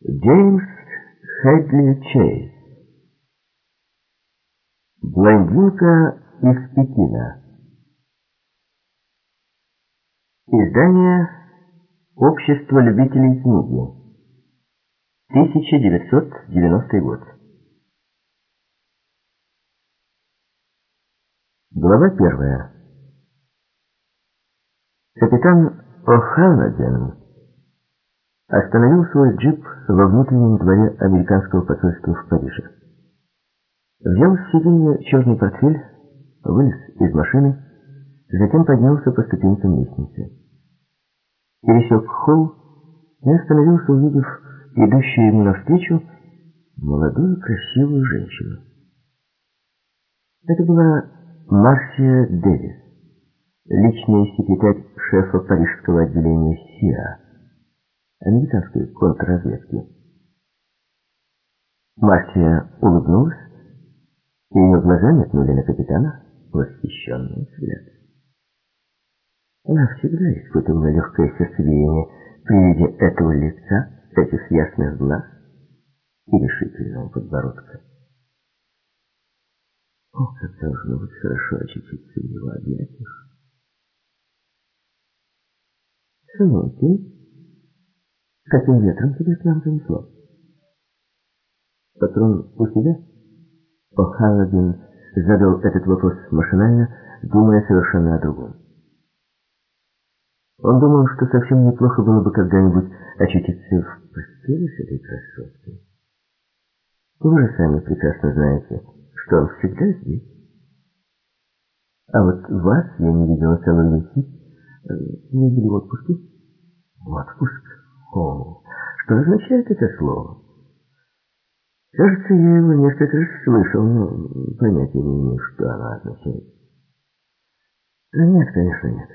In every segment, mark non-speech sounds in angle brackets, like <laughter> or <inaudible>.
Джеймс Хэдли Чейз. Блондинка из Пекина. Издание «Общество любителей книги». 1990 год. Глава первая. Капитан О'Халладен остановил свой джип во внутреннем дворе американского посольства в Париже. Взял с сиденья черный портфель, вылез из машины, затем поднялся по ступенькам лестницы. Пересек холл и остановился, увидев идущую ему навстречу молодую красивую женщину. Это была Марсия Дэвис, личный секретарь шефа парижского отделения СИА американской контрразведки. Марсия улыбнулась, и ее глаза метнули на капитана восхищенный взгляд. Она всегда испытывала легкое сердцебиение при виде этого лица, этих ясных глаз и решительного подбородка. О, как должно быть хорошо очутиться в его объятиях. Сынок, Каким ветром тебя к нам занесло? Патрон у себя? О'Халладин задал этот вопрос машинально, думая совершенно о другом. Он думал, что совсем неплохо было бы когда-нибудь очутиться в постели с этой красоткой. Вы же сами прекрасно знаете, что он всегда здесь. А вот вас я не видела целую месяц. Не видели в отпуске? В отпуск? О, что означает это слово? Кажется, я его несколько раз слышал, но понятия не имею, что оно означает. Нет, конечно, нет.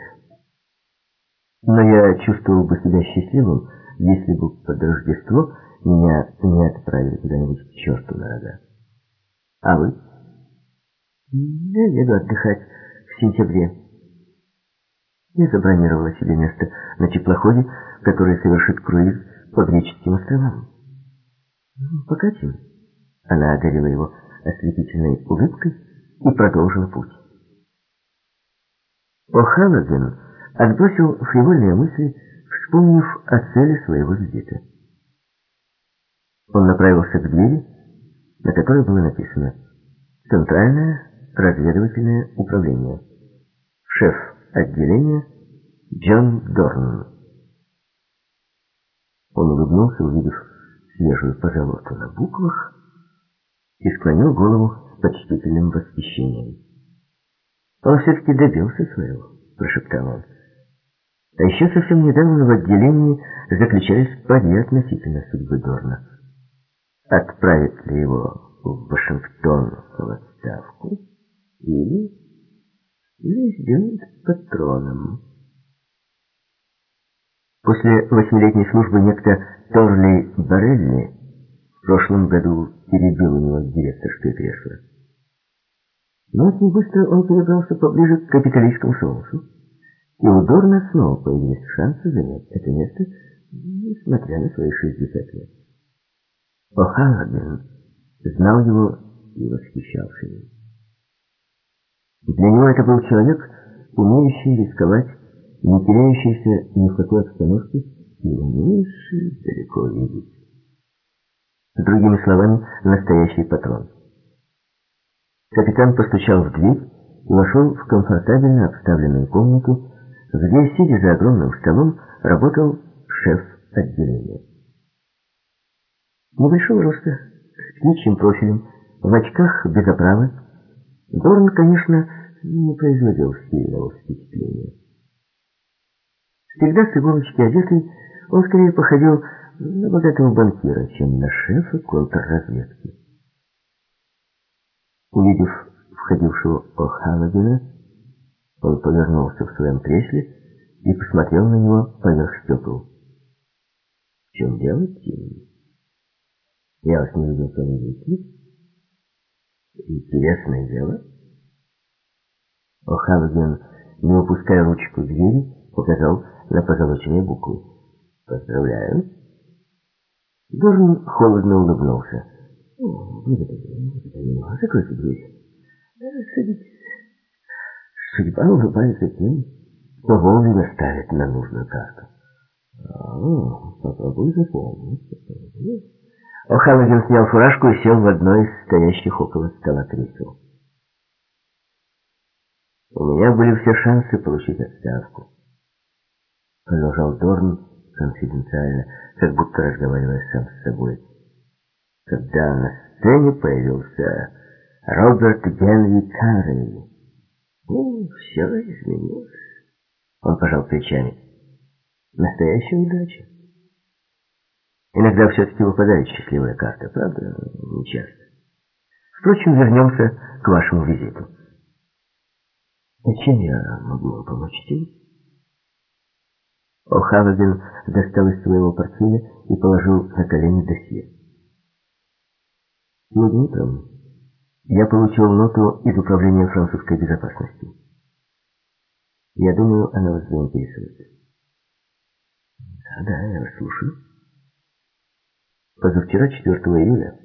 Но я чувствовал бы себя счастливым, если бы под Рождество меня не отправили куда-нибудь к черту на рога. А вы? Я еду отдыхать в сентябре. Я забронировала себе место на теплоходе, который совершит круиз по греческим островам. Покатим. Она одарила его ослепительной улыбкой и продолжила путь. О'Халладен отбросил фривольные мысли, вспомнив о цели своего визита. Он направился к двери, на которой было написано «Центральное разведывательное управление». Шеф отделения Джон Дорн. Он улыбнулся, увидев свежую позолоту на буквах, и склонил голову с почтительным восхищением. «Он все-таки добился своего», — прошептал он. А еще совсем недавно в отделении заключались пари относительно судьбы Дорна. Отправить ли его в Вашингтон в отставку или, или сделать патроном? После восьмилетней службы некто Торли Барелли в прошлом году перебил у него директорское кресло. Но очень быстро он перебрался поближе к капиталистскому солнцу, и у Дорна снова появились шансы занять это место, несмотря на свои 60 лет. О'Халладен знал его и восхищался им. Для него это был человек, умеющий рисковать не теряющийся ни в какой обстановке и умеющий далеко видеть. Другими словами, настоящий патрон. Капитан постучал в дверь и вошел в комфортабельно обставленную комнату, где, сидя за огромным столом, работал шеф отделения. Небольшого роста, с птичьим профилем, в очках без оправы, Дорн, конечно, не производил сильного впечатления. Всегда с иголочки одетый, он скорее походил на богатого банкира, чем на шефа контрразведки. Увидев входившего О'Халладина, он повернулся в своем кресле и посмотрел на него поверх стекол. «В чем дело, Тим? Я вас не видел целый. Интересное дело?» О'Халладин, не упуская ручку двери, показал на позолоченные буквы. Поздравляю. Дорн холодно улыбнулся. «О, благодарю, благодарю. Закройте дверь. Садитесь. Судьба улыбается тем, кто вовремя ставит на нужную карту. А, попробуй запомнить. О'Халлоген снял фуражку и сел в одно из стоящих около стола кресел. У меня были все шансы получить отставку. Продолжал Дорн конфиденциально, как будто разговаривая сам с собой. Когда на сцене появился Роберт Генри Карри. Ну, все изменилось. Он пожал плечами. Настоящая удача. Иногда все-таки выпадает счастливая карта, правда? Не часто. Впрочем, вернемся к вашему визиту. Чем я могу вам помочь, Тим? О'Халлоген достал из своего портфеля и положил на колени досье. Сегодня утром я получил ноту из Управления французской безопасности. Я думаю, она вас заинтересует. Да, да, я вас слушаю. Позавчера, 4 июля,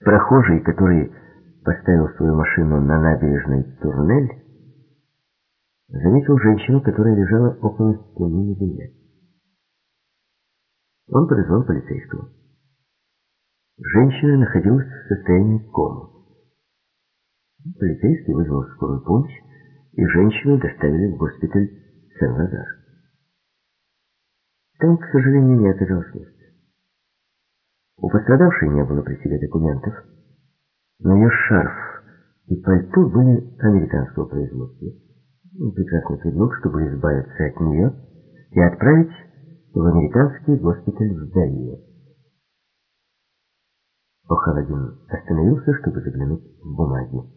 прохожий, который поставил свою машину на набережной Турнель, заметил женщину, которая лежала около стены на земле. Он подозвал полицейского. Женщина находилась в состоянии комы. Полицейский вызвал скорую помощь, и женщину доставили в госпиталь Сен-Лазар. Там, к сожалению, не оказалось места. У пострадавшей не было при себе документов, но ее шарф и пальто были американского производства. Прекрасный предлог, чтобы избавиться от нее и отправить в американский госпиталь в Далие. Охаладин остановился, чтобы заглянуть в бумаги.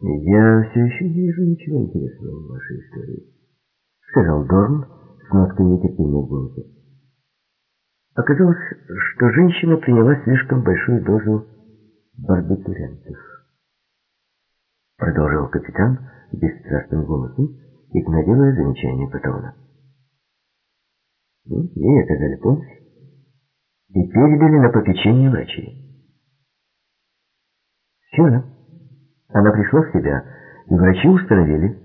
«Я все еще не вижу ничего интересного в вашей истории», — сказал Дорн с ноткой нетерпения в голосе. Оказалось, что женщина приняла слишком большую дозу барбитурентов продолжил капитан бесстрастным голосом, игнорируя замечание патрона. Ну, ей оказали помощь и передали на попечение врачей. Вчера она пришла в себя, и врачи установили,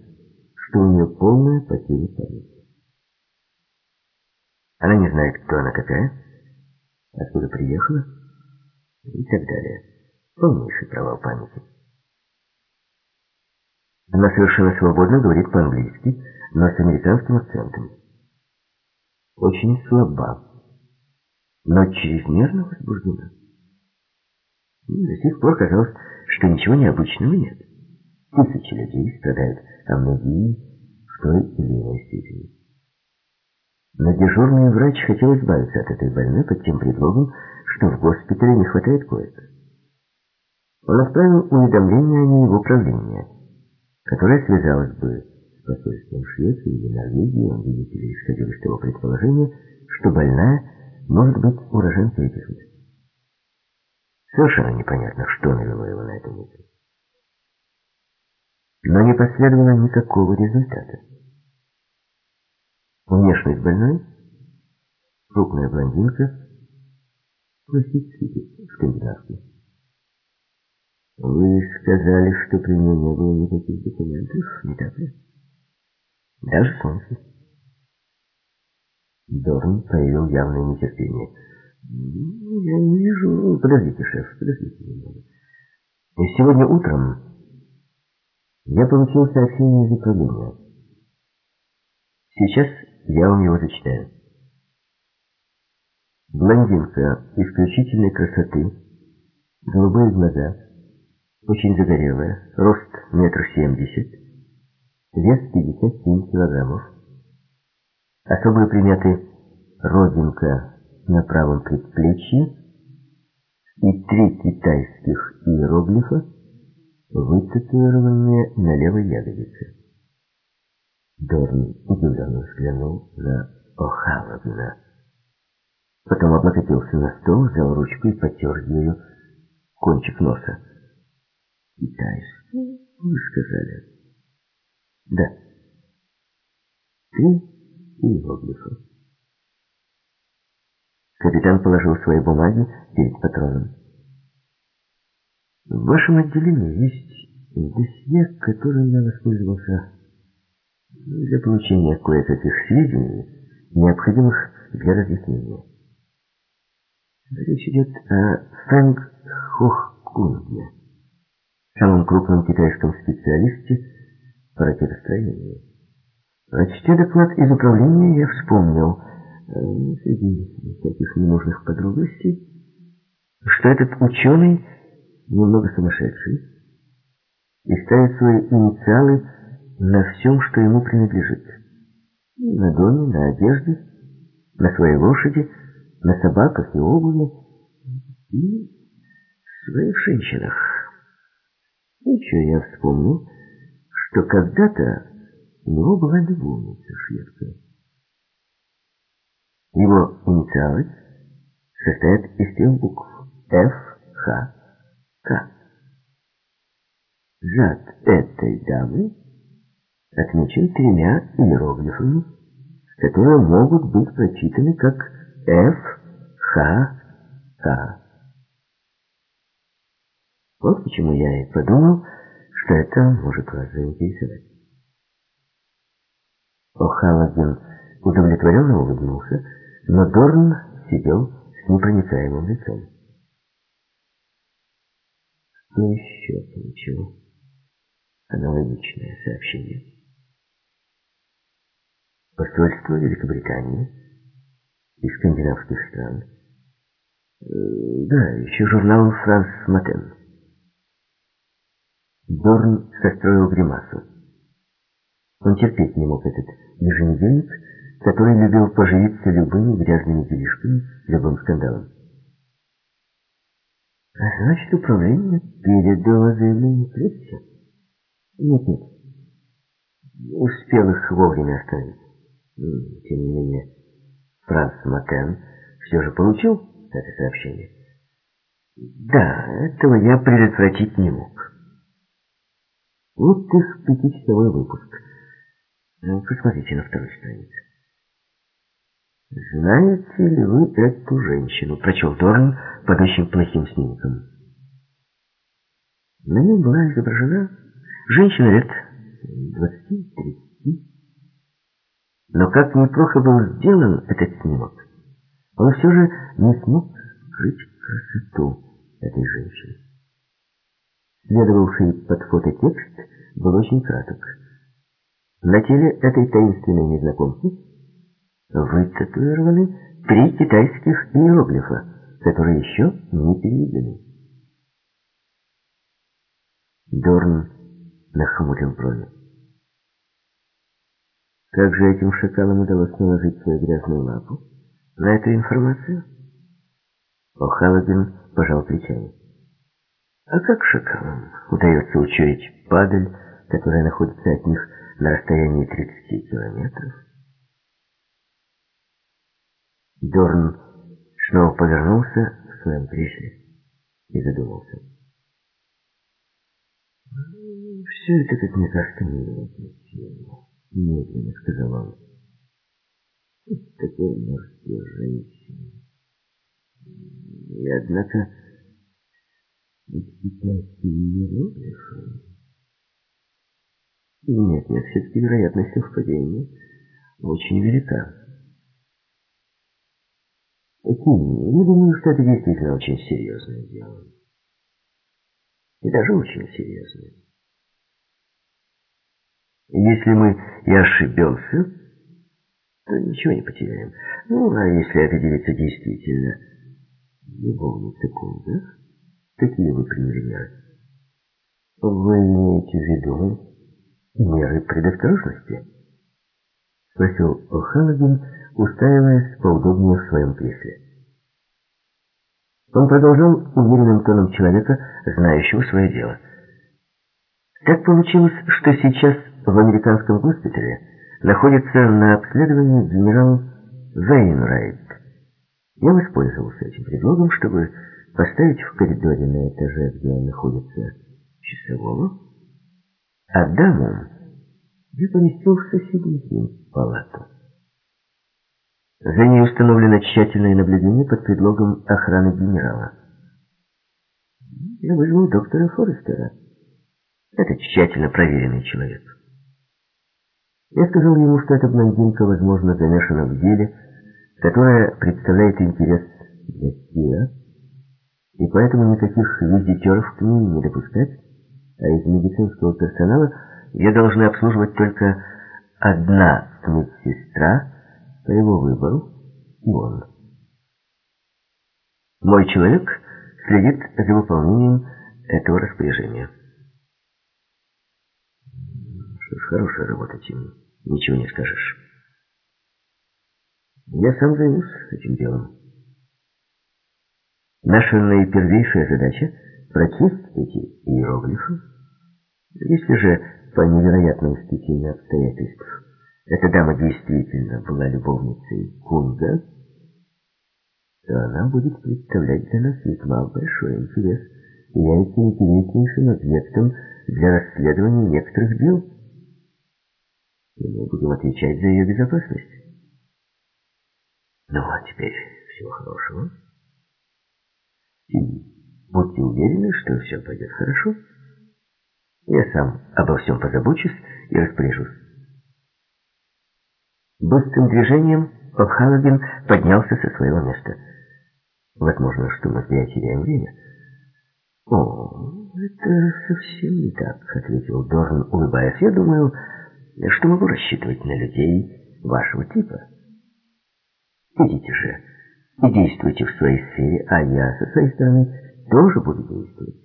что у нее полная потеря памяти. Она не знает, кто она какая, откуда приехала и так далее. Полнейший провал памяти. Она совершенно свободно говорит по-английски, но с американским акцентом. Очень слаба, но чрезмерно возбуждена. До сих пор казалось, что ничего необычного нет. Тысячи людей страдают амнезией в той или иной степени. Но дежурный врач хотел избавиться от этой больной под тем предлогом, что в госпитале не хватает коек. Он отправил уведомление о ней в управление – которая связалась бы с посольством Швеции или Норвегии, он, видите ли, исходил из того предположения, что больная может быть уроженцем этих мест. Совершенно непонятно, что навело его на эту мысль. Но не последовало никакого результата. Внешность больной, крупная блондинка, классический скандинавский. Вы сказали, что при ней не было никаких документов, не так ли? Даже солнце. Дорн проявил явное нетерпение. Я не вижу... Подождите, шеф, подождите немного. Сегодня утром я получил сообщение из управления. Сейчас я вам его зачитаю. Блондинка исключительной красоты, голубые глаза, очень загорелая, рост метр семьдесят, вес 57 килограммов. Особые приметы родинка на правом предплечье и три китайских иероглифа, вытатуированные на левой ягодице. Дорн удивленно взглянул на О'Халловна. Потом облокотился на стол, взял ручку и потер ею кончик носа. Китайский, вы сказали? Да. Три иероглифа. Капитан положил свои бумаги перед патроном. В вашем отделении есть досье, которым я воспользовался для получения кое-каких сведений, необходимых для разъяснения. Речь идет о Фэнг Хохкунге, самом крупном китайском специалисте по ракетостроению. Прочтя доклад из управления, я вспомнил, э, среди всяких ненужных подробностей, что этот ученый немного сумасшедший и ставит свои инициалы на всем, что ему принадлежит. На доме, на одежде, на своей лошади, на собаках и обуви, и в своих женщинах. Еще я вспомнил, что когда-то у него была любовница шведка. Его инициалы состоят из трех букв Ф, Х, К. Зад этой дамы отмечен тремя иероглифами, которые могут быть прочитаны как Ф, Х, К. Вот почему я и подумал, что это может вас заинтересовать. О'Халладин удовлетворенно улыбнулся, но Дорн сидел с непроницаемым лицом. Что еще получил? Аналогичное сообщение. Посольство Великобритании и скандинавских стран. Э, да, еще журнал «Франс Матен». Дорн состроил гримасу. Он терпеть не мог этот еженедельник, который любил поживиться любыми грязными делишками, любым скандалом. А значит, управление передало заявление прессе? Нет, нет. Успел их вовремя оставить. Тем не менее, Франц Макен все же получил это сообщение. Да, этого я предотвратить не мог. Вот их пятичасовой выпуск. Ну, посмотрите на второй странице. «Знаете ли вы эту женщину?» — прочел Дорн под очень плохим снимком. На ней была изображена женщина лет двадцати-тридцати. Но как неплохо был сделан этот снимок, он все же не смог скрыть красоту этой женщины. Следовавший под фото текст был очень краток. На теле этой таинственной незнакомки вытатуированы три китайских иероглифа, которые еще не переведены. Дорн нахмурил брови. Как же этим шакалам удалось наложить свою грязную лапу на эту информацию? О'Халлоген пожал плечами. А как шакалам удается учуять падаль, которая находится от них на расстоянии 30 километров? Дорн снова повернулся в своем кресле и задумался. Все это, как мне кажется, необъяснимо. Медленно сказал он. Такой морской женщины. И однако китайские иероглифы... Нет, нет, все-таки вероятность совпадения очень велика. Ким, я думаю, что это действительно очень серьезное дело. И даже очень серьезное. Если мы и ошибемся, то ничего не потеряем. Ну, а если эта девица действительно любовница Кунга, какие вы приняли меры? Вы имеете в виду меры предосторожности? Спросил О'Халлоген, устраиваясь поудобнее в своем кресле. Он продолжал уверенным тоном человека, знающего свое дело. Так получилось, что сейчас в американском госпитале находится на обследовании генерал Вейнрайт. Я воспользовался этим предлогом, чтобы поставить в коридоре на этаже, где он находится, часового, а даму я поместил в соседнюю палату. За ней установлено тщательное наблюдение под предлогом охраны генерала. Я вызвал доктора Форестера. Это тщательно проверенный человек. Я сказал ему, что эта блондинка, возможно, замешана в деле, которое представляет интерес для Стива, и поэтому никаких визитеров к ней не допускать, а из медицинского персонала я должна обслуживать только одна медсестра по его выбору и он. Мой человек следит за выполнением этого распоряжения. Что ж, хорошая работа, Тим. Ничего не скажешь. Я сам займусь этим делом. Наша наипервейшая задача — прочесть эти иероглифы. Если же по невероятному стечению обстоятельств эта дама действительно была любовницей Кунга, то она будет представлять для нас весьма большой интерес и явится интереснейшим объектом для расследования некоторых дел. И мы будем отвечать за ее безопасность. Ну, а теперь всего хорошего. И будьте уверены, что все пойдет хорошо. Я сам обо всем позабочусь и распоряжусь. Быстрым движением О'Халлоген поднялся со своего места. Возможно, что мы зря теряем время. «О, это совсем не так», — ответил Дорн, улыбаясь. «Я думаю, что могу рассчитывать на людей вашего типа. Идите же и действуйте в своей сфере, а я со своей стороны тоже буду действовать».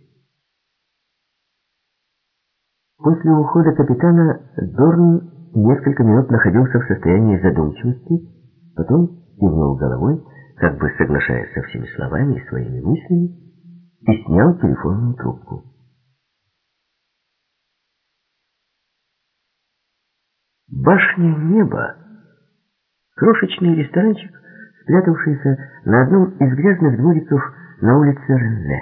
После ухода капитана Дорн несколько минут находился в состоянии задумчивости, потом кивнул головой, как бы соглашаясь со всеми словами и своими мыслями, и снял телефонную трубку. Башня неба. Крошечный ресторанчик, спрятавшийся на одном из грязных двориков на улице Ренне.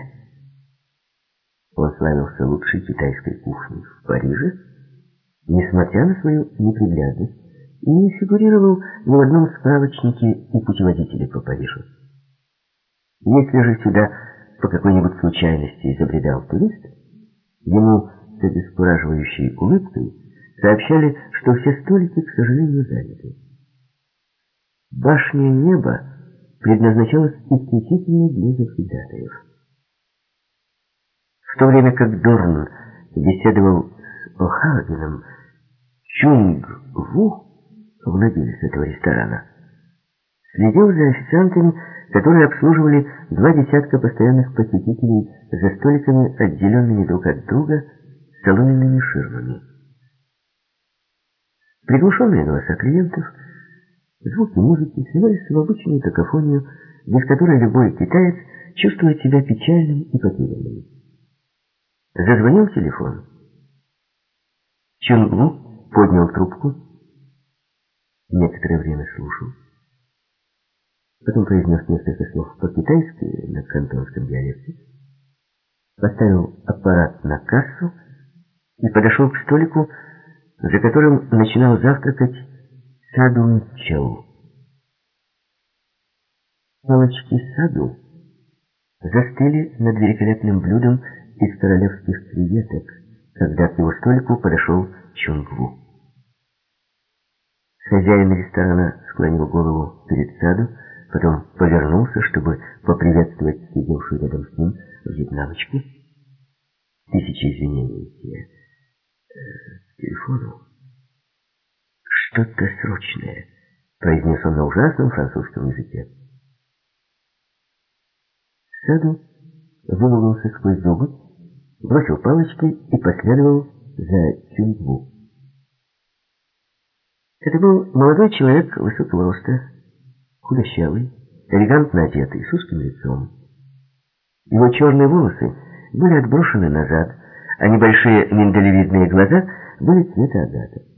Он славился лучшей китайской кухней в Париже, несмотря на свою неприглядность, и не фигурировал ни в одном справочнике и путеводителе по Парижу. Если же сюда по какой-нибудь случайности забредал турист, ему с обескураживающей улыбкой сообщали, что все столики, к сожалению, заняты. Башня неба предназначалась исключительно для завсегдатаев. В то время как Дорн беседовал с О'Хагеном, Чунг-Ву, владелец этого ресторана, следил за официантами, которые обслуживали два десятка постоянных посетителей за столиками, отделенными друг от друга соломенными ширмами. Приглушенные голоса клиентов, звуки музыки сливались в обычную какофонию, без которой любой китаец чувствует себя печальным и потерянным. Зазвонил телефон. Чунгу поднял трубку, некоторое время слушал, потом произнес несколько слов по-китайски на кантонском диалекте, поставил аппарат на кассу и подошел к столику, за которым начинал завтракать Саду Чоу. Палочки Саду застыли над великолепным блюдом из королевских креветок, когда к его столику подошел Чунгву. Хозяин ресторана склонил голову перед саду, потом повернулся, чтобы поприветствовать сидевшую рядом с ним вьетнамочку. Тысячи извинений, я... Э, телефону. Что-то срочное, произнес он на ужасном французском языке. Саду вымолвился сквозь зубы, бросил палочки и последовал за Чунгву. Это был молодой человек высокого роста, худощавый, элегантно одетый, с узким лицом. Его черные волосы были отброшены назад, а небольшие миндалевидные глаза были цвета агата.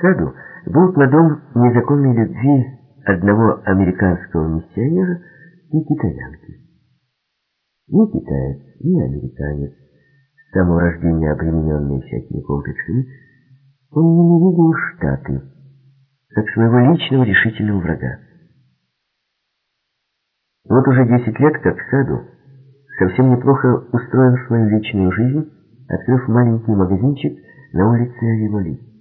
Саду был плодом незаконной любви одного американского миссионера и китаянки. Ни китаец, ни американец, с самого рождения обремененный всякими комплексами, он ненавидел Штаты, как своего личного решительного врага. Вот уже 10 лет, как Саду, совсем неплохо устроил свою личную жизнь, открыв маленький магазинчик на улице Риволи.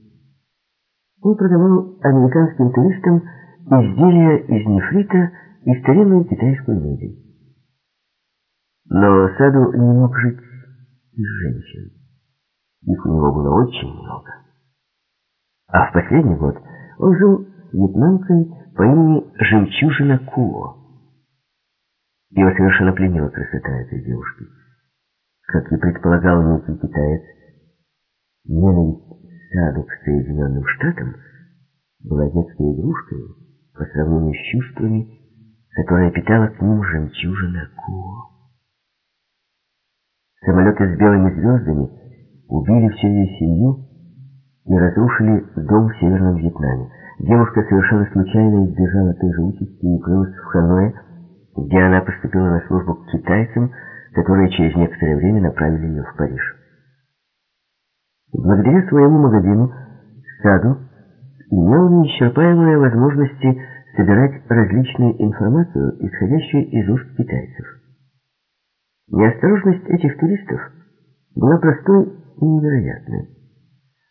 Он продавал американским туристам изделия из нефрита и старинную китайскую мебель. Но Саду не мог жить без женщин. Их у него было очень много. А в последний год он жил с вьетнамкой по имени Жемчужина Куо. Его совершенно пленила красота этой девушки. Как и предполагал некий китаец, ненависть Саду к Соединенным Штатам была детской игрушкой по сравнению с чувствами, которые питала к ним жемчужина Куо. Самолеты с белыми звездами убили всю ее семью и разрушили дом в Северном Вьетнаме. Девушка совершенно случайно избежала той же участи и укрылась в Ханое, где она поступила на службу к китайцам, которые через некоторое время направили ее в Париж. Благодаря своему магазину Саду имел неисчерпаемые возможности собирать различную информацию, исходящую из уст китайцев. Неосторожность этих туристов была простой и невероятной.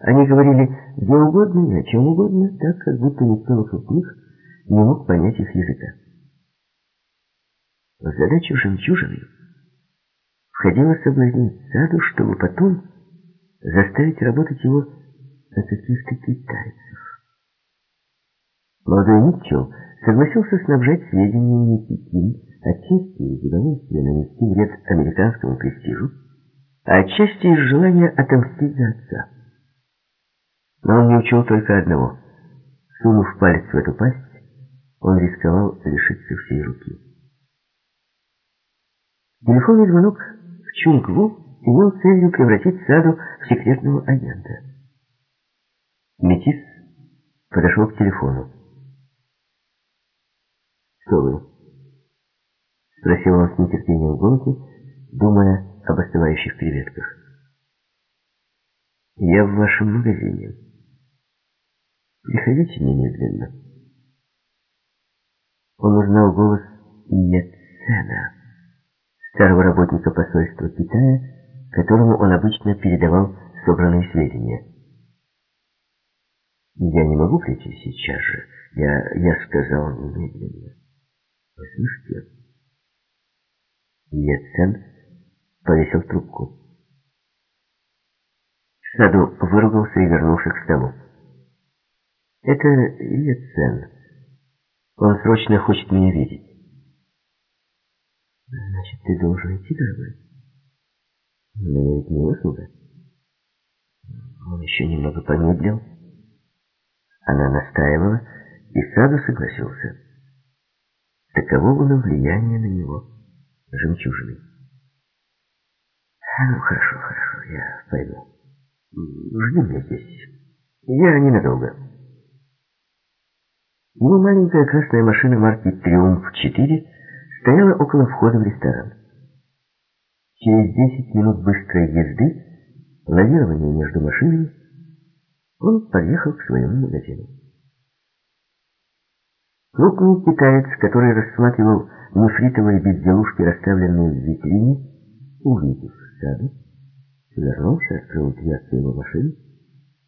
Они говорили где угодно и о чем угодно, так как будто никто вокруг них не мог понять их языка. В задачу жемчужины входило соблазнить саду, чтобы потом заставить работать его на каких-то китайцев. Молодой Митчелл согласился снабжать сведениями Пекин, отчасти из удовольствия нанести вред американскому престижу, а отчасти из желания отомстить за отца. Но он не учел только одного. Сунув палец в эту пасть, он рисковал лишиться всей руки. Телефонный звонок в Чунгву имел целью превратить Саду в секретного агента. Метис подошел к телефону. «Кто вы?» Спросил он с нетерпением в думая об остывающих креветках. «Я в вашем магазине. Приходите немедленно». Он узнал голос Иецена, старого работника посольства Китая, которому он обычно передавал собранные сведения. «Я не могу прийти сейчас же. Я, я сказал немедленно». Вы слышите? Ецен повесил трубку. Саду выругался и вернулся к столу. Это Ецен. Он срочно хочет меня видеть. Значит, ты должен идти, дорогой? Но ведь не услуга. Он еще немного помедлил. Она настаивала, и Саду согласился. Таково было влияние на него жемчужины. Ну, хорошо, хорошо, я пойду. Жди меня здесь. Я ненадолго. Его маленькая красная машина марки «Триумф-4» стояла около входа в ресторан. Через 10 минут быстрой езды, лавирования между машинами, он подъехал к своему магазину. Крупный китаец, который рассматривал нефритовые безделушки, расставленные в витрине, увидев саду, вернулся, открыл дверцу его машины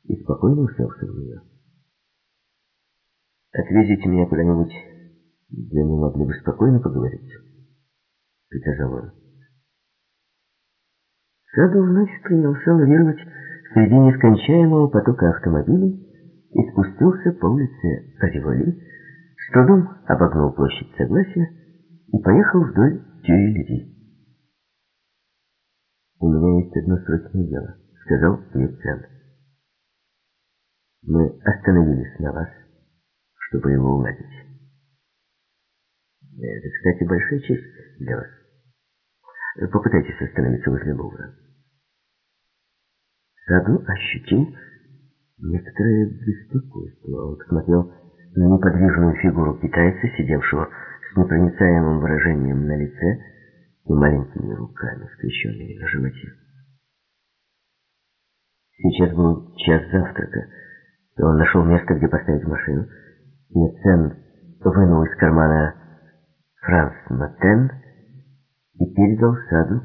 и спокойно уселся в нее. «Отвезите меня куда-нибудь, где мы могли бы спокойно поговорить», — приказал он. Саду вновь принялся лавировать среди нескончаемого потока автомобилей и спустился по улице Риволи, с трудом обогнул площадь Согласия и поехал вдоль Тюильри. «У меня есть одно срочное дело», — сказал Вицент. «Мы остановились на вас, чтобы его уладить. Это, кстати, большая честь для вас. Попытайтесь остановиться возле Лувра». Саду ощутил некоторое беспокойство. Он смотрел на неподвижную фигуру китайца, сидевшего с непроницаемым выражением на лице и маленькими руками, скрещенными на животе. Сейчас был час завтрака, и он нашел место, где поставить машину. Нецен вынул из кармана Франс Матен и передал Саду,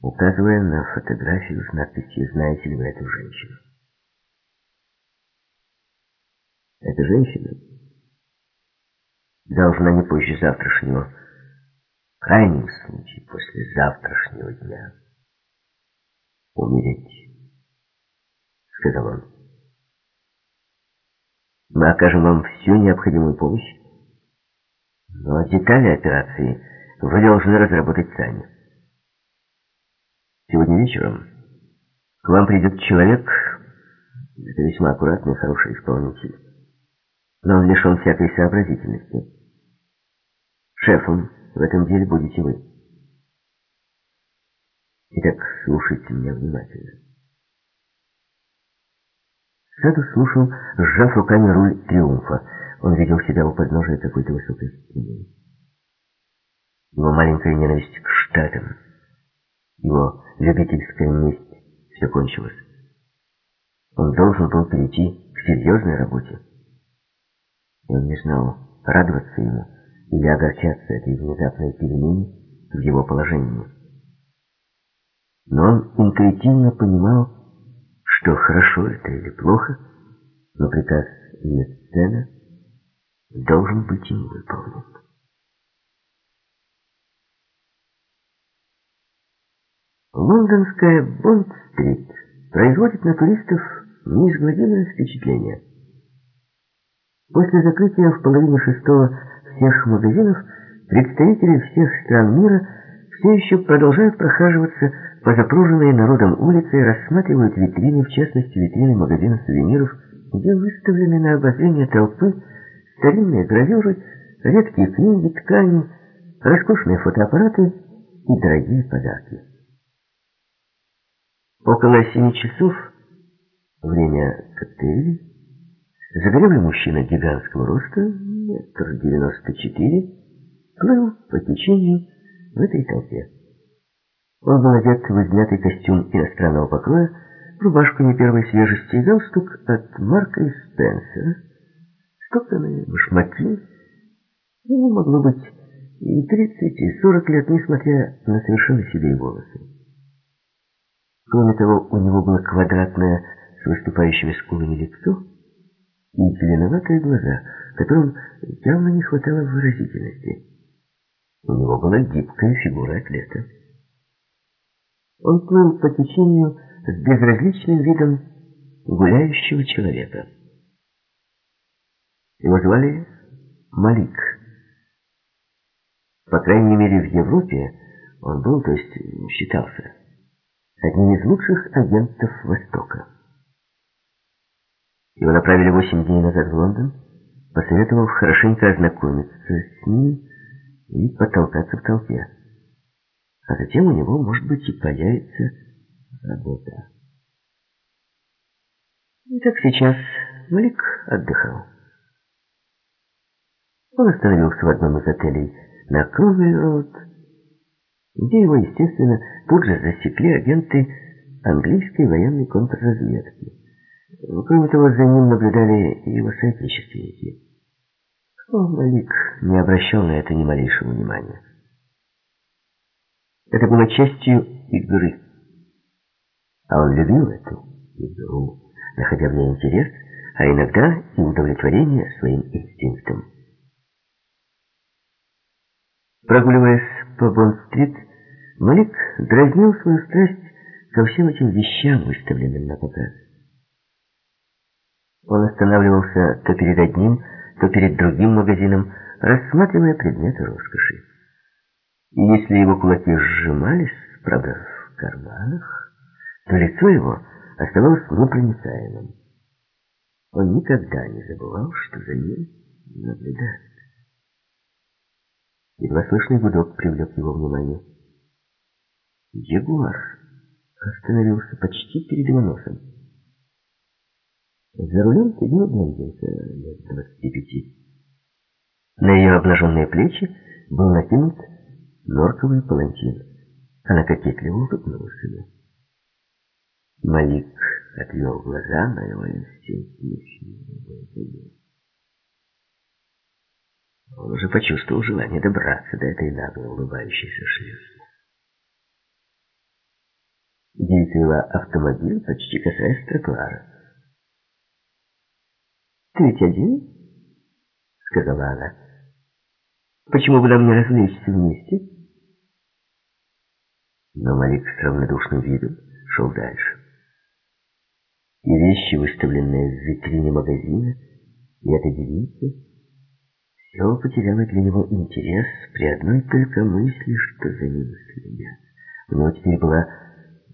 указывая на фотографию с надписью «Знаете ли вы эту женщину?» Эта женщина должна не позже завтрашнего, в крайнем случае после завтрашнего дня, умереть, сказал он. Мы окажем вам всю необходимую помощь, но детали операции вы должны разработать сами. Сегодня вечером к вам придет человек, это весьма аккуратный хороший исполнитель, но он лишен всякой сообразительности. Шефом в этом деле будете вы. Итак, слушайте меня внимательно. Саду слушал, сжав руками руль триумфа. Он видел себя у подножия какой-то высокой стены. Его маленькая ненависть к Штатам, его любительская месть, все кончилось. Он должен был перейти к серьезной работе. И он не знал, радоваться ему или огорчаться этой внезапной перемене в его положении. Но он интуитивно понимал, что хорошо это или плохо, но приказ сцена должен быть им выполнен. Лондонская Бонд-стрит производит на туристов неизгладимое впечатление. После закрытия в половине шестого всех магазинов представители всех стран мира все еще продолжают прохаживаться по запруженной народом улице и рассматривают витрины, в частности витрины магазина сувениров, где выставлены на обозрение толпы старинные гравюры, редкие книги, ткани, роскошные фотоаппараты и дорогие подарки. Около семи часов, время коктейлей, загорелый мужчина гигантского роста, метр девяносто четыре, плыл по течению в этой толпе. Он был одет в измятый костюм иностранного покроя, рубашку не первой свежести и галстук от Марка и Спенсера, стоптанные башмаки. Ему могло быть и 30, и 40 лет, несмотря на совершенно седые волосы. Кроме того, у него было квадратное с выступающими скулами лицо и зеленоватые глаза, которым явно не хватало выразительности. У него была гибкая фигура атлета. Он плыл по течению с безразличным видом гуляющего человека. Его звали Малик. По крайней мере, в Европе он был, то есть считался, одним из лучших агентов Востока. Его направили восемь дней назад в Лондон, посоветовав хорошенько ознакомиться с ним и потолкаться в толпе а затем у него, может быть, и появится работа. И так сейчас Малик отдыхал. Он остановился в одном из отелей на Кровель-Роуд, где его, естественно, тут же засекли агенты английской военной контрразведки. Кроме того, за ним наблюдали и его соотечественники. Но Малик не обращал на это ни малейшего внимания. Это было частью игры. А он любил эту игру, находя в ней интерес, а иногда и удовлетворение своим инстинктам. Прогуливаясь по Бонд-стрит, Малик дразнил свою страсть ко всем этим вещам, выставленным на показ. Он останавливался то перед одним, то перед другим магазином, рассматривая предметы роскоши. И если его кулаки сжимались, правда, в карманах, то лицо его оставалось непроницаемым. Он никогда не забывал, что за ним наблюдают. Едва слышный гудок привлек его внимание. Ягуар остановился почти перед его носом. За рулем сидел блондинка лет двадцати пяти. На ее обнаженные плечи был накинут норковый палантин. Она кокетливо улыбнулась ему. Малик отвел глаза, но его инстинкт не Он уже почувствовал желание добраться до этой нагло улыбающейся шлюзы. Девица вела автомобиль, почти касаясь тротуара. «Ты ведь один?» — сказала она. «Почему бы нам не развлечься вместе?» Но Малик с равнодушным видом шел дальше. И вещи, выставленные в витрине магазина, и эта девица, все потеряло для него интерес при одной только мысли, что за ним следят. У него теперь была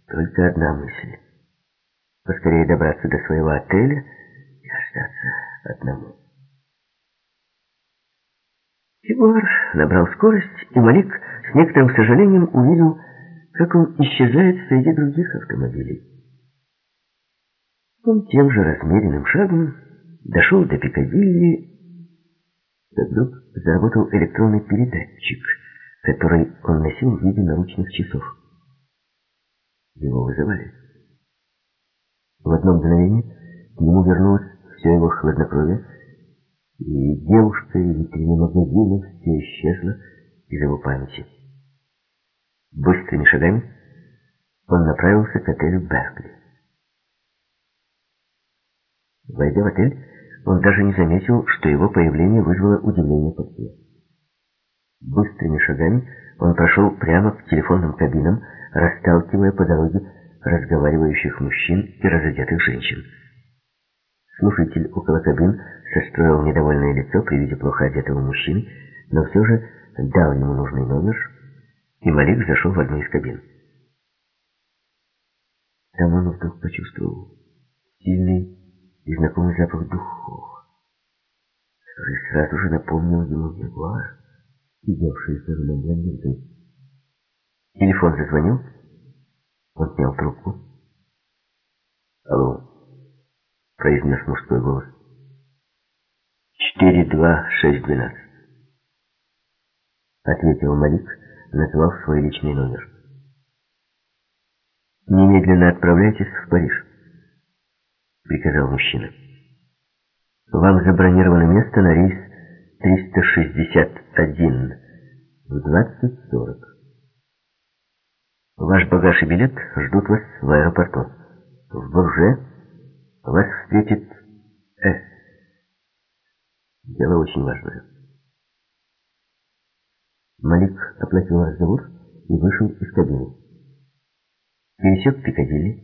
только одна мысль. Поскорее добраться до своего отеля и остаться одному. Егор набрал скорость, и Малик с некоторым сожалением увидел, как он исчезает среди других автомобилей. Он тем же размеренным шагом дошел до Пикадилли, как вдруг заработал электронный передатчик, который он носил в виде наручных часов. Его вызывали. В одно мгновение к нему вернулось все его хладнокровие, и девушка и витрина магазина все исчезло из его памяти. Быстрыми шагами он направился к отелю Беркли. Войдя в отель, он даже не заметил, что его появление вызвало удивление портье. Быстрыми шагами он прошел прямо к телефонным кабинам, расталкивая по дороге разговаривающих мужчин и разодетых женщин. Слушатель около кабин состроил недовольное лицо при виде плохо одетого мужчины, но все же дал ему нужный номер, и Малик зашел в одну из кабин. Там он вдруг почувствовал сильный и знакомый запах духов, который сразу же напомнил ему Ягуар, сидевший за рулем блондинкой. Телефон зазвонил, он снял трубку. «Алло», — произнес мужской голос. «Четыре, два, шесть, двенадцать», — ответил Малик, назвав свой личный номер. «Немедленно отправляйтесь в Париж». — приказал мужчина. «Вам забронировано место на рейс 361 в 20.40. Ваш багаж и билет ждут вас в аэропорту. В Бурже вас встретит С. Дело очень важное». Малик оплатил разговор и вышел из кабины. Пересек Пикадилли,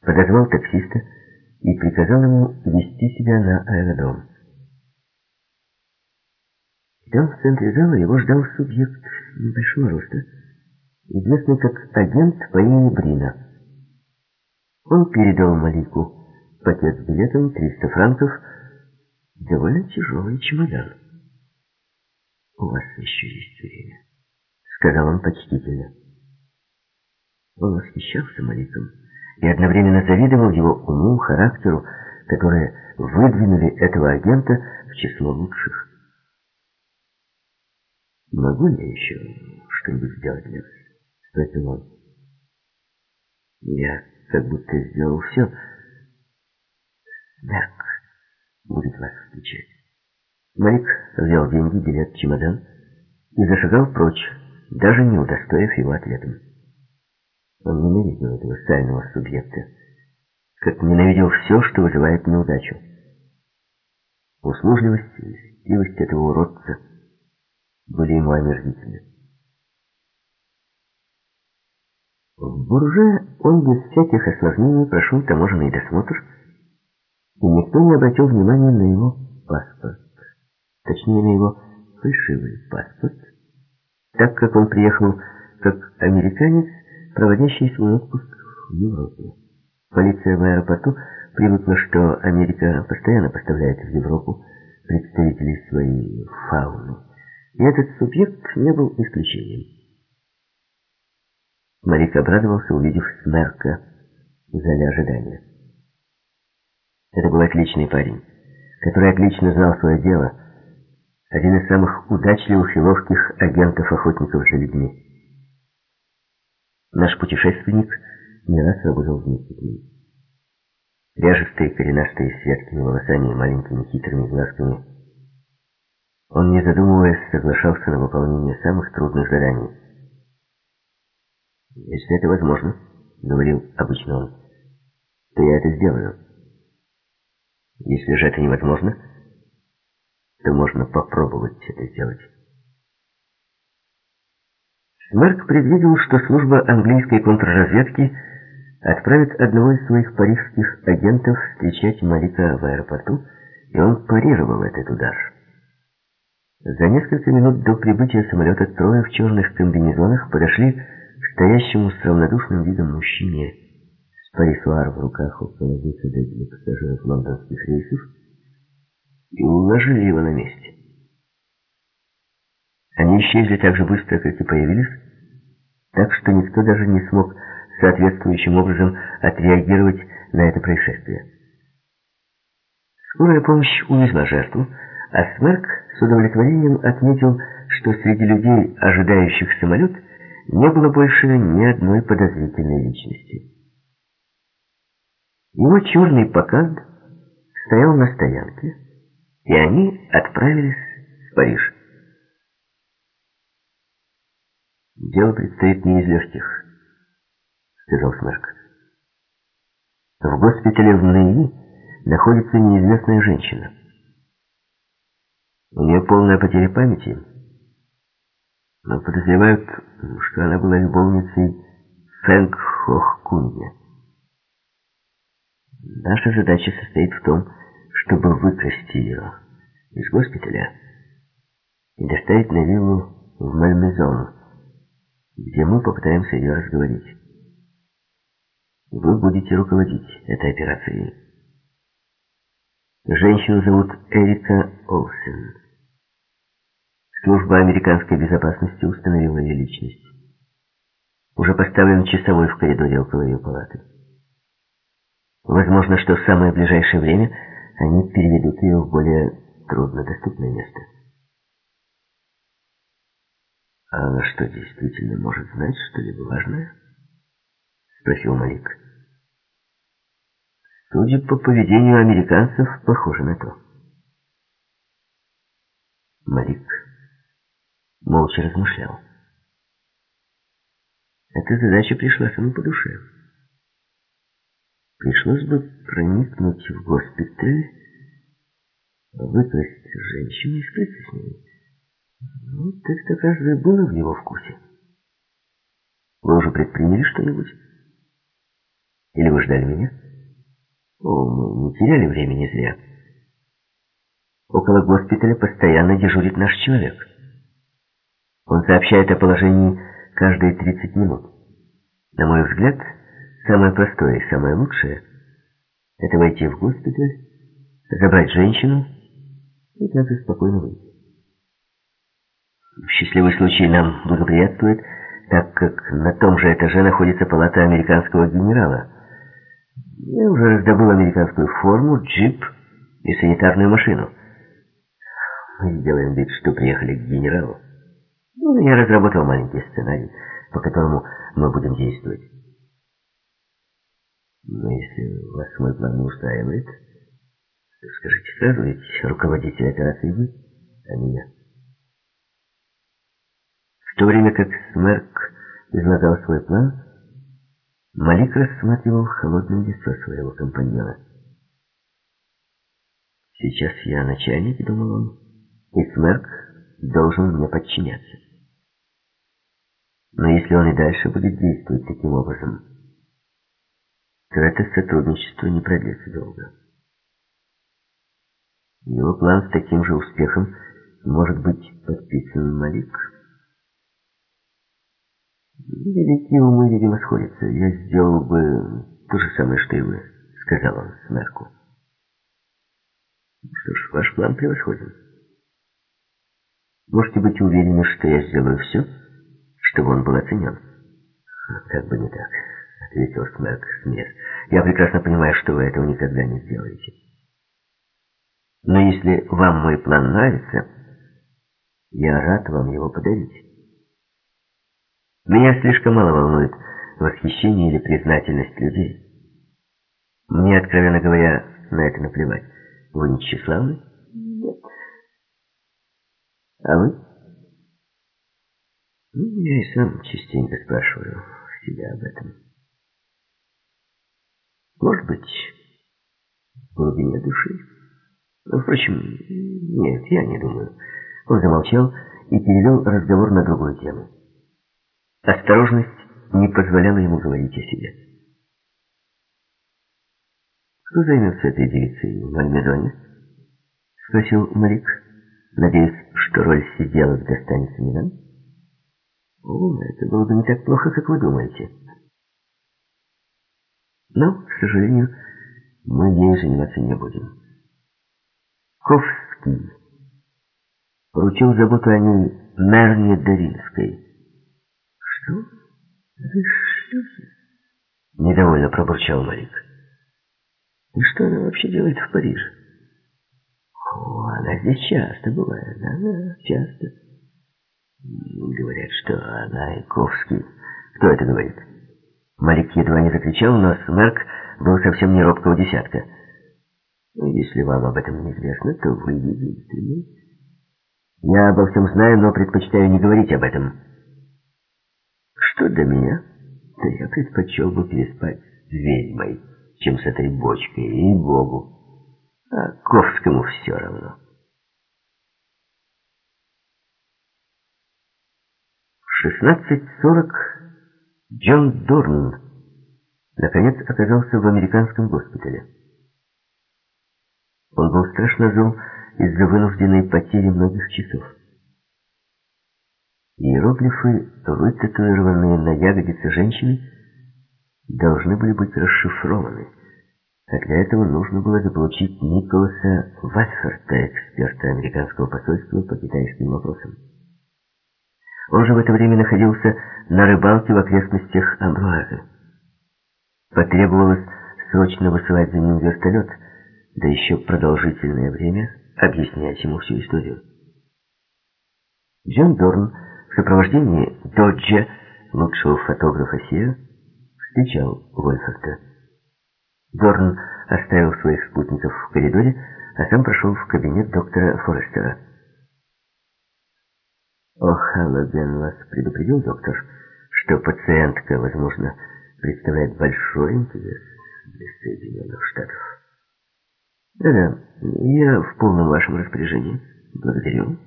подозвал таксиста, и приказал ему вести себя на аэродром. Там в центре зала его ждал субъект небольшого роста, известный как агент по имени Брина. Он передал Малику пакет с билетом 300 франков, довольно тяжелый чемодан. «У вас еще есть время», — сказал он почтительно. Он восхищался Маликом и одновременно завидовал его уму, характеру, которые выдвинули этого агента в число лучших. «Могу я еще что-нибудь сделать для вас?» — спросил он. «Я как будто сделал все. Мерк будет вас встречать». Майк взял деньги, билет, чемодан и зашагал прочь, даже не удостоив его ответом. Он ненавидел этого стального субъекта, как ненавидел все, что вызывает неудачу. Услужливость и льстивость этого уродца были ему омерзительны. В Бурже он без всяких осложнений прошел таможенный досмотр, и никто не обратил внимания на его паспорт, точнее на его фальшивый паспорт, так как он приехал как американец проводящий свой отпуск в Европе. Полиция в аэропорту привыкла, что Америка постоянно поставляет в Европу представителей своей фауны. И этот субъект не был исключением. Марик обрадовался, увидев Смерка в зале ожидания. Это был отличный парень, который отлично знал свое дело, один из самых удачливых и ловких агентов-охотников за людьми. Наш путешественник не раз работал вместе с ним. Ряжестые, коренастые, с яркими волосами и маленькими хитрыми глазками. Он, не задумываясь, соглашался на выполнение самых трудных заданий. «Если это возможно», — говорил обычно он, — «то я это сделаю. Если же это невозможно, то можно попробовать это сделать». Смерк предвидел, что служба английской контрразведки отправит одного из своих парижских агентов встречать Малика в аэропорту, и он парировал этот удар. За несколько минут до прибытия самолета трое в черных комбинезонах подошли к стоящему с равнодушным видом мужчине с парисуар в руках около выхода для пассажиров лондонских рейсов и уложили его на месте. Они исчезли так же быстро, как и появились, так что никто даже не смог соответствующим образом отреагировать на это происшествие. Скорая помощь увезла жертву, а Смерк с удовлетворением отметил, что среди людей, ожидающих самолет, не было больше ни одной подозрительной личности. Его черный показ стоял на стоянке, и они отправились в Париж. «Дело предстоит не из легких», — сказал Смерк. «В госпитале в Нейи находится неизвестная женщина. У нее полная потеря памяти, но подозревают, что она была любовницей Фэнк Хохкунья. Наша задача состоит в том, чтобы выкрасть ее из госпиталя и доставить на виллу в Мальмезон, где мы попытаемся ее разговорить. Вы будете руководить этой операцией. Женщину зовут Эрика Олсен. Служба американской безопасности установила ее личность. Уже поставлен часовой в коридоре около ее палаты. Возможно, что в самое ближайшее время они переведут ее в более труднодоступное место. «А она что, действительно может знать что-либо важное?» — спросил Малик. «Судя по поведению американцев, похоже на то». Малик молча размышлял. Эта задача пришла ему по душе. Пришлось бы проникнуть в госпиталь, выкрасть женщину и скрыться с ней. Ну, это каждое было в его вкусе. Вы уже предприняли что-нибудь? Или вы ждали меня? О, мы не теряли времени зря. Около госпиталя постоянно дежурит наш человек. Он сообщает о положении каждые 30 минут. На мой взгляд, самое простое и самое лучшее — это войти в госпиталь, забрать женщину и также спокойно выйти. Счастливый случай нам благоприятствует, так как на том же этаже находится палата американского генерала. Я уже раздобыл американскую форму, джип и санитарную машину. Мы сделаем вид, что приехали к генералу. Ну, я разработал маленький сценарий, по которому мы будем действовать. Но если вас мой план не устраивает, скажите сразу, ведь руководитель операции вы, а не я. В то время как Смерк излагал свой план, Малик рассматривал холодное лицо своего компаньона. «Сейчас я начальник», — думал он, — «и Смерк должен мне подчиняться». Но если он и дальше будет действовать таким образом, то это сотрудничество не продлится долго. Его план с таким же успехом может быть подписан Малик. Великие умы, видимо, сходятся. Я сделал бы то же самое, что и вы, сказал он Смерку. Что ж, ваш план превосходен. Можете быть уверены, что я сделаю все, чтобы он был оценен. Как бы не так, ответил Смерк смех. Я прекрасно понимаю, что вы этого никогда не сделаете. Но если вам мой план нравится, я рад вам его подарить. Меня слишком мало волнует восхищение или признательность людей. Мне, откровенно говоря, на это наплевать. Вы не тщеславны? А вы? Ну, я и сам частенько спрашиваю себя об этом. Может быть, в глубине души. Но, впрочем, нет, я не думаю. Он замолчал и перевел разговор на другую тему. Осторожность не позволяла ему говорить о себе. «Кто займется этой девицей в Альмедоне?» — спросил Марик, надеясь, что роль сиделок достанется не нам. «О, это было бы не так плохо, как вы думаете». Но, к сожалению, мы ей заниматься не будем. Ковский поручил заботу о ней Мерне Даринской. «Что? Вы что Недовольно пробурчал Марик. И что она вообще делает в Париже? О, она здесь часто бывает, да, часто. Говорят, что она и Ковский. Кто это говорит? Малик едва не закричал, но Смерк был совсем не робкого десятка. Ну, если вам об этом не известно, то вы единственный. Я обо всем знаю, но предпочитаю не говорить об этом. Что до меня, то я предпочел бы переспать с ведьмой чем с этой бочкой, и богу. А Ковскому все равно. 16.40 Джон Дорн наконец оказался в американском госпитале. Он был страшно зол из-за вынужденной потери многих часов. Иероглифы, вытатуированные на ягодице женщины, должны были быть расшифрованы. А для этого нужно было заполучить Николаса Ватфорта, эксперта американского посольства по китайским вопросам. Он же в это время находился на рыбалке в окрестностях Амбруаза. Потребовалось срочно высылать за ним вертолет, да еще продолжительное время объяснять ему всю историю. Джон Дорн в сопровождении Доджа, лучшего фотографа Сия, встречал Вольферта. Дорн оставил своих спутников в коридоре, а сам прошел в кабинет доктора Форестера. О'Халлоген вас предупредил, доктор, что пациентка, возможно, представляет большой интерес для Соединенных Штатов. Да-да, я в полном вашем распоряжении. Благодарю.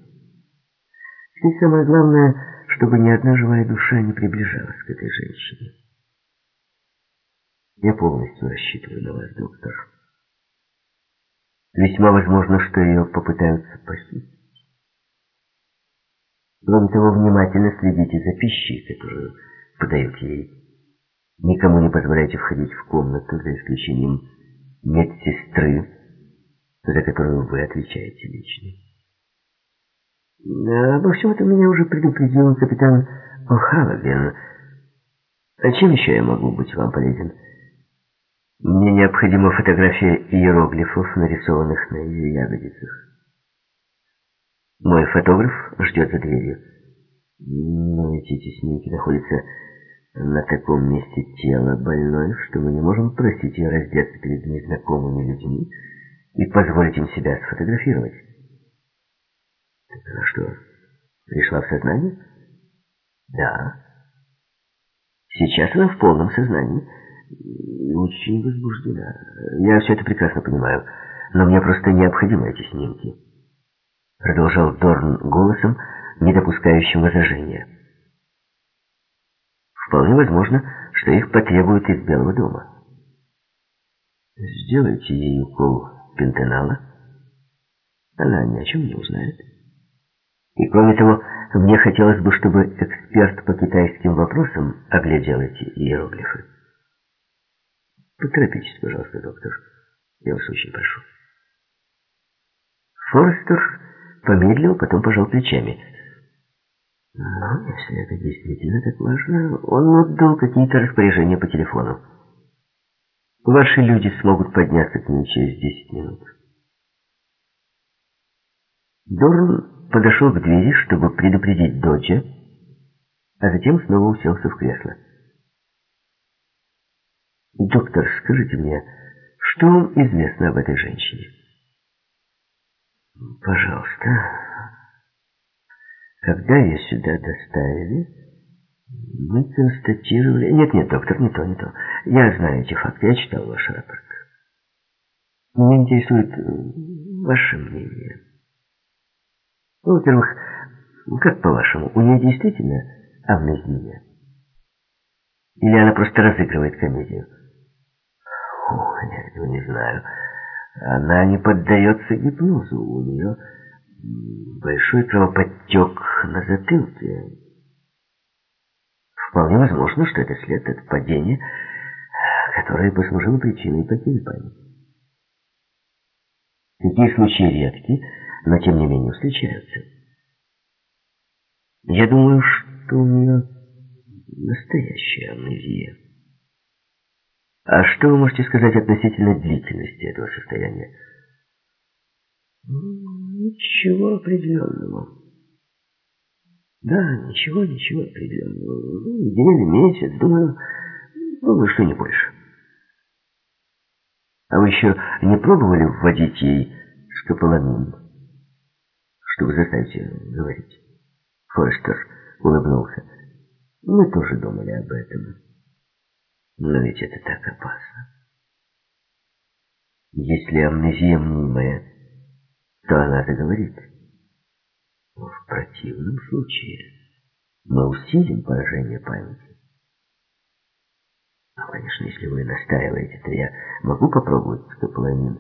Здесь самое главное, чтобы ни одна живая душа не приближалась к этой женщине. Я полностью рассчитываю на вас, доктор. Весьма возможно, что ее попытаются похитить. Того, внимательно следите за пищей, которую подают ей. Никому не позволяйте входить в комнату, за исключением медсестры, за которую вы отвечаете лично. Обо всем этом меня уже предупредил капитан О'Халлоген. А чем еще я могу быть вам полезен? Мне необходима фотография иероглифов, нарисованных на ее ягодицах. Мой фотограф ждет за дверью. Но эти снимки находятся на таком месте тела больной, что мы не можем просить ее раздеться перед незнакомыми людьми и позволить им себя сфотографировать. Так она что, пришла в сознание? Да. Сейчас она в полном сознании и очень возбуждена. Я все это прекрасно понимаю, но мне просто необходимы эти снимки. Продолжал Дорн голосом, не допускающим возражения. Вполне возможно, что их потребуют из Белого дома. Сделайте ей укол пентенала. Она ни о чем не узнает. И кроме того, мне хотелось бы, чтобы эксперт по китайским вопросам оглядел эти иероглифы. Поторопитесь, пожалуйста, доктор. Я вас очень прошу. Форестер помедлил, потом пожал плечами. Но если это действительно так важно, он отдал какие-то распоряжения по телефону. Ваши люди смогут подняться к ней через десять минут. Дорн подошел к двери, чтобы предупредить Доджа, а затем снова уселся в кресло. Доктор, скажите мне, что вам известно об этой женщине? Пожалуйста. Когда ее сюда доставили, мы констатировали... Нет, нет, доктор, не то, не то. Я знаю эти факты, я читал ваш рапорт. Меня интересует э, ваше мнение. Ну, во-первых, как по-вашему, у нее действительно амнезия? Или она просто разыгрывает комедию? Фу, я этого не знаю. Она не поддается гипнозу. У нее большой кровоподтек на затылке. Вполне возможно, что это след от падения, которое послужило причиной потери памяти. Такие случаи редки, но тем не менее встречаются. Я думаю, что у нее настоящая амнезия. А что вы можете сказать относительно длительности этого состояния? Ничего определенного. Да, ничего, ничего определенного. Неделя, месяц, думаю, думаю, что не больше. А вы еще не пробовали вводить ей скополамин, чтобы заставить ее говорить? Форестер улыбнулся. Мы тоже думали об этом. Но ведь это так опасно. Если амнезия мнимая, то она заговорит. В противном случае мы усилим поражение памяти. Ну, конечно, если вы настаиваете, то я могу попробовать скополамин,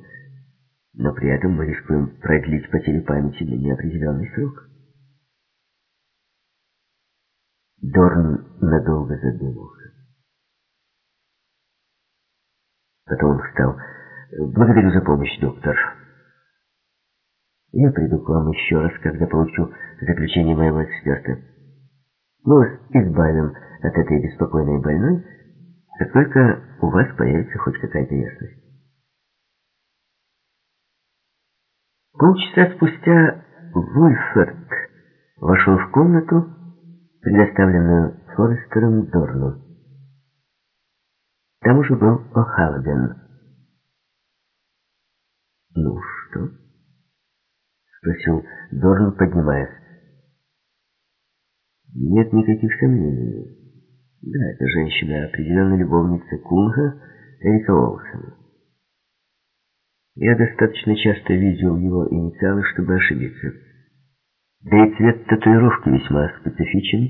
но при этом мы рискуем продлить потерю памяти на неопределенный срок. Дорн надолго задумался. Потом он встал. «Благодарю за помощь, доктор. Я приду к вам еще раз, когда получу заключение моего эксперта. Мы вас избавим от этой беспокойной больной, как только у вас появится хоть какая-то ясность». Полчаса спустя Вульфорд вошел в комнату, предоставленную Форестером Дорну. Там уже был О'Халлоген. «Ну что?» — спросил Дорн, поднимаясь. «Нет никаких сомнений. Да, эта женщина определенно любовница Кунга Эрика Олсона. Я достаточно часто видел его инициалы, чтобы ошибиться». Да и цвет татуировки весьма специфичен,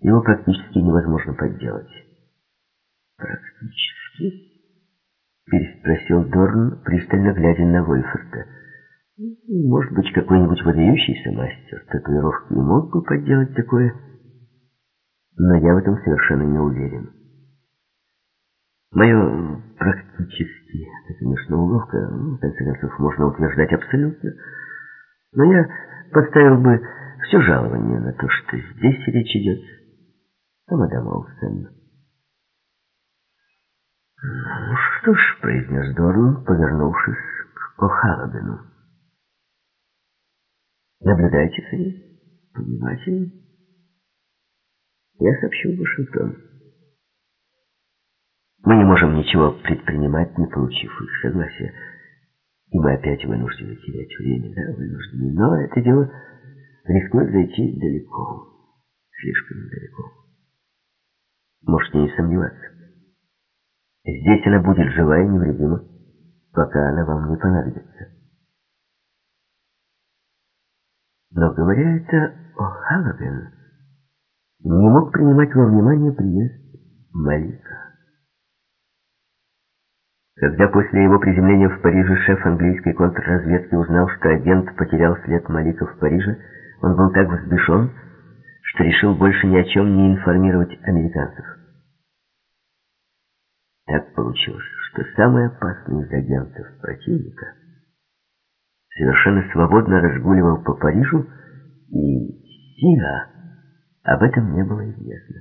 его практически невозможно подделать. «Практически?» — переспросил Дорн, пристально глядя на Вольфорта. «Может быть, какой-нибудь выдающийся мастер татуировки мог бы подделать такое, но я в этом совершенно не уверен. Мое практически, это, конечно, уловка, ну, в конце концов, можно утверждать абсолютно, но я поставил бы все жалование на то, что здесь речь идет о мадам Олсен. «Ну что ж», — произнес Дорн, повернувшись к О'Халлогену. «Наблюдайте за ней, внимательно. Я сообщу Вашингтон. Мы не можем ничего предпринимать, не получив их согласия». И мы опять вынуждены терять время, да, вынуждены. Но это дело рискует зайти далеко, слишком далеко. Можете не сомневаться. Здесь она будет жива и невредима, пока она вам не понадобится. Но говоря это, О'Халлоген не мог принимать во внимание приезд Малика. Когда после его приземления в Париже шеф английской контрразведки узнал, что агент потерял след Малика в Париже, он был так взбешен, что решил больше ни о чем не информировать американцев. Так получилось, что самый опасный из агентов противника совершенно свободно разгуливал по Парижу, и Сига об этом не было известно.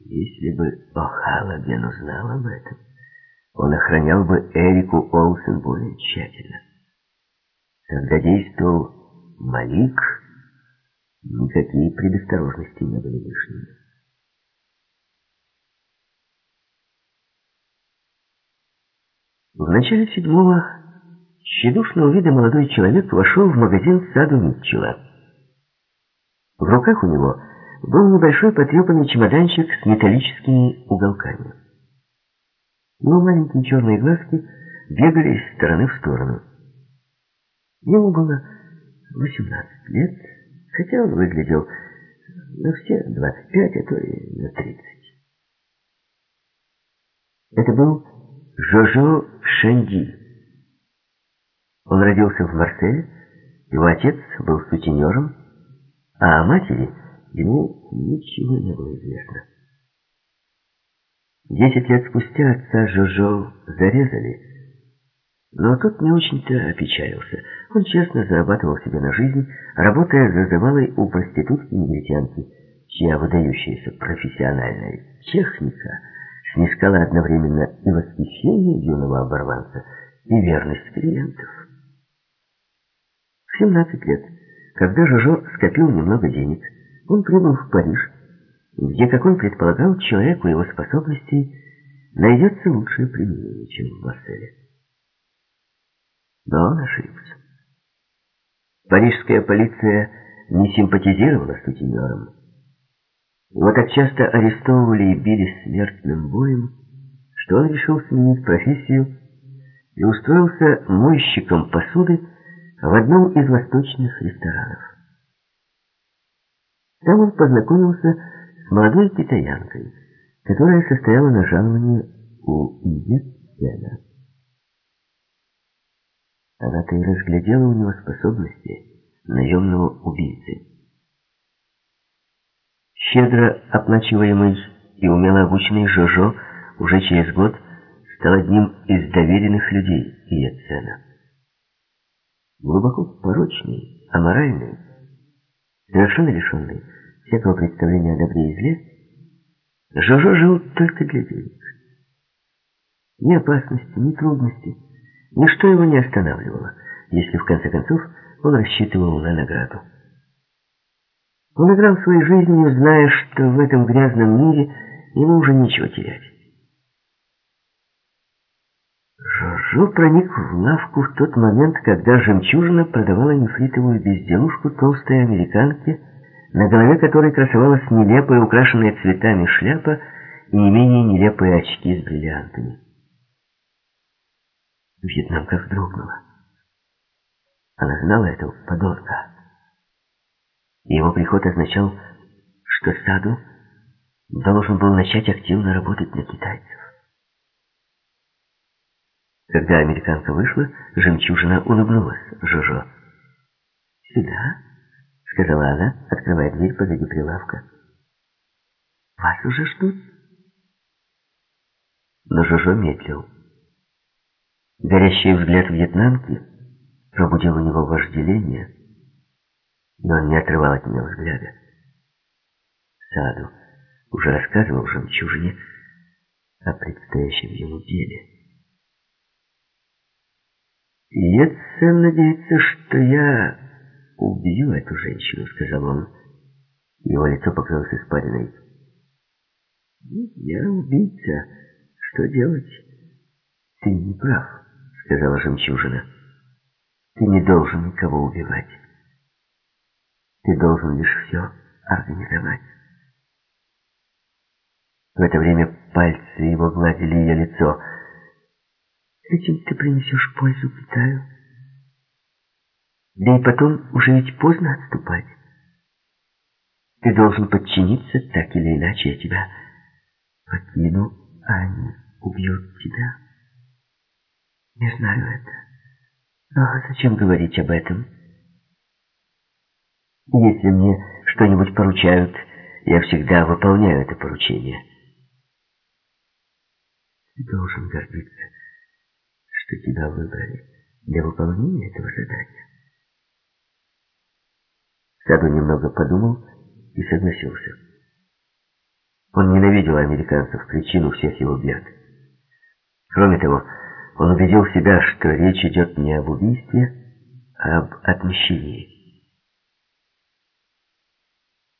Если бы О'Халлоген узнал об этом, он охранял бы Эрику Олсен более тщательно. Когда действовал Малик, никакие предосторожности не были лишними. В начале седьмого тщедушного вида молодой человек вошел в магазин саду Митчелла. В руках у него был небольшой потрепанный чемоданчик с металлическими уголками. Его маленькие черные глазки бегали из стороны в сторону. Ему было 18 лет, хотя он выглядел на все 25, а то и на 30. Это был Жожо Шенди. Он родился в Марселе, его отец был сутенером, а о матери ему ничего не было известно. Десять лет спустя отца Жожо зарезали, но тот не очень-то опечалился. Он честно зарабатывал себе на жизнь, работая за завалой у проститутки-негритянки, чья выдающаяся профессиональная техника снискала одновременно и восхищение юного оборванца, и верность клиентов. В 17 лет, когда Жожо скопил немного денег, он прибыл в Париж, где, как он предполагал, человеку его способностей найдется лучшее применение, чем в Марселе. Но он ошибся. Парижская полиция не симпатизировала сутенерам. Его так часто арестовывали и били смертным боем, что он решил сменить профессию и устроился мойщиком посуды в одном из восточных ресторанов. Там он познакомился с молодой китаянкой, которая состояла на жаловании у Иезена. Она-то и разглядела у него способности наемного убийцы. Щедро оплачиваемый и умело обученный Жожо уже через год стал одним из доверенных людей Иецена. Глубоко порочный, аморальный, совершенно лишенный всякого представления о добре и зле, Жожо жил только для денег. Ни опасности, ни трудности — Ничто его не останавливало, если в конце концов он рассчитывал на награду. Он играл своей жизнью, зная, что в этом грязном мире ему уже нечего терять. Жожо проник в лавку в тот момент, когда жемчужина продавала нефритовую безделушку толстой американке, на голове которой красовалась нелепая, украшенная цветами шляпа и не менее нелепые очки с бриллиантами. Вьетнамка вздрогнула. Она знала этого подонка. Его приход означал, что Саду должен был начать активно работать на китайцев. Когда американка вышла, жемчужина улыбнулась Жожо. «Сюда», — сказала она, открывая дверь позади прилавка. «Вас уже ждут». Но Жожо медлил. Горящий взгляд вьетнамки пробудил у него вожделение, но он не отрывал от нее взгляда. Саду уже рассказывал жемчужине о предстоящем ему деле. «Ецен надеется, что я убью эту женщину», — сказал он. Его лицо покрылось испариной. «Я убийца. Что делать? Ты не прав» сказала жемчужина. Ты не должен никого убивать. Ты должен лишь все организовать. В это время пальцы его гладили ее лицо. Этим ты принесешь пользу Китаю. Да и потом уже ведь поздно отступать. Ты должен подчиниться, так или иначе я тебя покину, а они убьют тебя. Не знаю это. Но зачем говорить об этом? Если мне что-нибудь поручают, я всегда выполняю это поручение. Ты должен гордиться, что тебя выбрали для выполнения этого задания. Саду немного подумал и согласился. Он ненавидел американцев, причину всех его бед. Кроме того, он убедил себя, что речь идет не об убийстве, а об отмщении.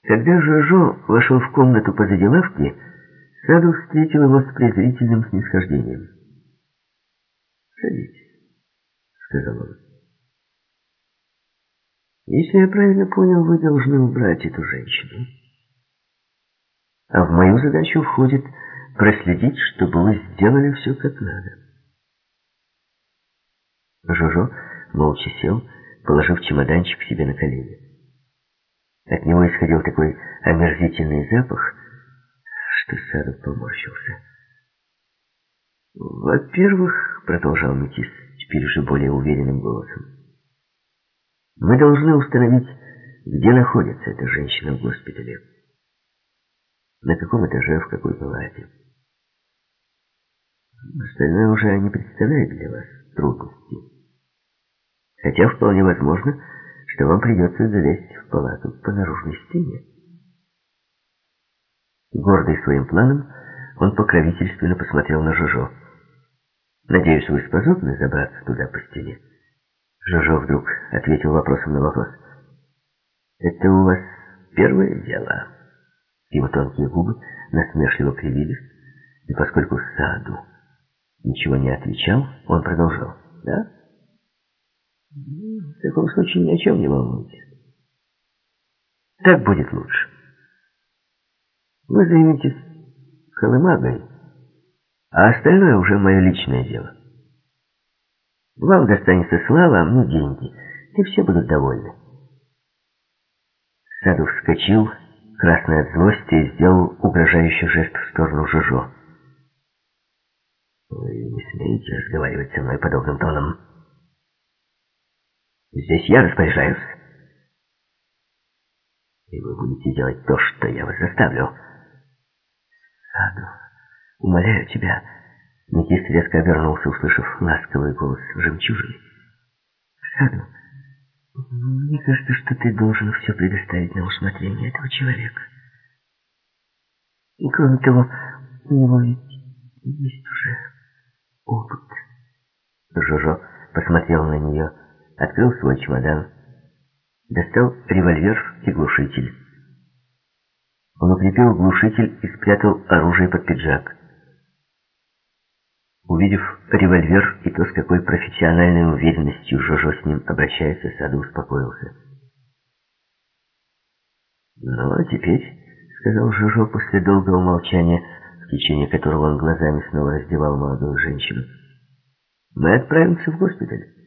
Когда Жожо вошел в комнату позади лавки, Саду встретил его с презрительным снисхождением. «Садитесь», — сказал он. Если я правильно понял, вы должны убрать эту женщину. А в мою задачу входит проследить, чтобы вы сделали все как надо. Жожо молча сел, положив чемоданчик себе на колени. От него исходил такой омерзительный запах, что Садов поморщился. «Во-первых, — продолжал Метис теперь уже более уверенным голосом, — мы должны установить, где находится эта женщина в госпитале. На каком этаже, в какой палате. Остальное уже не представляет для вас трудности. Хотя вполне возможно, что вам придется залезть в палату по наружной стене. Гордый своим планом, он покровительственно посмотрел на Жожо. «Надеюсь, вы способны забраться туда по стене?» Жожо вдруг ответил вопросом на вопрос. «Это у вас первое дело?» Его тонкие губы насмешливо кривились, и поскольку Саду ничего не отвечал, он продолжал. «Да? В таком случае ни о чем не волнуйтесь. Так будет лучше. Вы займитесь колымагой, а остальное уже мое личное дело. Вам достанется слава, а мне деньги, и все будут довольны. Саду вскочил, красный от злости, и сделал угрожающий жест в сторону Жужо. «Вы не смеете разговаривать со мной подобным тоном?» Здесь я распоряжаюсь. И вы будете делать то, что я вас заставлю. Саду, умоляю тебя. Никис резко обернулся, услышав ласковый голос жемчужины. Саду, мне кажется, что ты должен все предоставить на усмотрение этого человека. И кроме того, у него ведь есть уже опыт. Жожо посмотрел на нее открыл свой чемодан, достал револьвер и глушитель. Он укрепил глушитель и спрятал оружие под пиджак. Увидев револьвер и то, с какой профессиональной уверенностью Жожо с ним обращается, Саду успокоился. «Ну, а теперь», — сказал Жожо после долгого молчания, в течение которого он глазами снова раздевал молодую женщину, — «мы отправимся в госпиталь».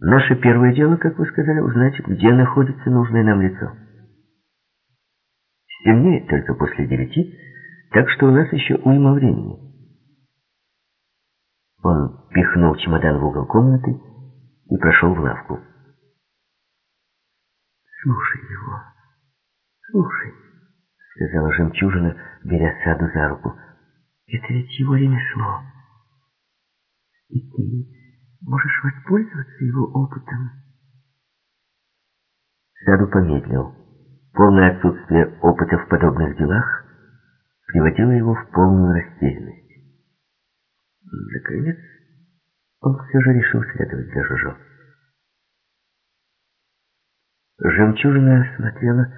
Наше первое дело, как вы сказали, узнать, где находится нужное нам лицо. Стемнеет только после девяти, так что у нас еще уйма времени. Он пихнул чемодан в угол комнаты и прошел в лавку. «Слушай его, слушай», — сказала жемчужина, беря саду за руку. «Это ведь его ремесло. И ты Можешь воспользоваться его опытом. Саду помедлил. Полное отсутствие опыта в подобных делах приводило его в полную растерянность. Наконец, он все же решил следовать за Жужо. Жемчужина смотрела,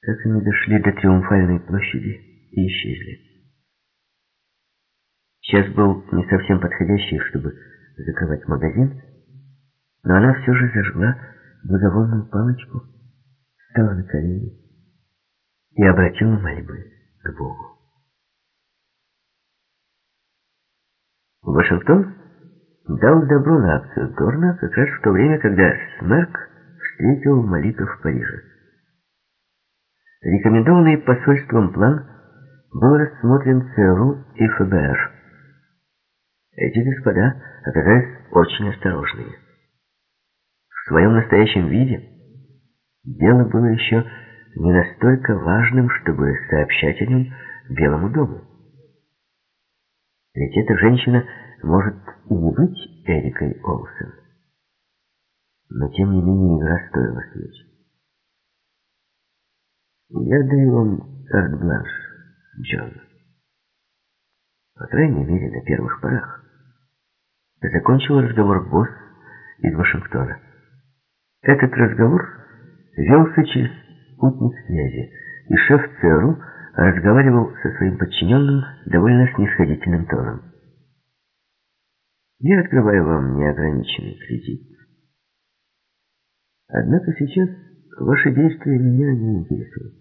как они дошли до Триумфальной площади и исчезли. Час был не совсем подходящий, чтобы закрывать магазин, но она все же зажгла благовонную палочку, встала на колени и обратила мольбы к Богу. Вашингтон дал добро на акцию Торна как раз в то время, когда Смерк встретил молитву в Париже. Рекомендованный посольством план был рассмотрен ЦРУ и ФБР. Эти господа оказались очень осторожными. В своем настоящем виде дело было еще не настолько важным, чтобы сообщать о нем Белому дому. Ведь эта женщина может и не быть Эрикой Олсен. Но тем не менее игра стоила свеч. Я даю вам карт-бланш, Джон. По крайней мере, на первых порах. Закончил разговор босс из Вашингтона. Этот разговор велся через спутник связи, и шеф ЦРУ разговаривал со своим подчиненным довольно снисходительным тоном. «Я открываю вам неограниченный кредит. Однако сейчас ваши действия меня не интересуют.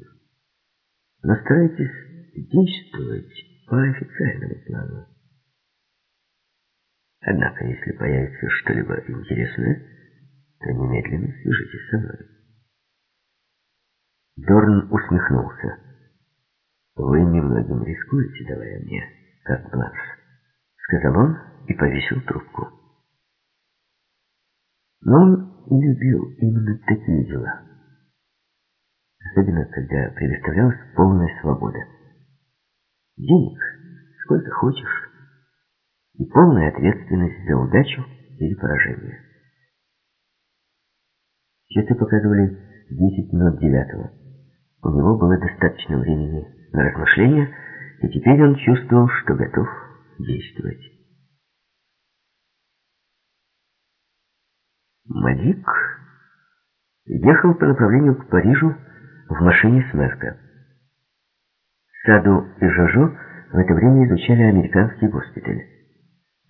Но старайтесь действовать по официальному плану. Однако, если появится что-либо интересное, то немедленно свяжитесь со мной. Дорн усмехнулся. «Вы немногим рискуете, давая мне, как бланш», — сказал он и повесил трубку. Но он любил именно такие дела. Особенно, когда предоставлялась полная свобода. Денег сколько хочешь, и полная ответственность за удачу или поражение. Часы показывали 10 минут девятого. У него было достаточно времени на размышления, и теперь он чувствовал, что готов действовать. Мадик ехал по направлению к Парижу в машине с Мерка. Саду и Жожо в это время изучали американский госпиталь.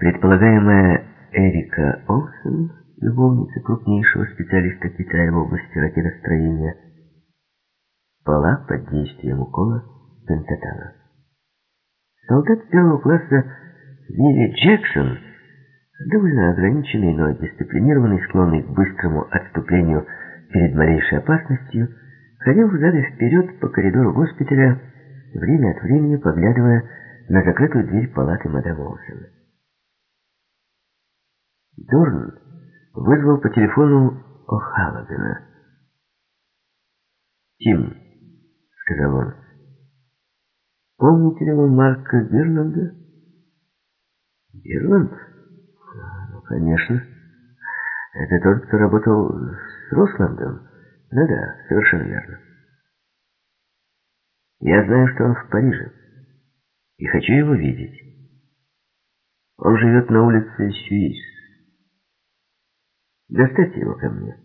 Предполагаемая Эрика Олсен, любовница крупнейшего специалиста Китая в области ракетостроения, спала под действием укола пентатана. Солдат первого класса Вилли Джексон, довольно ограниченный, но дисциплинированный, склонный к быстрому отступлению перед малейшей опасностью, ходил взад и вперед по коридору госпиталя, время от времени поглядывая на закрытую дверь палаты мадам Олсен. Дорн вызвал по телефону О'Халлогана. «Тим», — сказал он, — «помните ли вы Марка Бирланда?» «Бирланд? Ну, конечно. Это тот, кто работал с Росландом?» «Да-да, совершенно верно». «Я знаю, что он в Париже, и хочу его видеть. Он живет на улице Сюис. Доставьте его ко мне.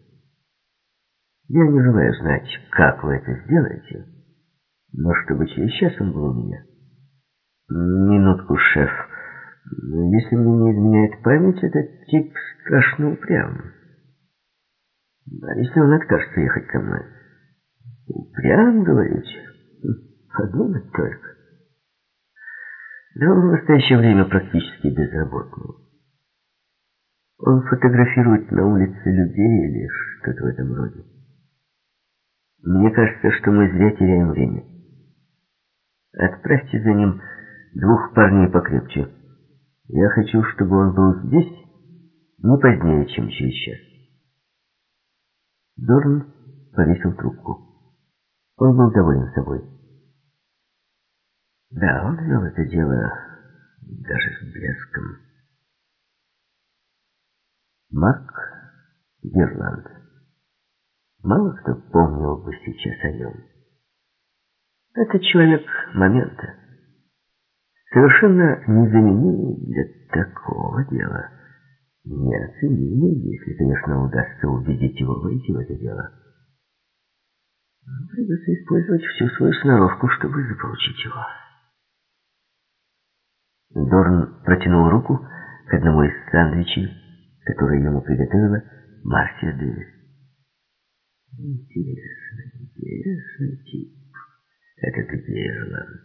Я не желаю знать, как вы это сделаете, но чтобы через час он был у меня. Минутку, шеф. Если мне не изменяет память, этот тип страшно упрям. А если он откажется ехать ко мной? Упрям, говорите? Подумать только. Да он в настоящее время практически безработный. Он фотографирует на улице людей или что-то в этом роде. Мне кажется, что мы зря теряем время. Отправьте за ним двух парней покрепче. Я хочу, чтобы он был здесь не позднее, чем через час. Дорн повесил трубку. Он был доволен собой. Да, он вел это дело даже с блеском. Марк Герланд. Мало кто помнил бы сейчас о нем. Это человек момента. Совершенно незаменимый для такого дела. Неоценимый, если, конечно, удастся убедить его войти в это дело. Придется использовать всю свою сноровку, чтобы заполучить его. Дорн протянул руку к одному из сэндвичей, которую ему приготовила Марсия Дэвис. Интересно, интересный тип. Этот Герланд.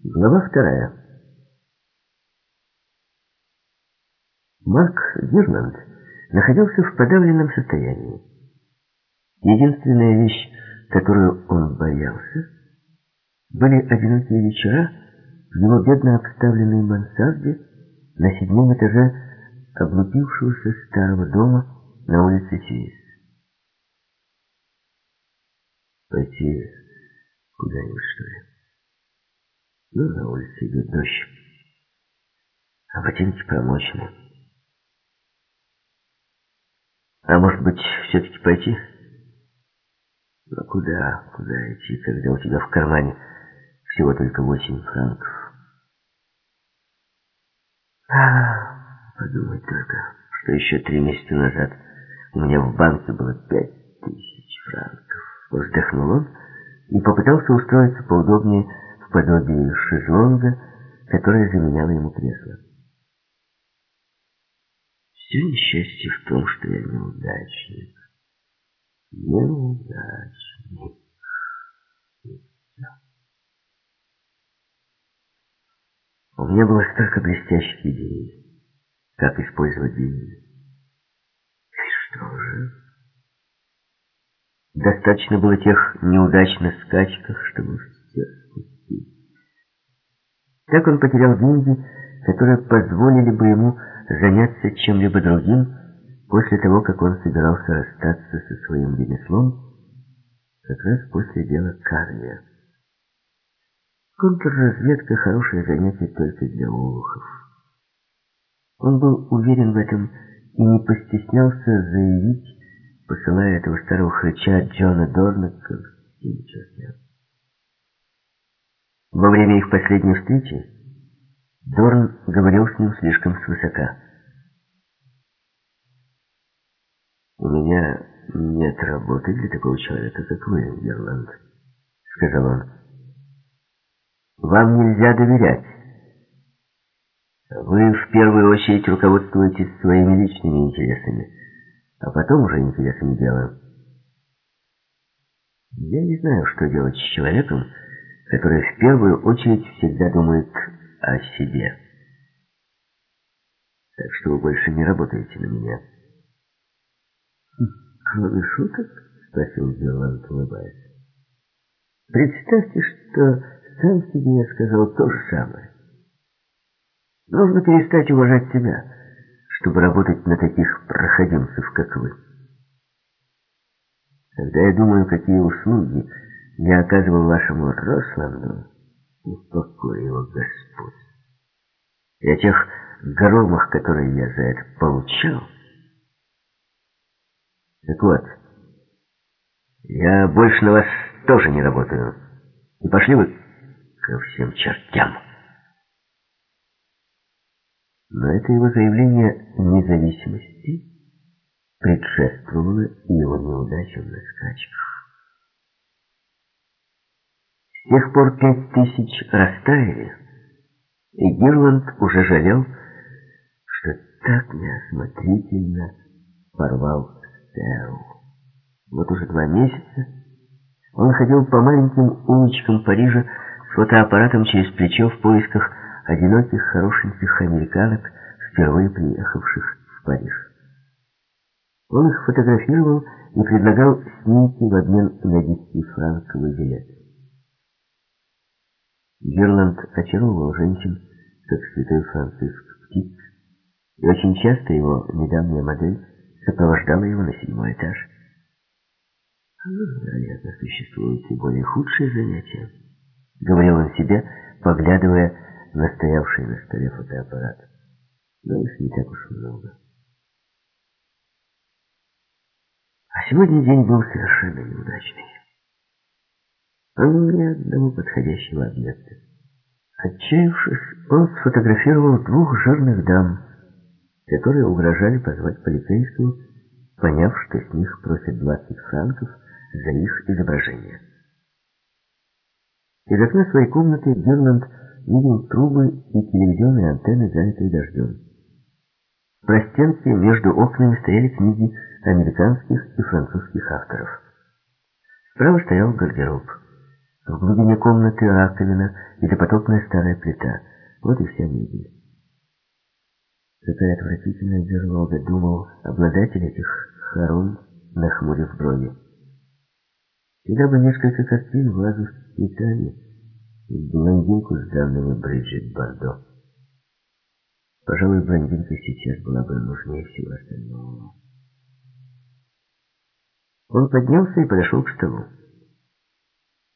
Глава вторая. Марк Герланд находился в подавленном состоянии. Единственная вещь, которую он боялся, были одинокие вечера, в его бедно обставленной мансарде на седьмом этаже облупившегося старого дома на улице Чиз. Пойти куда-нибудь, что ли? Ну, на улице идет дождь. А ботинки промочены. А может быть, все-таки пойти? А куда, куда идти, когда у тебя в кармане всего только восемь франков? А, подумать только, что еще три месяца назад у меня в банке было пять тысяч франков. Вздохнул он и попытался устроиться поудобнее в подобии шезлонга, которое заменяло ему кресло. Все несчастье в том, что я неудачник. Неудачник. У меня было столько блестящих идей, как использовать деньги. И что же? Достаточно было тех неудачных скачках, чтобы все спустить. Так он потерял деньги, которые позволили бы ему заняться чем-либо другим после того, как он собирался расстаться со своим ремеслом, как раз после дела Карния. Контрразведка — хорошее занятие только для олухов. Он был уверен в этом и не постеснялся заявить, посылая этого старого хрыча Джона Дорна к Во время их последней встречи Дорн говорил с ним слишком свысока. «У меня нет работы для такого человека, как вы, Герланд», — сказал он. Вам нельзя доверять. Вы в первую очередь руководствуетесь своими личными интересами, а потом уже интересами дела. Я не знаю, что делать с человеком, который в первую очередь всегда думает о себе. Так что вы больше не работаете на меня. «Кроме шуток?» — спросил Герланд, улыбаясь. «Представьте, что сам себе сказал то же самое. Нужно перестать уважать себя, чтобы работать на таких проходимцев, как вы. Когда я думаю, какие услуги я оказывал вашему Росланду, успокой его Господь. И о тех громах, которые я за это получал. Так вот, я больше на вас тоже не работаю. И пошли вы ко всем чертям. Но это его заявление независимости предшествовало его неудачам на скачках. С тех пор пять тысяч растаяли, и Гирланд уже жалел, что так неосмотрительно порвал Стеру. Вот уже два месяца он ходил по маленьким улочкам Парижа, фотоаппаратом через плечо в поисках одиноких хорошеньких американок, впервые приехавших в Париж. Он их фотографировал и предлагал снимки в обмен на 10-франковый билет. Герланд очаровывал женщин, как святой Франциск птиц, и очень часто его недавняя модель сопровождала его на седьмой этаж. Вероятно, существуют и более худшие занятия. — говорил он себе, поглядывая на стоявший на столе фотоаппарат. Но их не так уж много. А сегодня день был совершенно неудачный. Он ни одного подходящего объекта. Отчаявшись, он сфотографировал двух жирных дам, которые угрожали позвать полицейского, поняв, что с них просят 20 франков за их изображение. Из окна своей комнаты Герланд видел трубы и телевизионные антенны, залитые дождем. В простенке между окнами стояли книги американских и французских авторов. Справа стоял гардероб. В глубине комнаты раковина и допотопная старая плита. Вот и вся мебель. Какая отвратительная берлога, думал обладатель этих хорон, нахмурив брови. Сюда бы несколько картин, вазу цветами и блондинку с данными Бриджит Бардо. Пожалуй, блондинка сейчас была бы нужнее всего остального. Он поднялся и подошел к столу.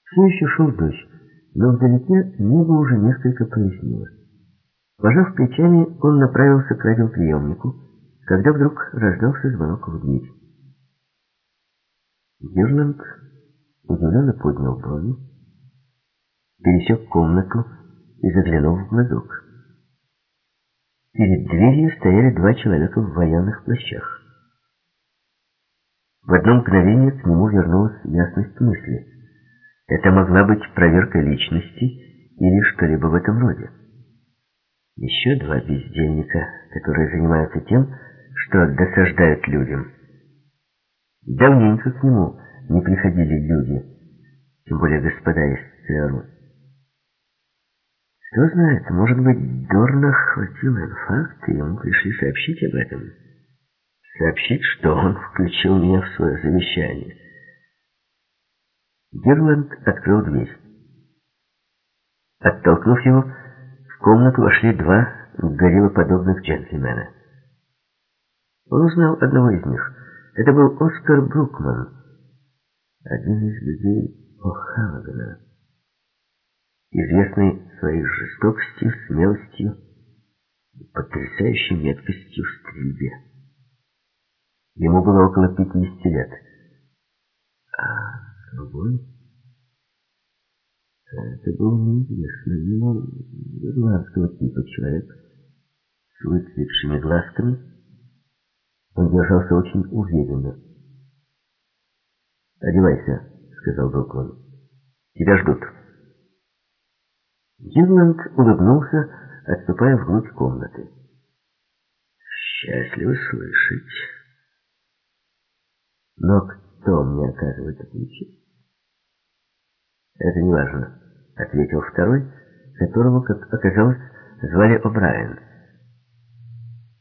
Все еще шел дождь, но вдалеке небо уже несколько прояснилось. Пожав плечами, он направился к радиоприемнику, когда вдруг раздался звонок в дверь. Гирланд удивленно поднял брови, пересек комнату и заглянул в глазок. Перед дверью стояли два человека в военных плащах. В одно мгновение к нему вернулась ясность мысли. Это могла быть проверка личности или что-либо в этом роде. Еще два бездельника, которые занимаются тем, что досаждают людям. Давненько к нему не приходили люди, тем более господа из ЦРУ. Кто знает, может быть, Дорна хватило инфаркт, и ему пришли сообщить об этом. Сообщить, что он включил меня в свое завещание. Герланд открыл дверь. Оттолкнув его, в комнату вошли два гориллоподобных джентльмена. Он узнал одного из них. Это был Оскар Брукман, один из людей О'Халлогана, известный своей жестокостью, смелостью и потрясающей меткостью в стрельбе. Ему было около 50 лет. А другой... Это был неизвестный, но ирландского типа человек с выцветшими глазками. Он держался очень уверенно. «Одевайся», — сказал Бруклан. «Тебя ждут». Гилланд улыбнулся, отступая вглубь комнаты. «Счастливо слышать. Но кто мне оказывает ключи?» «Это не важно», — ответил второй, которого, как оказалось, звали О'Брайен.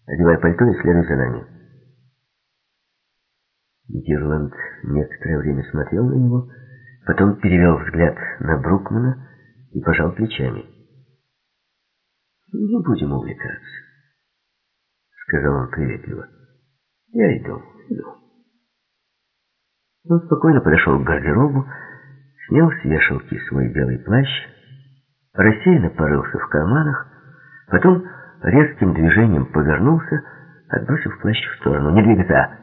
«Одевай пальто и следуй за нами». Гирланд некоторое время смотрел на него, потом перевел взгляд на Брукмана и пожал плечами. «Не будем увлекаться», — сказал он приветливо. «Я иду, иду». Он спокойно подошел к гардеробу, снял с вешалки свой белый плащ, рассеянно порылся в карманах, потом резким движением повернулся, отбросив плащ в сторону. «Не двигаться!»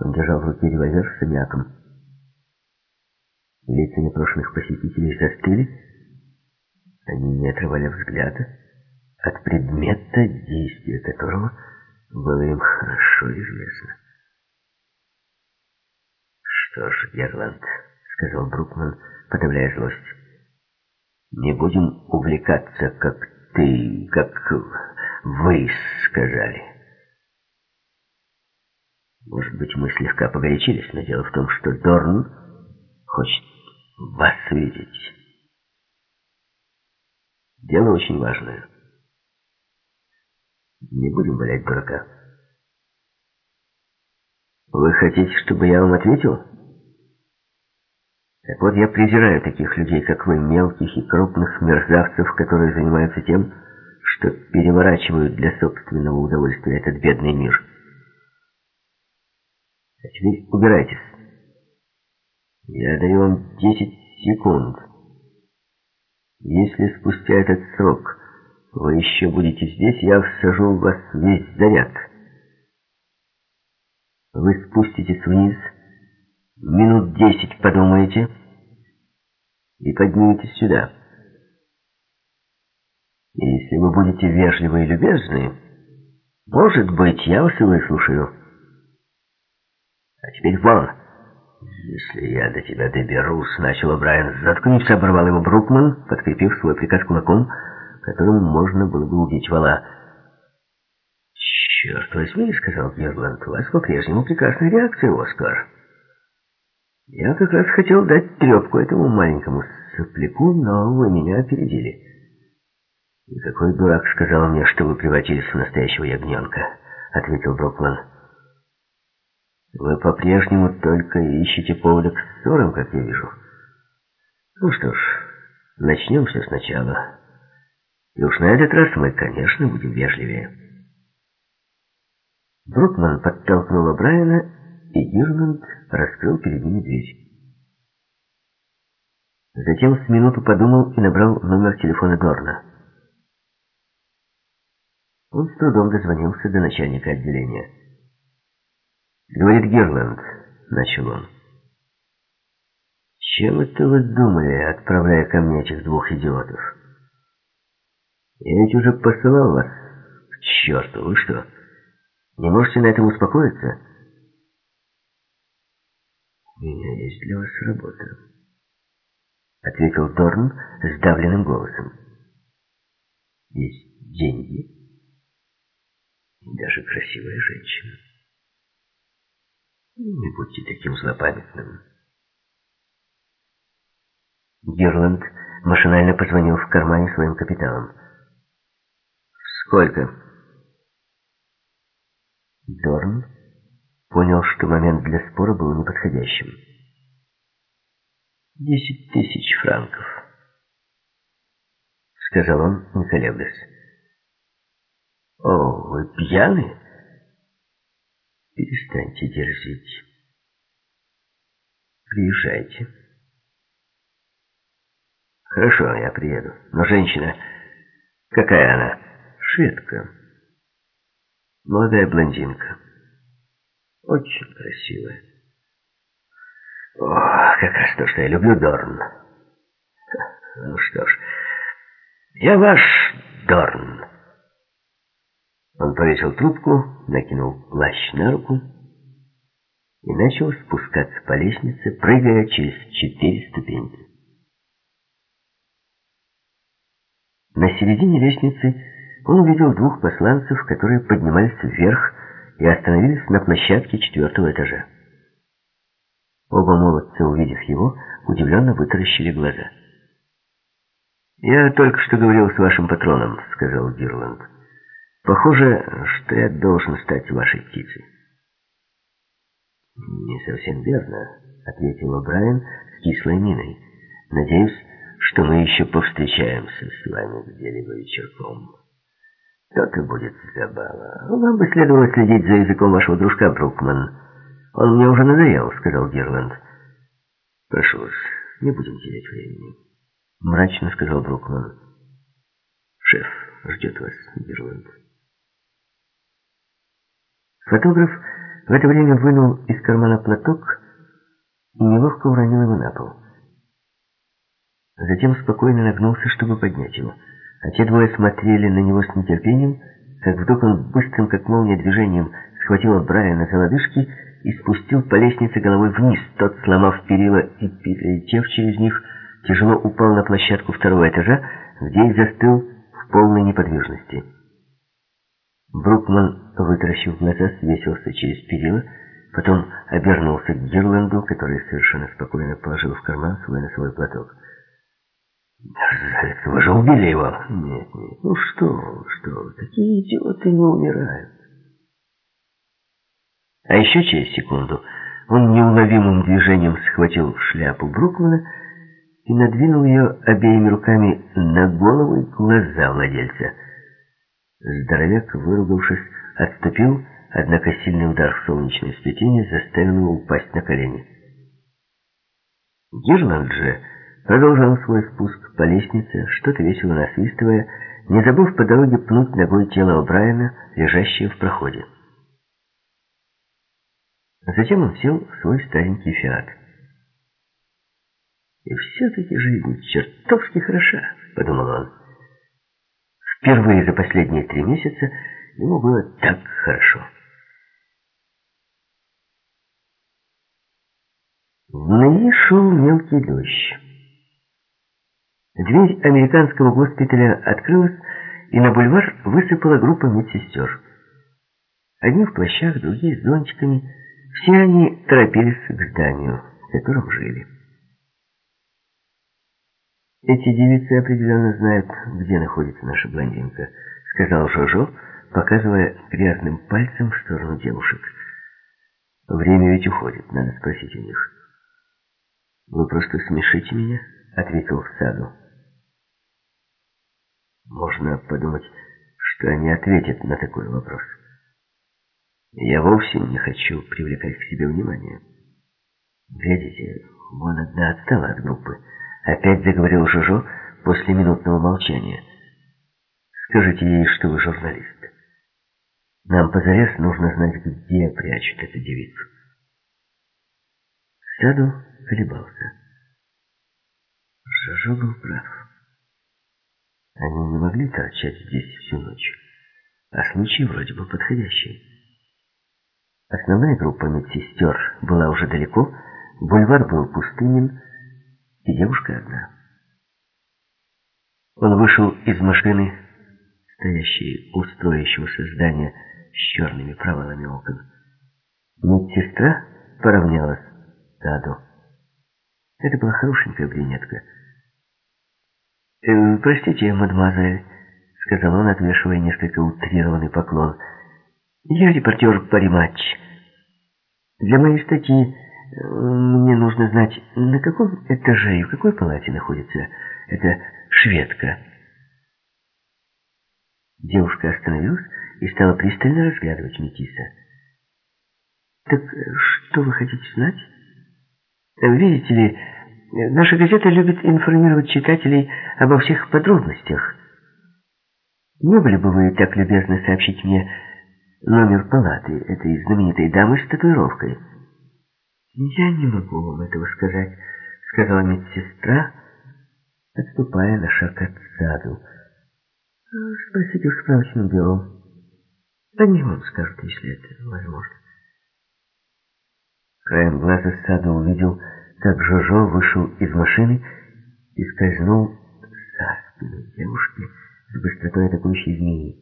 Он держал в руке револьвер с аммиаком. Лица непрошенных посетителей застыли. Они не отрывали взгляда от предмета, действия которого было им хорошо известно. «Что ж, Герланд», — сказал Брукман, подавляя злость, — «не будем увлекаться, как ты, как вы сказали». Может быть, мы слегка погорячились, но дело в том, что Дорн хочет вас видеть. Дело очень важное. Не будем валять дурака. Вы хотите, чтобы я вам ответил? Так вот, я презираю таких людей, как вы, мелких и крупных мерзавцев, которые занимаются тем, что переворачивают для собственного удовольствия этот бедный мир. А теперь убирайтесь. Я даю вам 10 секунд. Если спустя этот срок вы еще будете здесь, я всажу в вас весь заряд. Вы спуститесь вниз, минут десять подумаете и подниметесь сюда. И если вы будете вежливы и любезны, может быть, я вас и выслушаю. А теперь вон. Если я до тебя доберусь, начал Брайан. Заткнись, оборвал его Брукман, подкрепив свой приказ кулаком, которым можно было бы убить вала. «Черт возьми», — сказал Герланд, — «у вас по-прежнему прекрасная реакция, Оскар». «Я как раз хотел дать трепку этому маленькому сопляку, но вы меня опередили». «И какой дурак сказал мне, что вы превратились в настоящего ягненка», — ответил Брукман. Вы по-прежнему только ищете повода к ссорам, как я вижу. Ну что ж, начнем все сначала. И уж на этот раз мы, конечно, будем вежливее. Брукман подтолкнул Брайана, и Гирланд раскрыл перед ними дверь. Затем с минуту подумал и набрал номер телефона Дорна. Он с трудом дозвонился до начальника отделения. «Говорит Герланд», — начал он. «Чем это вы думали, отправляя ко мне этих двух идиотов? Я ведь уже посылал вас к черту, вы что, не можете на этом успокоиться?» «У меня есть для вас работа», — ответил Торн сдавленным голосом. «Есть деньги, даже красивая женщина. Не будьте таким злопамятным. Герланд машинально позвонил в кармане своим капиталам. «Сколько?» Дорн понял, что момент для спора был неподходящим. «Десять тысяч франков», — сказал он, не колеблясь. «О, вы пьяны?» «Перестаньте дерзить. Приезжайте». «Хорошо, я приеду. Но женщина... Какая она?» «Шведка. Молодая блондинка. Очень красивая. О, как раз то, что я люблю, Дорн. Ну что ж, я ваш Дорн». Он повесил трубку, накинул плащ на руку и начал спускаться по лестнице, прыгая через четыре ступеньки. На середине лестницы он увидел двух посланцев, которые поднимались вверх и остановились на площадке четвертого этажа. Оба молодца, увидев его, удивленно вытаращили глаза. «Я только что говорил с вашим патроном», — сказал Гирланд. Похоже, что я должен стать вашей птицей. Не совсем верно, ответил Брайан с кислой миной. Надеюсь, что мы еще повстречаемся с вами где-либо вечерком. То-то будет забава. Вам бы следовало следить за языком вашего дружка, Брукман. Он мне уже надоел, сказал Герланд. Прошу вас, не будем терять времени. Мрачно сказал Брукман. Шеф ждет вас, Герланд. Фотограф в это время вынул из кармана платок и неловко уронил его на пол. Затем спокойно нагнулся, чтобы поднять его. А те двое смотрели на него с нетерпением, как вдруг он быстрым, как молния, движением схватил Брайана за лодыжки и спустил по лестнице головой вниз. Тот, сломав перила и перелетев через них, тяжело упал на площадку второго этажа, где и застыл в полной неподвижности. Брукман, вытаращив глаза, свесился через перила, потом обернулся к Герланду, который совершенно спокойно положил в карман свой носовой платок. «Мерзавец, вы же убили его!» «Нет, нет, ну что, что, такие идиоты не умирают!» А еще через секунду он неуловимым движением схватил шляпу Брукмана и надвинул ее обеими руками на голову и глаза владельца – Здоровяк, выругавшись, отступил, однако сильный удар в солнечное сплетение заставил его упасть на колени. Гирланд же продолжал свой спуск по лестнице, что-то весело насвистывая, не забыв по дороге пнуть ногой тело Брайана, лежащее в проходе. Затем он сел в свой старенький фиат. «И все-таки жизнь чертовски хороша», — подумал он. Впервые за последние три месяца ему было так хорошо. В ноябре шел мелкий дождь. Дверь американского госпиталя открылась, и на бульвар высыпала группа медсестер. Одни в плащах, другие с зонтиками. Все они торопились к зданию, в котором жили. «Эти девицы определенно знают, где находится наша блондинка», — сказал Жожо, показывая грязным пальцем в сторону девушек. «Время ведь уходит, надо спросить у них». «Вы просто смешите меня», — ответил в саду. Можно подумать, что они ответят на такой вопрос. Я вовсе не хочу привлекать к себе внимание. Глядите, вон одна отстала от группы. Опять заговорил Жужо после минутного молчания. Скажите ей, что вы журналист. Нам позарез нужно знать, где прячут эту девицу. Саду колебался. Жужо был прав. Они не могли торчать здесь всю ночь. А случай вроде бы подходящий. Основная группа медсестер была уже далеко, бульвар был пустынен, и девушка одна. Он вышел из машины, стоящей у строящегося здания с черными провалами окон. Медсестра поравнялась Саду. Это была хорошенькая брюнетка. «Э, «Простите, мадемуазель», — сказал он, отвешивая несколько утрированный поклон. «Я репортер Париматч. Для моей статьи мне нужно знать, на каком этаже и в какой палате находится эта шведка». Девушка остановилась и стала пристально разглядывать Метиса. «Так что вы хотите знать?» «Видите ли, наша газета любит информировать читателей обо всех подробностях. Не были бы вы так любезны сообщить мне номер палаты этой знаменитой дамы с татуировкой?» «Я не могу вам этого сказать», — сказала медсестра, отступая на шаг от саду. «Спросите в справочном бюро». Они вам скажут, если это возможно. Краем глаза Саду увидел, как Жожо вышел из машины и скользнул за спину девушки с быстротой атакующей змеи.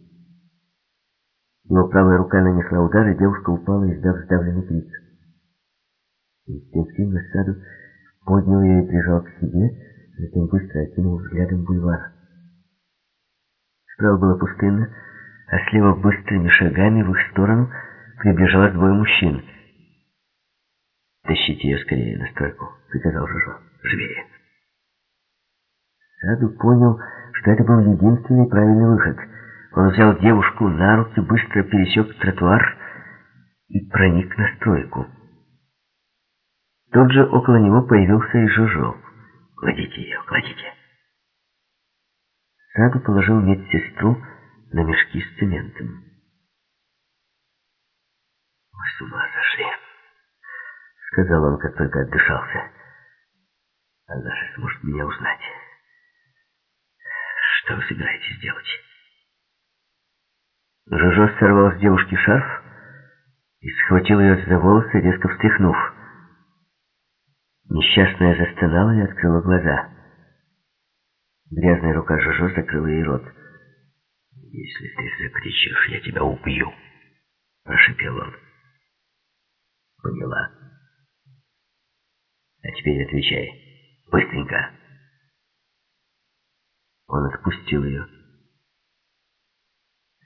Его правая рука нанесла удар, и девушка упала, издав сдавленный крик. Инстинктивно Саду поднял ее и прижал к себе, затем быстро окинул взглядом бульвар. Справа было пустынно, а слева быстрыми шагами в их сторону приближалось двое мужчин. «Тащите ее скорее на стройку», — приказал Жужо. «Живее». Саду понял, что это был единственный правильный выход. Он взял девушку на руки, быстро пересек тротуар и проник на стройку. Тут же около него появился и Жужо. «Кладите ее, кладите». Саду положил медсестру на мешки с цементом. «Мы с ума сошли», — сказал он, как только отдышался. «Она же сможет меня узнать. Что вы собираетесь делать?» Жужо сорвал с девушки шарф и схватил ее за волосы, резко встряхнув. Несчастная застонала и открыла глаза. Грязная рука Жужо закрыла ей рот. «Если ты закричишь, я тебя убью!» — прошепел он. «Поняла. А теперь отвечай. Быстренько!» Он отпустил ее.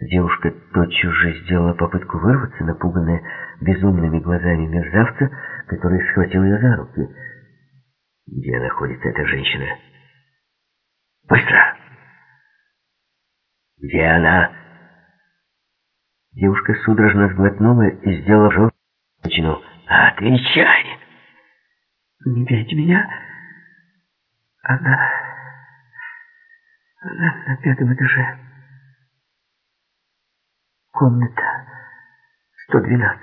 Девушка тотчас же сделала попытку вырваться, напуганная безумными глазами мерзавца, который схватил ее за руки. «Где находится эта женщина?» «Быстро!» «Где она?» Девушка судорожно сглотнула и сделала желточину. «Отвечай!» «Не бейте меня!» «Она... она на пятом этаже. Комната 112».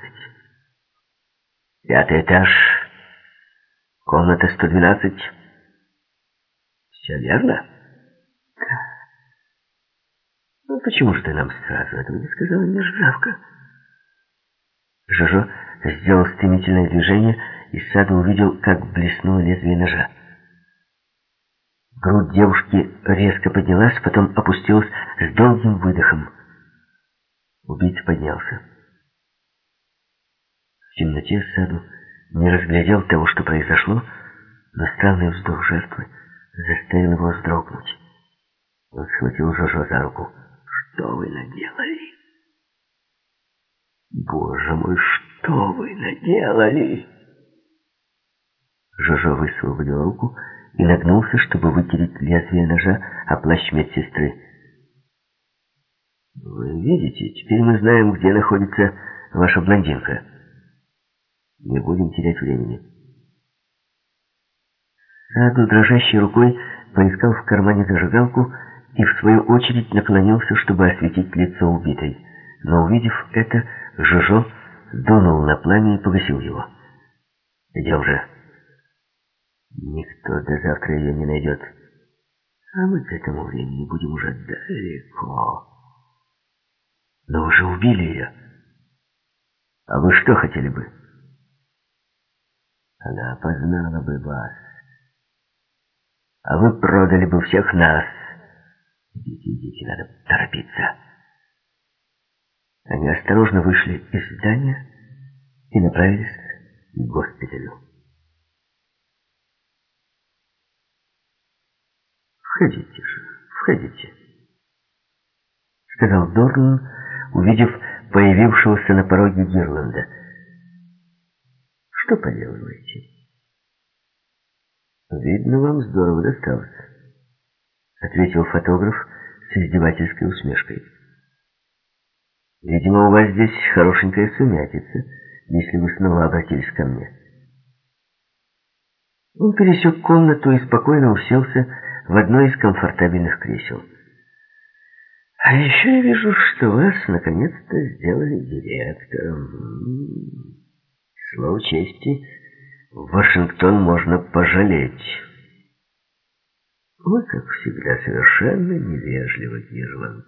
«Пятый этаж. Комната 112. Все верно?» «Ну, почему же ты нам сразу этого не сказала, мерзавка?» Жожо сделал стремительное движение, и Саду увидел, как блеснуло лезвие ножа. Грудь девушки резко поднялась, потом опустилась с долгим выдохом. Убийца поднялся. В темноте Саду не разглядел того, что произошло, но странный вздох жертвы заставил его вздрогнуть. Он схватил Жожо за руку. Что вы наделали? Боже мой, что вы наделали? Жожо высвободил руку и нагнулся, чтобы вытереть лезвие ножа о плащ медсестры. Вы видите, теперь мы знаем, где находится ваша блондинка. Не будем терять времени. Саду дрожащей рукой поискал в кармане зажигалку и в свою очередь наклонился, чтобы осветить лицо убитой. Но увидев это, Жожо дунул на пламя и погасил его. «Идем же. Никто до завтра ее не найдет. А мы к этому времени будем уже далеко. Но уже убили ее. А вы что хотели бы? Она опознала бы вас. А вы продали бы всех нас». Идите, идите, надо торопиться. Они осторожно вышли из здания и направились к госпиталю. «Входите же, входите», — сказал Дорн, увидев появившегося на пороге Гирланда. «Что поделываете?» «Видно, вам здорово досталось», — ответил фотограф с издевательской усмешкой. «Видимо, у вас здесь хорошенькая сумятица, если вы снова обратились ко мне». Он пересек комнату и спокойно уселся в одно из комфортабельных кресел. «А еще я вижу, что вас наконец-то сделали директором. Слово чести, Вашингтон можно пожалеть». «Вы, как всегда, совершенно невежливы, Гирланд»,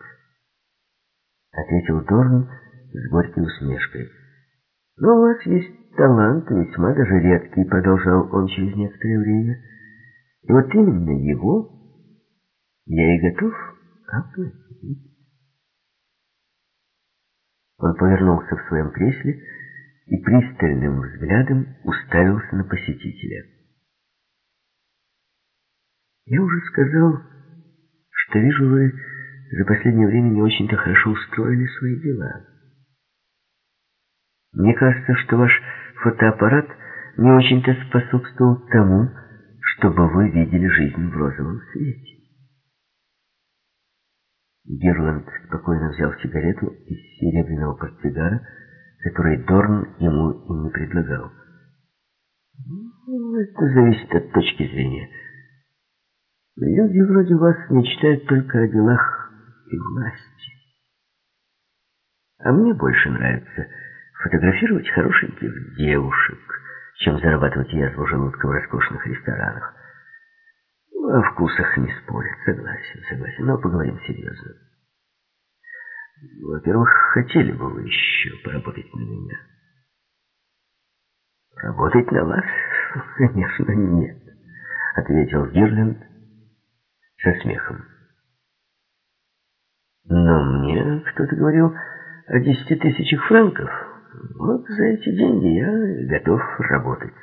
— ответил Торн с горькой усмешкой. «Но у вас есть талант, весьма даже редкий», — продолжал он через некоторое время. «И вот именно его я и готов оплатить». Он повернулся в своем кресле и пристальным взглядом уставился на посетителя. Я уже сказал, что вижу, вы за последнее время не очень-то хорошо устроили свои дела. Мне кажется, что ваш фотоаппарат не очень-то способствовал тому, чтобы вы видели жизнь в розовом свете. Герланд спокойно взял сигарету из серебряного портсигара, который Дорн ему и не предлагал. Ну, это зависит от точки зрения. Люди вроде вас мечтают только о делах и власти. А мне больше нравится фотографировать хорошеньких девушек, чем зарабатывать язву желудка в роскошных ресторанах. Ну, о вкусах не спорят, согласен, согласен, но поговорим серьезно. Во-первых, хотели бы вы еще поработать на меня? Работать на вас? <laughs> Конечно, нет, ответил Гирленд со смехом. Но мне кто-то говорил о десяти тысячах франков. Вот за эти деньги я готов работать.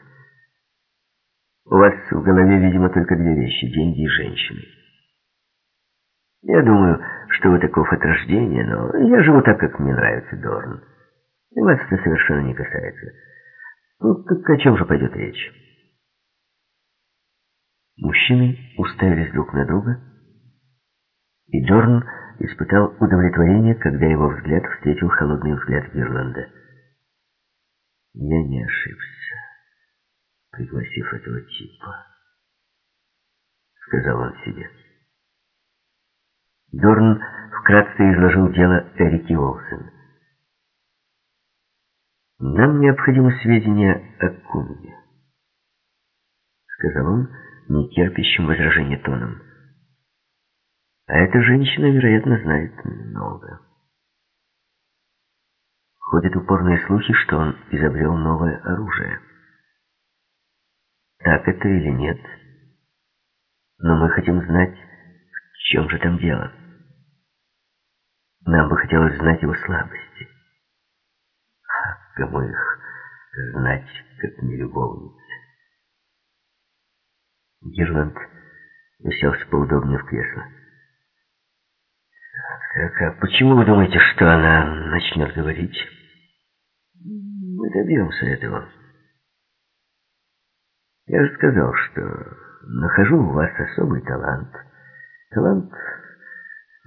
У вас в голове, видимо, только две вещи — деньги и женщины. Я думаю, что вы таков от рождения, но я живу так, как мне нравится, Дорн. И вас это совершенно не касается. Ну, так о чем же пойдет речь? Мужчины уставились друг на друга, и Дорн испытал удовлетворение, когда его взгляд встретил холодный взгляд Гирланда. Я не ошибся, пригласив этого типа, сказал он себе. Дорн вкратце изложил дело Эрики Олсен. «Нам необходимы сведения о Кунге», — сказал он, нетерпящим возражения тоном. «А эта женщина, вероятно, знает много». Ходят упорные слухи, что он изобрел новое оружие. Так это или нет? Но мы хотим знать, в чем же там дело. Нам бы хотелось знать его слабости. А кому их знать, как не любовницы? Гирланд уселся поудобнее в кресло. Так, а почему вы думаете, что она начнет говорить? Мы добьемся этого. Я же сказал, что нахожу у вас особый талант. Талант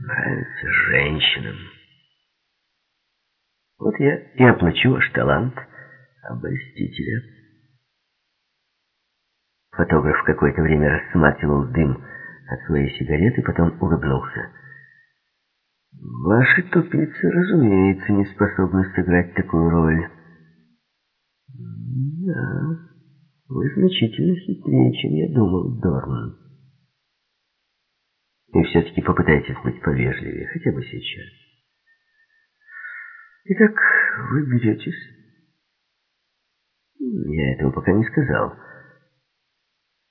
нравится женщинам. Вот я и оплачу ваш талант обольстителя. Фотограф какое-то время рассматривал дым от своей сигареты, потом улыбнулся. Ваши тупицы, разумеется, не способны сыграть такую роль. Да, вы значительно хитрее, чем я думал, Дорн. И все-таки попытайтесь быть повежливее, хотя бы сейчас. Итак, вы беретесь? Я этого пока не сказал.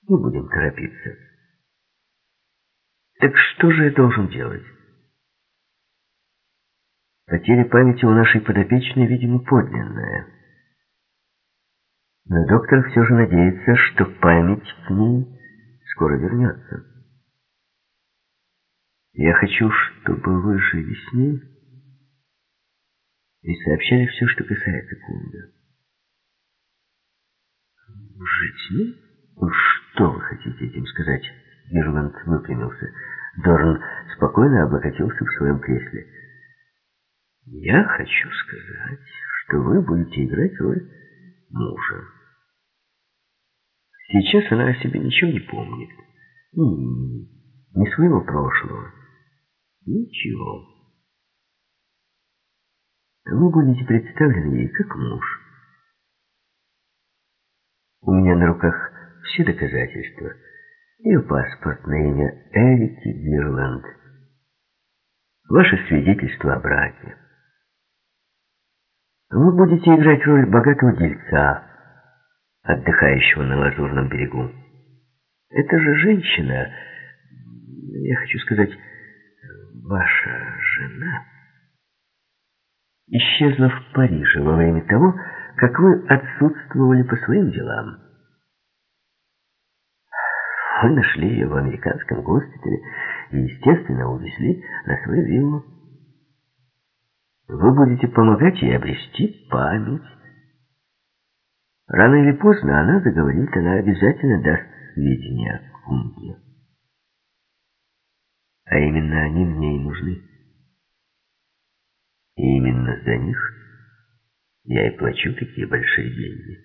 Не будем торопиться. Так что же я должен делать? Потеря памяти у нашей подопечной, видимо, подлинная. Но доктор все же надеется, что память к ней скоро вернется. Я хочу, чтобы вы с ней и сообщали все, что касается Кунга. Жить с ней? Что вы хотите этим сказать? Герланд выпрямился. Дорн спокойно облокотился в своем кресле. Я хочу сказать, что вы будете играть роль мужа. Сейчас она о себе ничего не помнит. Ни, ни своего прошлого. Ничего. Вы будете представлены ей как муж. У меня на руках все доказательства. Ее паспорт на имя Эрики Гирланд. Ваше свидетельство о браке. Вы будете играть роль богатого дельца, отдыхающего на лазурном берегу. Это же женщина, я хочу сказать, ваша жена, исчезла в Париже во время того, как вы отсутствовали по своим делам. Вы нашли ее в американском госпитале и, естественно, увезли на свою виллу. Вы будете помогать ей обрести память. Рано или поздно она заговорит, она обязательно даст сведения о Кунге. А именно они мне и нужны. И именно за них я и плачу такие большие деньги.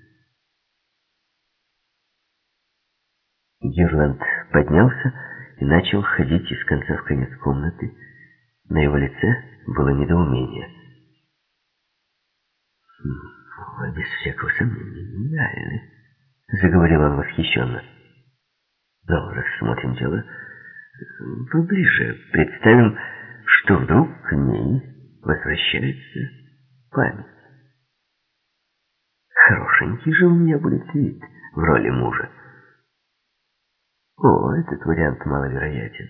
Герланд поднялся и начал ходить из конца в конец комнаты. На его лице было недоумение. «Вы без всякого сомнения гениальны», — заговорил он восхищенно. «Но рассмотрим дело поближе. Представим, что вдруг к ней возвращается память. Хорошенький же у меня будет вид в роли мужа. О, этот вариант маловероятен.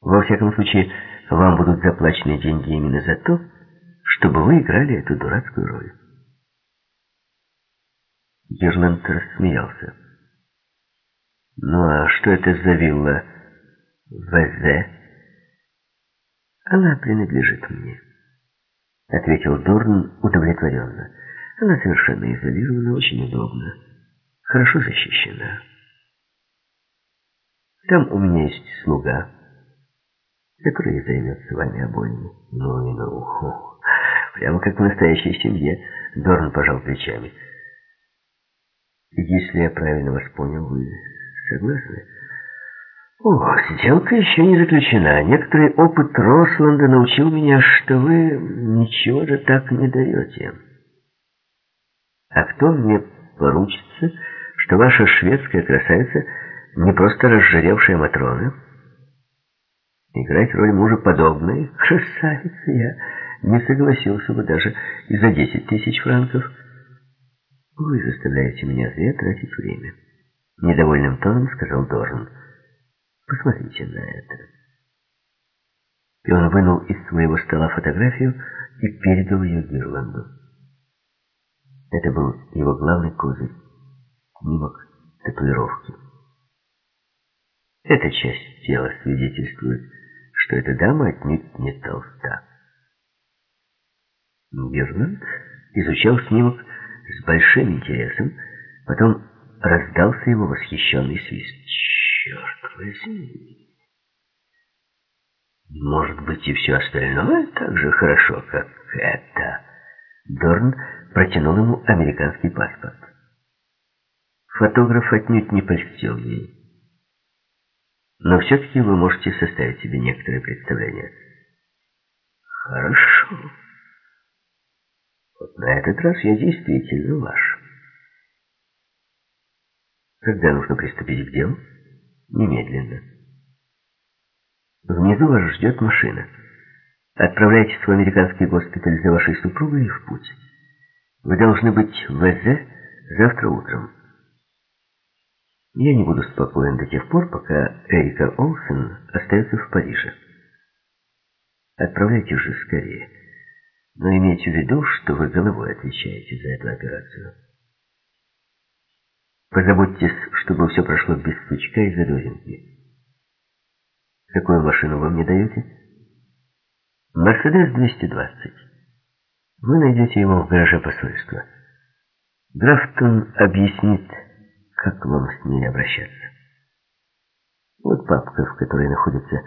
Во всяком случае, вам будут заплачены деньги именно за то, чтобы вы играли эту дурацкую роль. Герланд рассмеялся. Ну а что это за вилла ВЗ? Она принадлежит мне, ответил Дорн удовлетворенно. Она совершенно изолирована, очень удобна, хорошо защищена. Там у меня есть слуга, который займется вами обоими. Ну и ну, прямо как в настоящей семье. Дорн пожал плечами. Если я правильно вас понял, вы согласны? О, сделка еще не заключена. Некоторый опыт Росланда научил меня, что вы ничего же так не даете. А кто мне поручится, что ваша шведская красавица не просто разжиревшая Матрона. Играть роль мужа подобной красавицы я не согласился бы даже и за десять тысяч франков. Вы заставляете меня зря тратить время. Недовольным тоном сказал Дорн. Посмотрите на это. И он вынул из своего стола фотографию и передал ее Гирланду. Это был его главный козырь. Снимок татуировки. Эта часть тела свидетельствует, что эта дама отнюдь не толста. Герланд изучал снимок с большим интересом, потом раздался его восхищенный свист. Черт возьми! Может быть, и все остальное так же хорошо, как это. Дорн протянул ему американский паспорт. Фотограф отнюдь не польстил ей. Но все-таки вы можете составить себе некоторые представления. Хорошо. Вот на этот раз я действительно ваш. Когда нужно приступить к делу? Немедленно. Внизу вас ждет машина. Отправляйтесь в американский госпиталь за вашей супругой и в путь. Вы должны быть в ВЗ завтра утром. Я не буду спокоен до тех пор, пока Эрика Олсен остается в Париже. Отправляйтесь же скорее. Но имейте в виду, что вы головой отвечаете за эту операцию. Позаботьтесь, чтобы все прошло без стучка и задозинки. Какую машину вы мне даете? Мерседес 220. Вы найдете его в гараже посольства. Графтон объяснит, как вам с ней обращаться. Вот папка, в которой находятся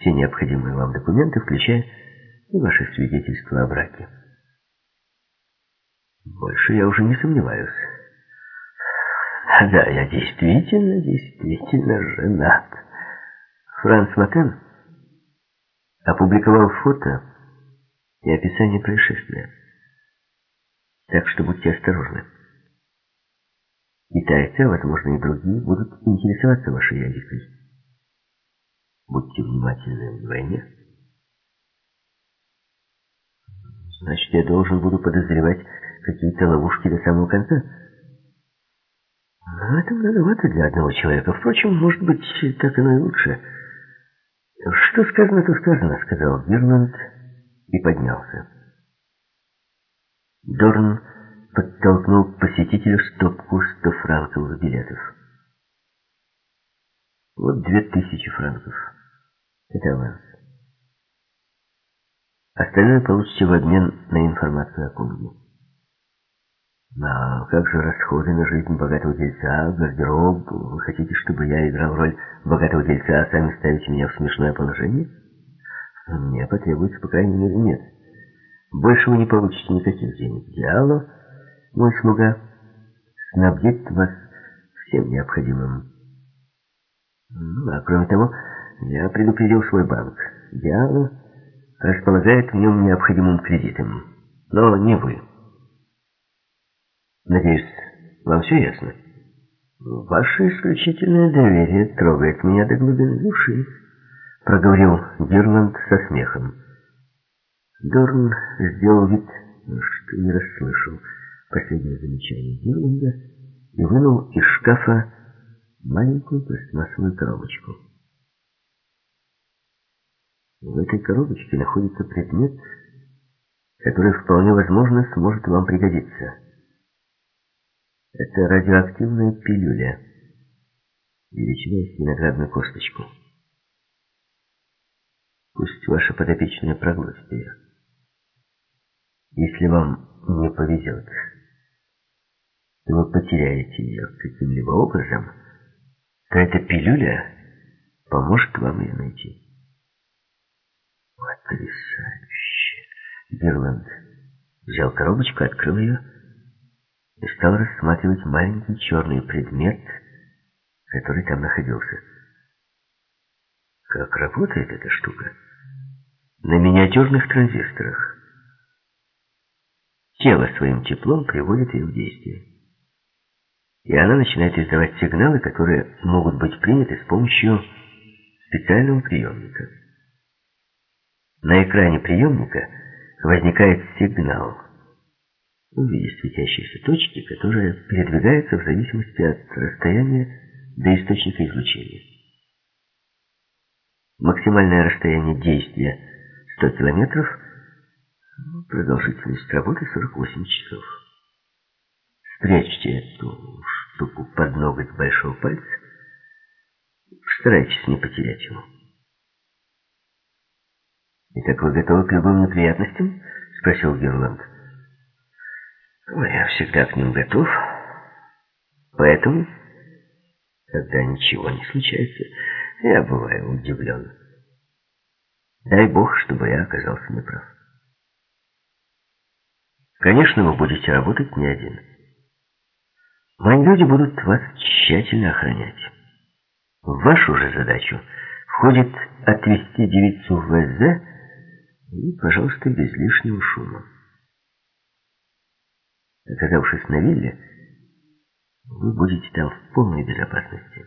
все необходимые вам документы, включая и ваше свидетельство о браке. Больше я уже не сомневаюсь. Да, я действительно, действительно женат. Франц Матен опубликовал фото и описание происшествия. Так что будьте осторожны. Китайцы, а возможно и другие, будут интересоваться вашей языкой. Будьте внимательны вдвойне. Значит, я должен буду подозревать какие-то ловушки до самого конца. Но это многовато для одного человека. Впрочем, может быть, так оно и лучше. Что сказано, то сказано, сказал Гирланд и поднялся. Дорн подтолкнул к посетителю стопку стофранковых билетов. Вот две тысячи франков. Это аванс. Остальное получите в обмен на информацию о Кунге. А как же расходы на жизнь богатого дельца, гардероб? Вы хотите, чтобы я играл роль богатого дельца, а сами ставите меня в смешное положение? Мне потребуется, по крайней мере, нет. Больше вы не получите никаких денег. Диало, мой слуга, снабдит вас всем необходимым. Ну, а кроме того, я предупредил свой банк. Диало располагает в нем необходимым кредитом. Но не вы. Надеюсь, вам все ясно? Ваше исключительное доверие трогает меня до глубины души, проговорил Герланд со смехом. Дорн сделал вид, что не расслышал последнее замечание Герланда и вынул из шкафа маленькую пластмассовую коробочку. В этой коробочке находится предмет, который вполне возможно сможет вам пригодиться. Это радиоактивная пилюля, величиной с виноградную косточку. Пусть ваша подопечная проглотит ее. Если вам не повезет, и вы потеряете ее каким-либо образом, то эта пилюля поможет вам ее найти. Потрясающе. Герланд взял коробочку, открыл ее и стал рассматривать маленький черный предмет, который там находился. Как работает эта штука? На миниатюрных транзисторах. Тело своим теплом приводит ее в действие. И она начинает издавать сигналы, которые могут быть приняты с помощью специального приемника. На экране приемника возникает сигнал виде светящейся точки, которая передвигается в зависимости от расстояния до источника излучения. Максимальное расстояние действия 100 километров, продолжительность работы 48 часов. Спрячьте эту штуку под ноготь большого пальца, старайтесь не потерять его. «Итак, вы готовы к любым неприятностям?» — спросил Герланд. «Я всегда к ним готов. Поэтому, когда ничего не случается, я бываю удивлен. Дай Бог, чтобы я оказался неправ. Конечно, вы будете работать не один. Мои люди будут вас тщательно охранять. В вашу же задачу входит отвезти девицу в ВЗ и, пожалуйста, без лишнего шума. Оказавшись на вилле, вы будете там в полной безопасности.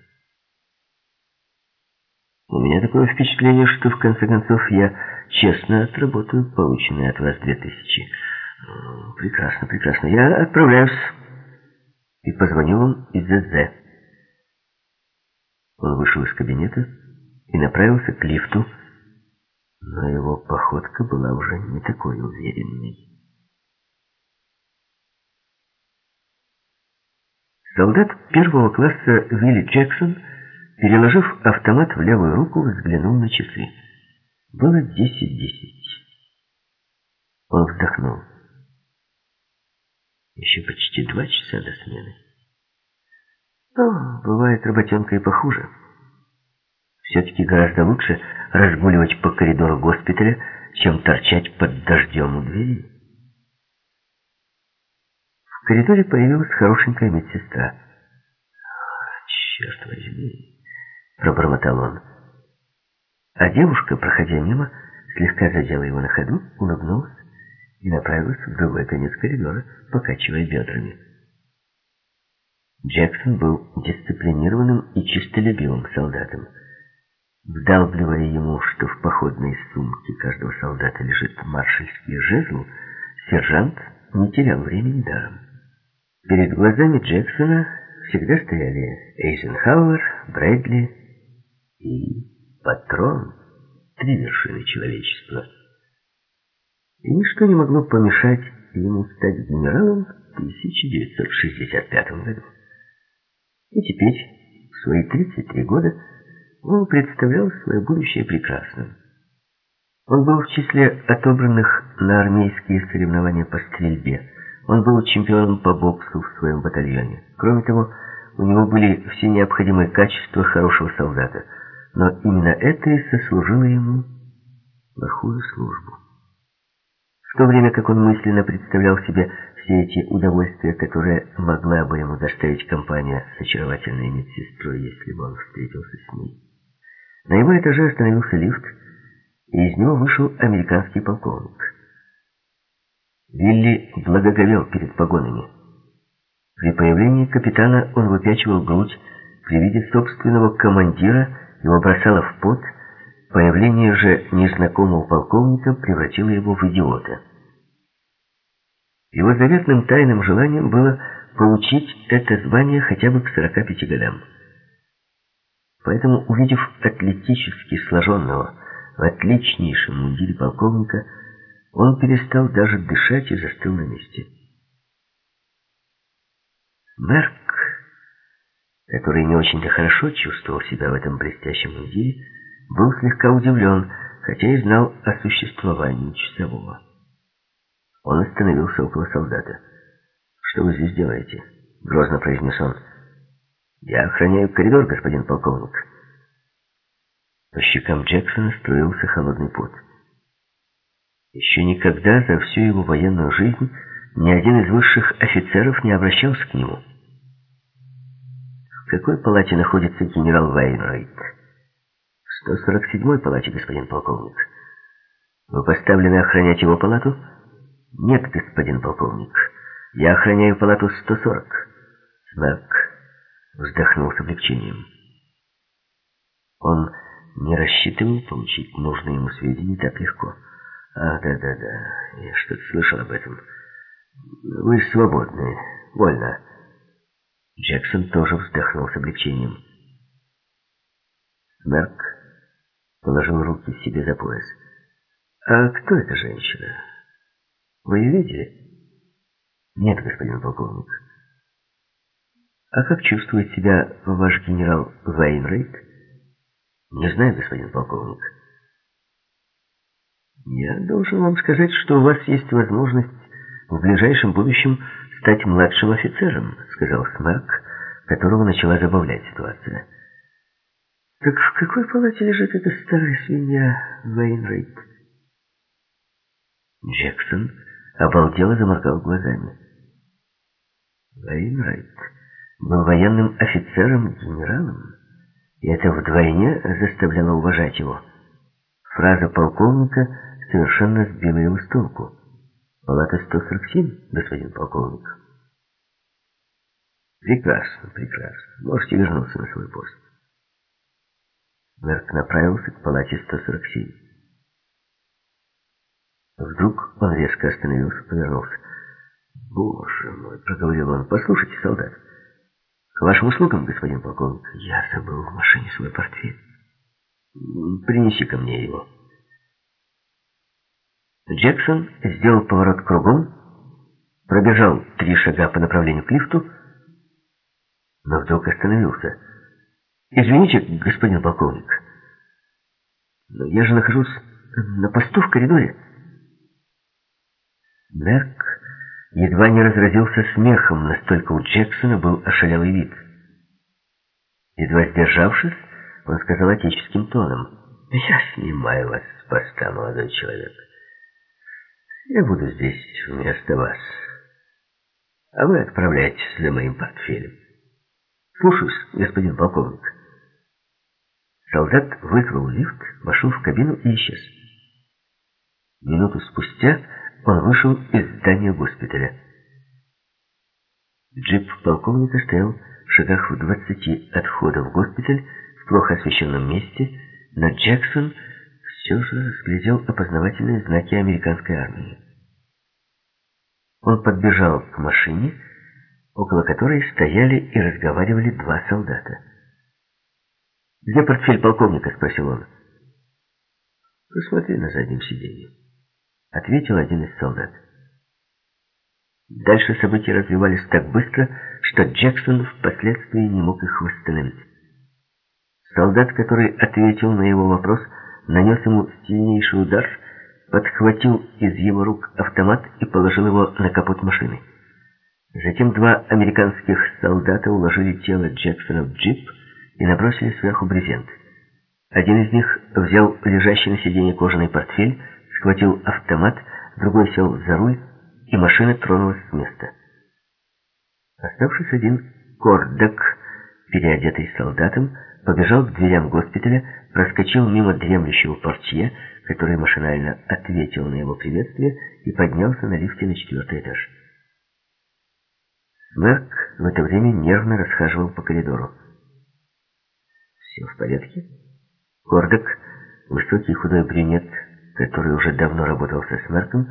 У меня такое впечатление, что в конце концов я честно отработаю полученные от вас две тысячи. Прекрасно, прекрасно. Я отправляюсь. И позвонил он из ЗЗ. Он вышел из кабинета и направился к лифту, но его походка была уже не такой уверенной. Солдат первого класса Вилли Джексон, переложив автомат в левую руку, взглянул на часы. Было десять-десять. Он вздохнул. Еще почти два часа до смены. Но бывает работенка и похуже. Все-таки гораздо лучше разгуливать по коридору госпиталя, чем торчать под дождем у двери. Коридоре появилась хорошенькая медсестра. «Черт возьми!» — пробормотал он. А девушка, проходя мимо, слегка задела его на ходу, улыбнулась и направилась в другой конец коридора, покачивая бедрами. Джексон был дисциплинированным и чистолюбивым солдатом. Вдалбливая ему, что в походной сумке каждого солдата лежит маршальский жезл, сержант не терял времени даром. Перед глазами Джексона всегда стояли Эйзенхауэр, Брэдли и патрон, три вершины человечества. И ничто не могло помешать ему стать генералом в 1965 году. И теперь, в свои 33 года, он представлял свое будущее прекрасным. Он был в числе отобранных на армейские соревнования по стрельбе. Он был чемпионом по боксу в своем батальоне. Кроме того, у него были все необходимые качества хорошего солдата. Но именно это и сослужило ему плохую службу. В то время как он мысленно представлял себе все эти удовольствия, которые могла бы ему доставить компания с очаровательной медсестрой, если бы он встретился с ней. На его этаже остановился лифт, и из него вышел американский полковник. Вилли благоговел перед погонами. При появлении капитана он выпячивал грудь, при виде собственного командира его бросало в пот, появление же незнакомого полковника превратило его в идиота. Его заветным тайным желанием было получить это звание хотя бы к 45 годам. Поэтому, увидев атлетически сложенного, в отличнейшем мундире полковника, он перестал даже дышать и застыл на месте. Мерк, который не очень-то хорошо чувствовал себя в этом блестящем мундире, был слегка удивлен, хотя и знал о существовании часового. Он остановился около солдата. «Что вы здесь делаете?» — грозно произнес он. «Я охраняю коридор, господин полковник». По щекам Джексона струился холодный пот. Еще никогда за всю его военную жизнь ни один из высших офицеров не обращался к нему. В какой палате находится генерал Вайнрайт? В 147-й палате, господин полковник. Вы поставлены охранять его палату? Нет, господин полковник. Я охраняю палату 140. Смерк вздохнул с облегчением. Он не рассчитывал получить нужные ему сведения так легко. А, да-да-да, я что-то слышал об этом. Вы свободны, вольно. Джексон тоже вздохнул с облегчением. Мерк положил руки себе за пояс. «А кто эта женщина? Вы ее видели?» «Нет, господин полковник». «А как чувствует себя ваш генерал Вейнрейт?» «Не знаю, господин полковник». «Я должен вам сказать, что у вас есть возможность в ближайшем будущем стать младшим офицером», сказал Смарк, которого начала забавлять ситуация. «Так в какой палате лежит эта старая свинья Вейнрейт?» Джексон обалдело заморгал глазами. Вейнрайт был военным офицером-генералом, и это вдвойне заставляло уважать его. Фраза полковника совершенно сбила его с толку. «Палата 147, господин полковник». «Прекрасно, прекрасно. Можете вернуться на свой пост». Мерк направился к палате 147. Вдруг он резко остановился, повернулся. «Боже мой!» — проговорил он. «Послушайте, солдат, к вашим услугам, господин полковник, я забыл в машине свой портфель. Принеси ко мне его». Джексон сделал поворот кругом, пробежал три шага по направлению к лифту, но вдруг остановился. «Извините, господин полковник, но я же нахожусь на посту в коридоре». Мерк едва не разразился смехом, настолько у Джексона был ошалелый вид. Едва сдержавшись, он сказал отеческим тоном, «Я снимаю вас с поста, молодой человек. Я буду здесь вместо вас, а вы отправляйтесь за моим портфелем». «Слушаюсь, господин полковник». Солдат вызвал лифт, вошел в кабину и исчез. Минуту спустя он вышел из здания госпиталя. Джип полковника стоял в шагах в двадцати от входа в госпиталь в плохо освещенном месте, но Джексон же разглядел опознавательные знаки американской армии. Он подбежал к машине, около которой стояли и разговаривали два солдата. «Где портфель полковника?» — спросил он. «Посмотри на заднем сиденье», — ответил один из солдат. Дальше события развивались так быстро, что Джексон впоследствии не мог их восстановить. Солдат, который ответил на его вопрос, нанес ему сильнейший удар, подхватил из его рук автомат и положил его на капот машины. Затем два американских солдата уложили тело Джексона в джип и набросили сверху брезент. Один из них взял лежащий на сиденье кожаный портфель, схватил автомат, другой сел за руль, и машина тронулась с места. Оставшись один, Кордак, переодетый солдатом, побежал к дверям госпиталя, проскочил мимо дремлющего портье, который машинально ответил на его приветствие и поднялся на лифте на четвертый этаж. Мерк в это время нервно расхаживал по коридору. «Все в порядке?» Кордак, высокий худой брюнет, который уже давно работал со Смерком,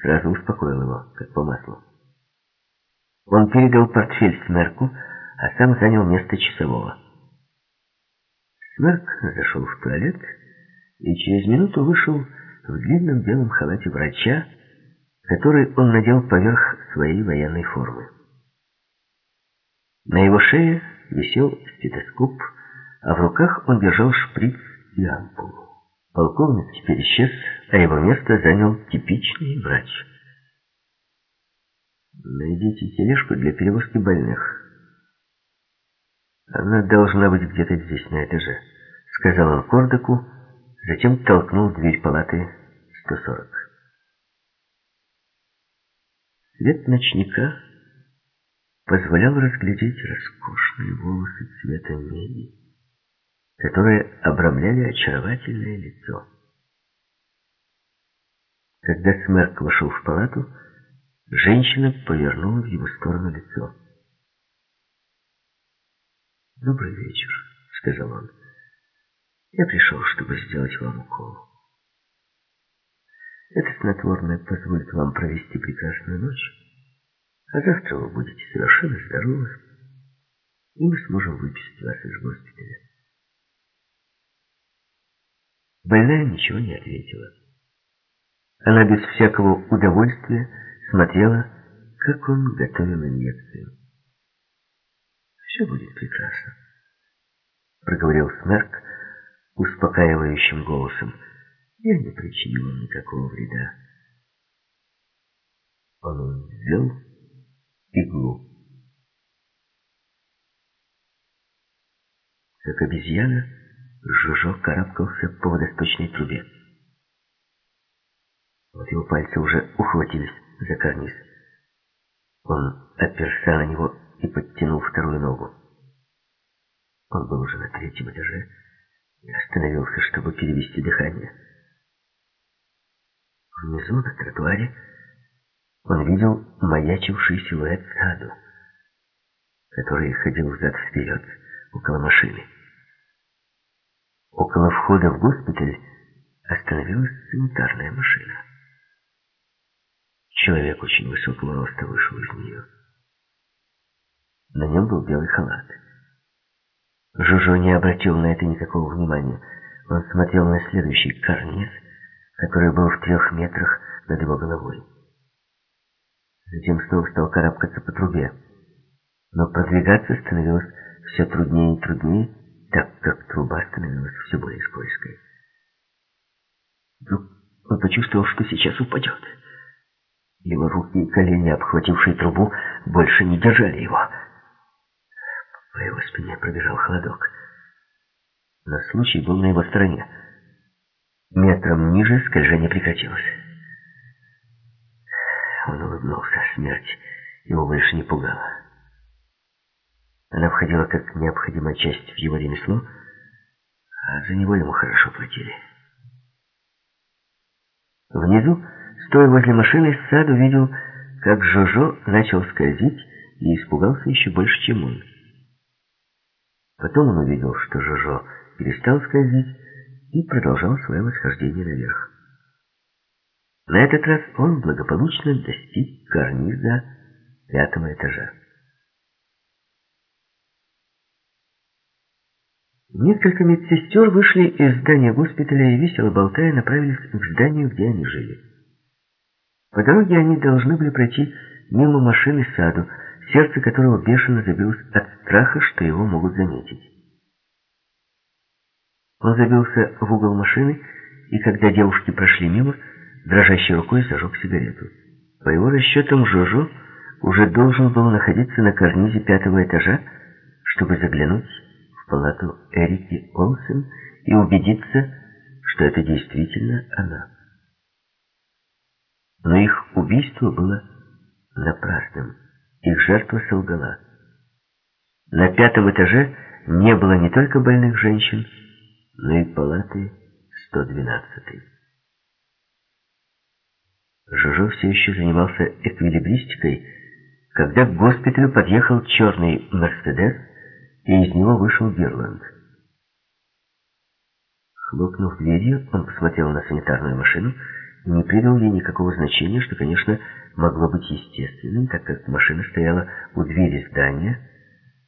сразу успокоил его, как по маслу. Он передал портфель Смерку, а сам занял место часового. Смерк зашел в туалет и через минуту вышел в длинном белом халате врача, который он надел поверх своей военной формы. На его шее висел стетоскоп, а в руках он держал шприц и ампулу. Полковник теперь исчез, а его место занял типичный врач. Найдите тележку для перевозки больных. Она должна быть где-то здесь, на этаже, сказал он Кордаку, затем толкнул дверь палаты 140. Свет ночника позволял разглядеть роскошные волосы цвета меди, которые обрамляли очаровательное лицо. Когда Смерк вошел в палату, женщина повернула в его сторону лицо. «Добрый вечер», — сказал он. «Я пришел, чтобы сделать вам укол. Это снотворное позволит вам провести прекрасную ночь». А завтра вы будете совершенно здоровы, и мы сможем выписать вас из госпиталя. Больная ничего не ответила. Она без всякого удовольствия смотрела, как он готовил инъекцию. «Все будет прекрасно», — проговорил Смерк успокаивающим голосом. «Я не причиню вам никакого вреда». Он взял иглу. Как обезьяна, Жужо карабкался по водосточной трубе. Вот его пальцы уже ухватились за карниз. Он оперся на него и подтянул вторую ногу. Он был уже на третьем этаже и остановился, чтобы перевести дыхание. Внизу на тротуаре он видел маячивший силуэт саду, который ходил взад-вперед около машины. Около входа в госпиталь остановилась санитарная машина. Человек очень высокого роста вышел из нее. На нем был белый халат. Жужо не обратил на это никакого внимания. Он смотрел на следующий карниз, который был в трех метрах над его головой. Затем снова стал карабкаться по трубе. Но продвигаться становилось все труднее и труднее, так как труба становилась все более скользкой. Вдруг он почувствовал, что сейчас упадет. Его руки и колени, обхватившие трубу, больше не держали его. По его спине пробежал холодок. Но случай был на его стороне. Метром ниже скольжение прекратилось. Он улыбнулся. Смерть его больше не пугала. Она входила как необходимая часть в его ремесло, а за него ему хорошо платили. Внизу, стоя возле машины, Сад увидел, как Жожо начал скользить и испугался еще больше, чем он. Потом он увидел, что Жожо перестал скользить и продолжал свое восхождение наверх. На этот раз он благополучно достиг карниза пятого этажа. Несколько медсестер вышли из здания госпиталя и, весело болтая, направились к зданию, где они жили. По дороге они должны были пройти мимо машины саду, сердце которого бешено забилось от страха, что его могут заметить. Он забился в угол машины, и когда девушки прошли мимо, дрожащей рукой зажег сигарету. По его расчетам, Жожо уже должен был находиться на карнизе пятого этажа, чтобы заглянуть в палату Эрики Олсен и убедиться, что это действительно она. Но их убийство было напрасным. Их жертва солгала. На пятом этаже не было не только больных женщин, но и палаты 112. Жужо все еще занимался эквилибристикой, когда к госпиталю подъехал черный «Мерседес», и из него вышел Герланд. Хлопнув дверью, он посмотрел на санитарную машину не придал ей никакого значения, что, конечно, могло быть естественным, так как машина стояла у двери здания,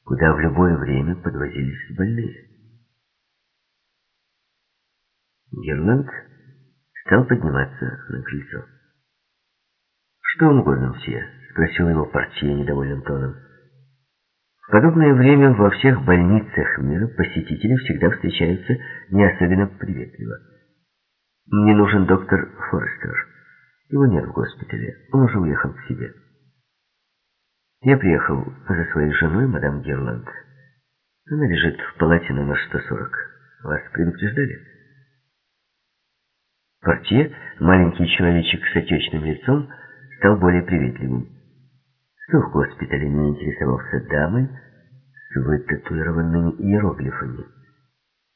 куда в любое время подвозились больные. Герланд стал подниматься на крыльцо. «Что вам угодно, все?» — спросил его портье недовольным тоном. В подобное время во всех больницах мира посетители всегда встречаются не особенно приветливо. «Мне нужен доктор Форестер. Его нет в госпитале. Он уже уехал к себе». Я приехал за своей женой, мадам Герланд. Она лежит в палате номер 140. Вас предупреждали? Портье, маленький человечек с отечным лицом, стал более приветливым. Кто в госпитале не интересовался дамой с вытатуированными иероглифами?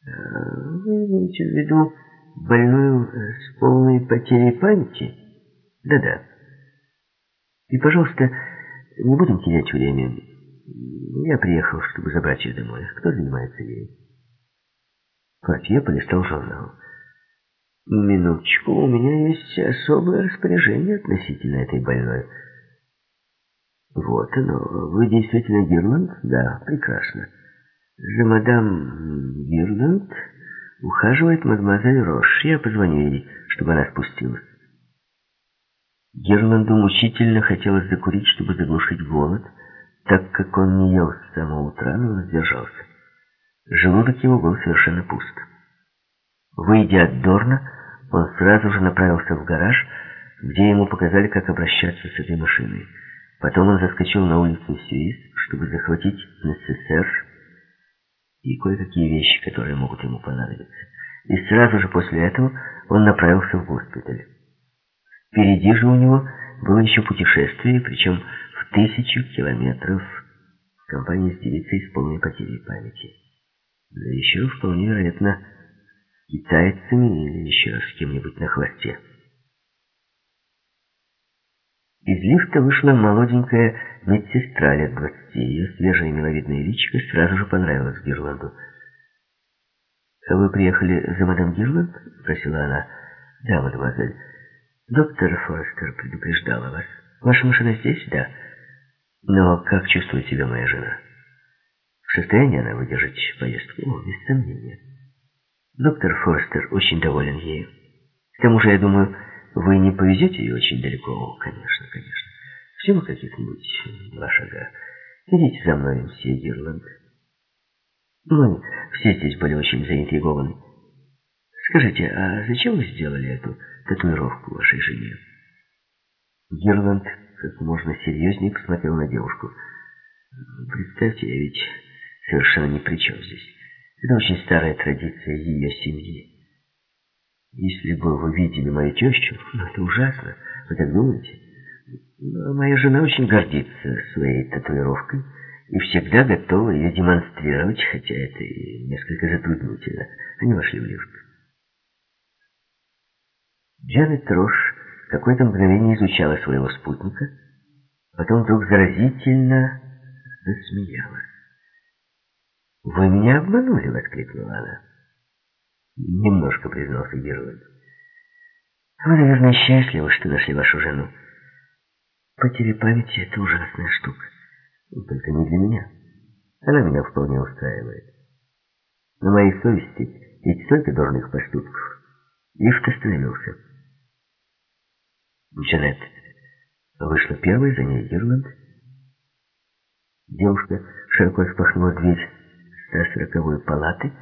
А, вы имеете в виду больную с полной потерей памяти? Да-да. И, пожалуйста, не будем терять время. Я приехал, чтобы забрать ее домой. Кто занимается ей? Портье полистал журнал. Минуточку, у меня есть особое распоряжение относительно этой больной. Вот оно. Вы действительно Гирланд? Да, прекрасно. За мадам Гирланд ухаживает мадемуазель Рош. Я позвоню ей, чтобы она спустилась. Герланду мучительно хотелось закурить, чтобы заглушить голод, так как он не ел с самого утра, но сдержался. Желудок его был совершенно пуст. Выйдя от Дорна, он сразу же направился в гараж, где ему показали, как обращаться с этой машиной. Потом он заскочил на улицу Сюис, чтобы захватить НССР и кое-какие вещи, которые могут ему понадобиться. И сразу же после этого он направился в госпиталь. Впереди же у него было еще путешествие, причем в тысячу километров в компании с девицей с полной потерей памяти. Да еще, вполне вероятно, китайцами или еще с кем-нибудь на хвосте. Из лифта вышла молоденькая медсестра лет двадцати. Ее свежая миловидная личико сразу же понравилась Гирланду. «Вы приехали за мадам Гирланд?» — спросила она. «Да, мадемуазель. Доктор Форестер предупреждала вас. Ваша машина здесь?» «Да». «Но как чувствует себя моя жена?» «В состоянии она выдержать поездку?» «О, без сомнения». Доктор Форстер очень доволен ею. К тому же, я думаю, вы не повезете ее очень далеко? Конечно, конечно. Всего каких-нибудь два шага. Идите за мной, мсье Гирланд. Мы все здесь были очень заинтригованы. Скажите, а зачем вы сделали эту татуировку вашей жене? Гирланд как можно серьезнее посмотрел на девушку. Представьте, я ведь совершенно ни при чем здесь. Это очень старая традиция ее семьи. Если бы вы видели мою тещу, ну это ужасно, вы так думаете? Но моя жена очень гордится своей татуировкой и всегда готова ее демонстрировать, хотя это и несколько затруднительно. Они вошли в лифт. Джанет Рош какое-то мгновение изучала своего спутника, потом вдруг заразительно засмеялась. «Вы меня обманули!» — воскликнула она. Немножко признался Герланд. Вы, наверное, счастливы, что нашли вашу жену. Потеря памяти — это ужасная штука. Только не для меня. Она меня вполне устраивает. На моей совести ведь столько дурных поступков. Лифт остановился. Джанет вышла первой, за ней Герланд. Девушка широко распахнула дверь 140-й палаты,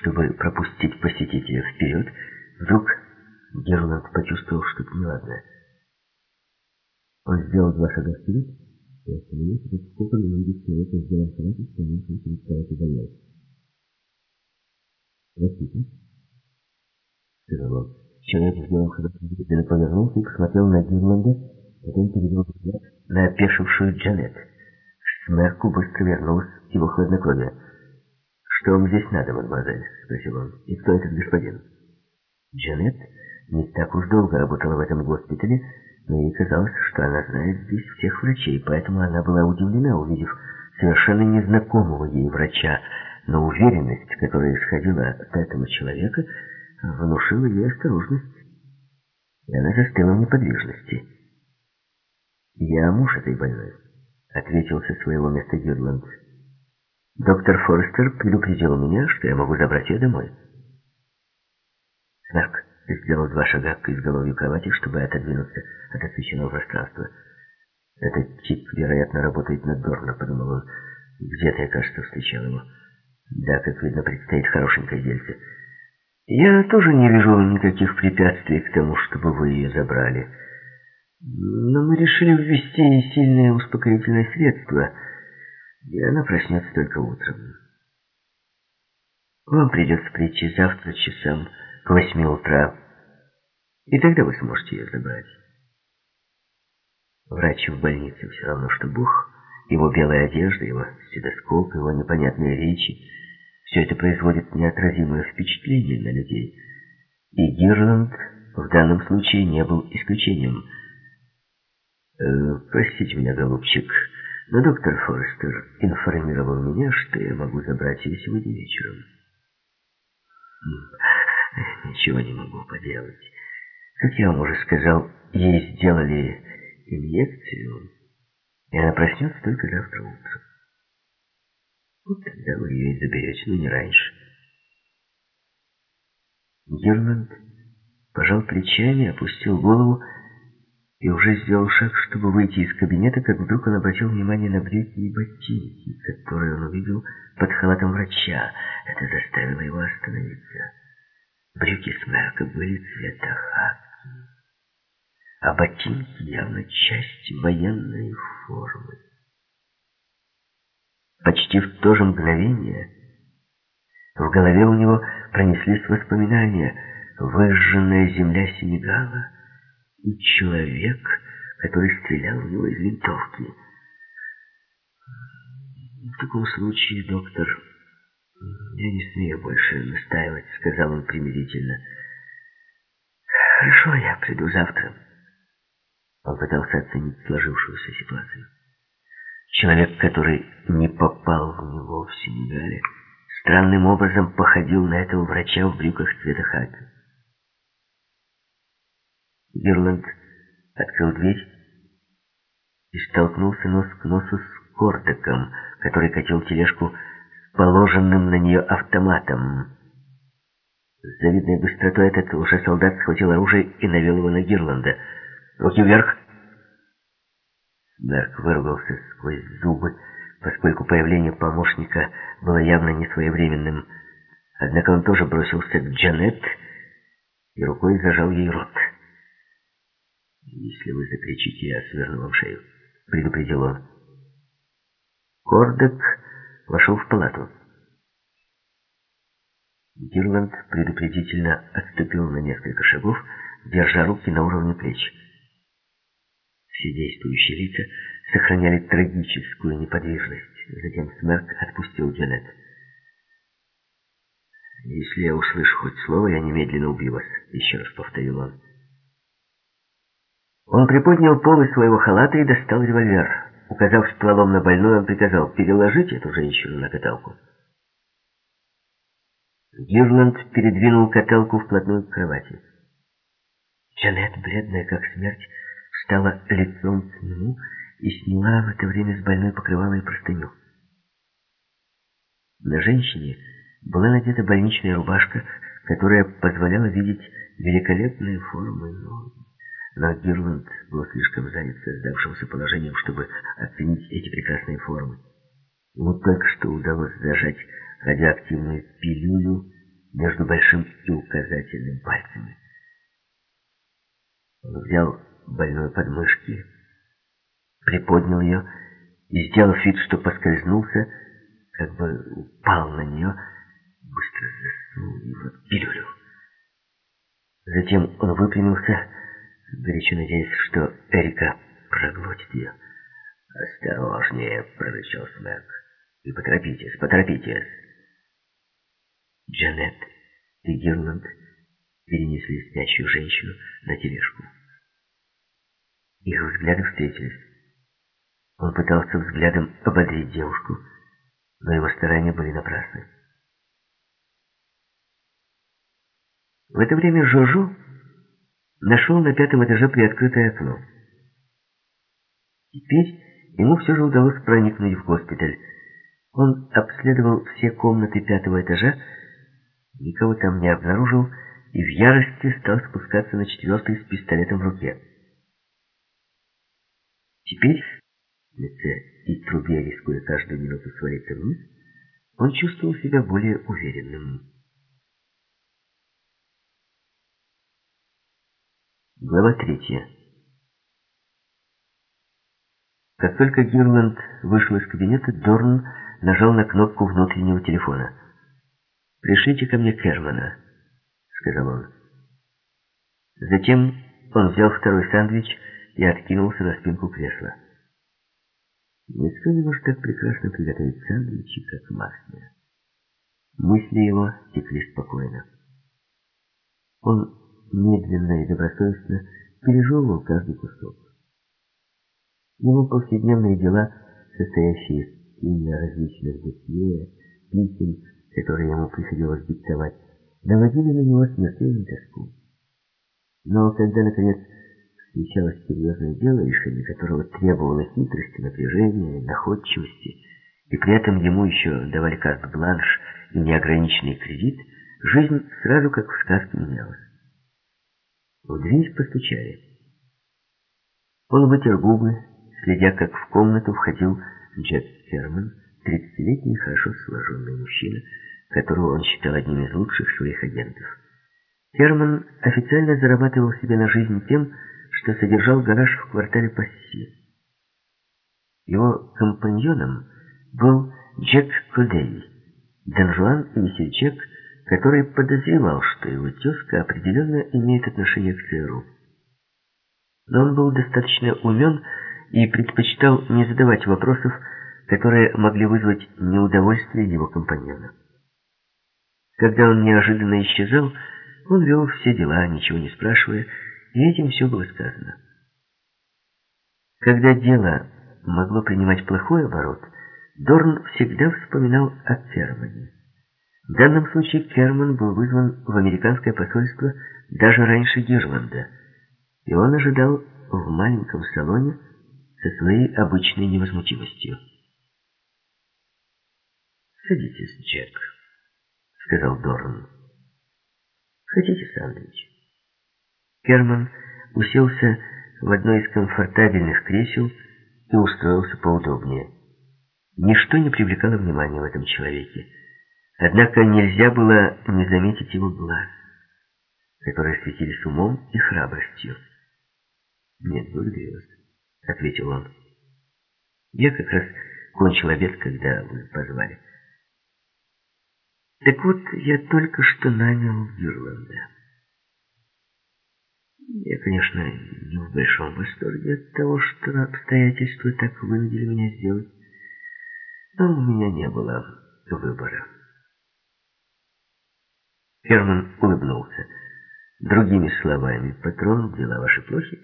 чтобы пропустить посетителя вперед, вдруг Герланд почувствовал что-то неладное. Он сделал два шага вперед и остановился скопом и увидел человека в белом халате, стоявшего перед палатой больной. «Простите», — сказал он. Человек в белом халате медленно повернулся и посмотрел на Герланда, потом перевел взгляд на опешившую Джанет. К смерку быстро вернулось его хладнокровие. «Что вам здесь надо, мадемуазель?» — спросил он. «И кто этот господин?» Джанет не так уж долго работала в этом госпитале, но ей казалось, что она знает здесь всех врачей, поэтому она была удивлена, увидев совершенно незнакомого ей врача, но уверенность, которая исходила от этого человека, внушила ей осторожность, и она застыла в неподвижности. «Я муж этой больной», — ответил со своего места Гюрланд. Доктор Форестер предупредил меня, что я могу забрать ее домой. Снарк сделал два шага к изголовью кровати, чтобы отодвинуться от освещенного пространства. «Этот тип, вероятно, работает над Дорна», — подумал он. «Где-то я, кажется, встречал его. Да, как видно, предстоит хорошенькое дельце. Я тоже не вижу никаких препятствий к тому, чтобы вы ее забрали. Но мы решили ввести сильное успокоительное средство — и она проснется только утром. Вам придется прийти завтра часам к восьми утра, и тогда вы сможете ее забрать. Врач в больнице все равно, что Бог, его белая одежда, его стетоскоп, его непонятные речи, все это производит неотразимое впечатление на людей. И Гирланд в данном случае не был исключением. «Э, «Простите меня, голубчик», но доктор Форестер информировал меня, что я могу забрать ее сегодня вечером. Ничего не могу поделать. Как я вам уже сказал, ей сделали инъекцию, и она проснется только завтра утром. Вот тогда вы ее и заберете, но не раньше. Герланд пожал плечами, опустил голову и уже сделал шаг, чтобы выйти из кабинета, как вдруг он обратил внимание на брюки и ботинки, которые он увидел под халатом врача. Это заставило его остановиться. Брюки Смерка были цвета хаки, а ботинки явно часть военной формы. Почти в то же мгновение в голове у него пронеслись воспоминания. Выжженная земля Сенегала — и человек, который стрелял в него из винтовки. В таком случае, доктор, я не смею больше настаивать, сказал он примирительно. Хорошо, я приду завтра. Он пытался оценить сложившуюся ситуацию. Человек, который не попал в него в Сенегале, странным образом походил на этого врача в брюках цвета хаки. Герланд открыл дверь и столкнулся нос к носу с Кордеком, который катил тележку с положенным на нее автоматом. С завидной быстротой этот уже солдат схватил оружие и навел его на Гирланда. «Руки вверх!» Мерк выругался сквозь зубы, поскольку появление помощника было явно не своевременным. Однако он тоже бросился к Джанет и рукой зажал ей рот. «Если вы закричите, я сверну вам шею», — предупредил он. Кордек вошел в палату. Гирланд предупредительно отступил на несколько шагов, держа руки на уровне плеч. Все действующие лица сохраняли трагическую неподвижность. Затем Смерк отпустил Джанет. «Если я услышу хоть слово, я немедленно убью вас», — еще раз повторил он. Он приподнял полы своего халата и достал револьвер. Указав стволом на больную, он приказал переложить эту женщину на каталку. Гирланд передвинул каталку вплотную к кровати. Джанет, бледная как смерть, встала лицом к нему и сняла в это время с больной покрывало и простыню. На женщине была надета больничная рубашка, которая позволяла видеть великолепные формы ноги. Но Гирланд был слишком занят создавшимся положением, чтобы оценить эти прекрасные формы. Ему только что удалось зажать радиоактивную пилюлю между большим и указательным пальцами. Он взял больную подмышки, приподнял ее и, сделав вид, что поскользнулся, как бы упал на нее, быстро засунул его пилюлю. Затем он выпрямился, горячо надеясь, что Эрика проглотит ее. «Осторожнее!» — прорычал Смерк. «И поторопитесь, поторопитесь!» Джанет и Гирланд перенесли спящую женщину на тележку. Их взгляды встретились. Он пытался взглядом ободрить девушку, но его старания были напрасны. В это время Жожо нашел на пятом этаже приоткрытое окно. Теперь ему все же удалось проникнуть в госпиталь. Он обследовал все комнаты пятого этажа, никого там не обнаружил и в ярости стал спускаться на четвертый с пистолетом в руке. Теперь, лице и трубе, рискуя каждую минуту свалиться вниз, он чувствовал себя более уверенным. Глава третья. Как только Гирланд вышел из кабинета, Дорн нажал на кнопку внутреннего телефона. «Пришлите ко мне Кермана», — сказал он. Затем он взял второй сэндвич и откинулся на спинку кресла. Никто не может так прекрасно приготовить сэндвичи, как Марсия. Мысли его текли спокойно. Он медленно и добросовестно пережевывал каждый кусок. Его повседневные дела, состоящие из чтения различных досье, писем, которые ему приходилось диктовать, наводили на него смертельную тоску. Но когда, наконец, встречалось серьезное дело, решение которого требовало хитрости, напряжения, находчивости, и при этом ему еще давали карт-бланш и неограниченный кредит, жизнь сразу как в сказке менялась. В дверь постучали. Он вытер губы, следя, как в комнату входил Джек Керман, тридцатилетний, хорошо сложенный мужчина, которого он считал одним из лучших своих агентов. Керман официально зарабатывал себе на жизнь тем, что содержал гараж в квартале Пасси. Его компаньоном был Джек Кодей, Донжуан и весельчак, который подозревал, что его тезка определенно имеет отношение к ЦРУ. Но он был достаточно умен и предпочитал не задавать вопросов, которые могли вызвать неудовольствие его компаньона. Когда он неожиданно исчезал, он вел все дела, ничего не спрашивая, и этим все было сказано. Когда дело могло принимать плохой оборот, Дорн всегда вспоминал о Цермане. В данном случае Керман был вызван в американское посольство даже раньше Гирланда, и он ожидал в маленьком салоне со своей обычной невозмутимостью. «Садитесь, Джек», — сказал Дорн. Хотите сандвич? Керман уселся в одно из комфортабельных кресел и устроился поудобнее. Ничто не привлекало внимания в этом человеке. Однако нельзя было не заметить его глаз, которые светились умом и храбростью. «Нет, благодарю вас», — ответил он. «Я как раз кончил обед, когда вы позвали». «Так вот, я только что нанял Гирланда». Я, конечно, не в большом восторге от того, что обстоятельства так вынудили меня сделать, но у меня не было выбора. Ферман улыбнулся. Другими словами, патрон, дела ваши плохи?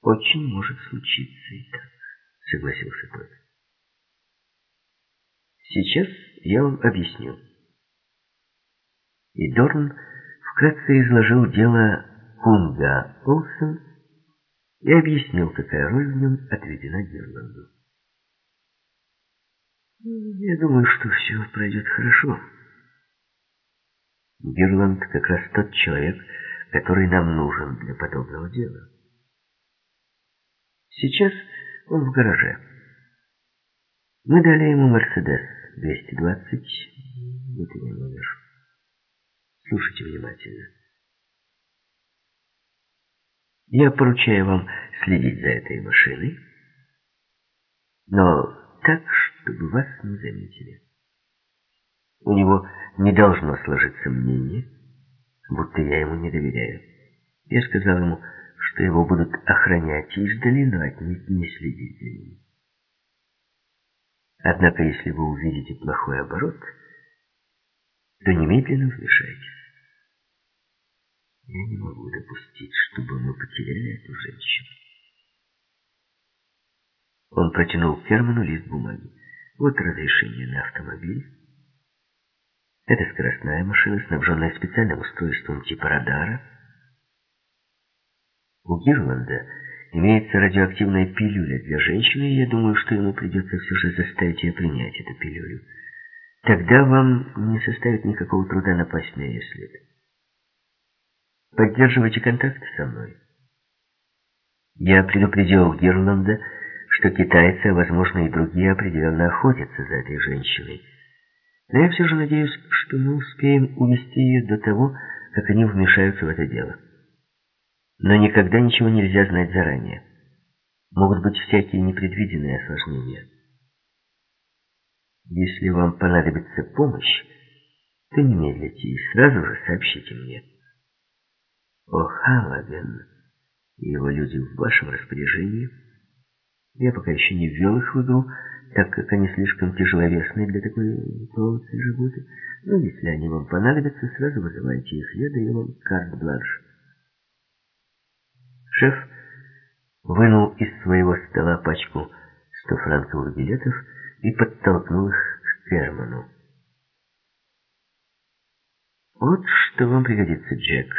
Очень может случиться и так, согласился тот. Сейчас я вам объясню. И Дорн вкратце изложил дело Кунга Олсен и объяснил, какая роль в нем отведена Герланду. «Я думаю, что все пройдет хорошо». Гирланд как раз тот человек, который нам нужен для подобного дела. Сейчас он в гараже. Мы дали ему Мерседес 220, вот его номер. Слушайте внимательно. Я поручаю вам следить за этой машиной, но так, чтобы вас не заметили. У него не должно сложиться мнение, будто я ему не доверяю. Я сказал ему, что его будут охранять издали, но отнюдь не следить за ним. Однако, если вы увидите плохой оборот, то немедленно вмешайтесь. Я не могу допустить, чтобы мы потеряли эту женщину. Он протянул Керману лист бумаги. Вот разрешение на автомобиль. Это скоростная машина, снабженная специальным устройством типа радара. У Гирланда имеется радиоактивная пилюля для женщины, и я думаю, что ему придется все же заставить ее принять эту пилюлю. Тогда вам не составит никакого труда напасть на ее след. Поддерживайте контакт со мной. Я предупредил Гирланда, что китайцы, а возможно и другие, определенно охотятся за этой женщиной. Но я все же надеюсь, что мы успеем увести ее до того, как они вмешаются в это дело. Но никогда ничего нельзя знать заранее. Могут быть всякие непредвиденные осложнения. Если вам понадобится помощь, то не медлите и сразу же сообщите мне. О, Халаген и его люди в вашем распоряжении. Я пока еще не ввел их в игру, так как они слишком тяжеловесные для такой полосы работы. Но если они вам понадобятся, сразу вызывайте их. Я даю вам карт-бланш. Шеф вынул из своего стола пачку стофранковых билетов и подтолкнул их к Керману. «Вот что вам пригодится, Джек.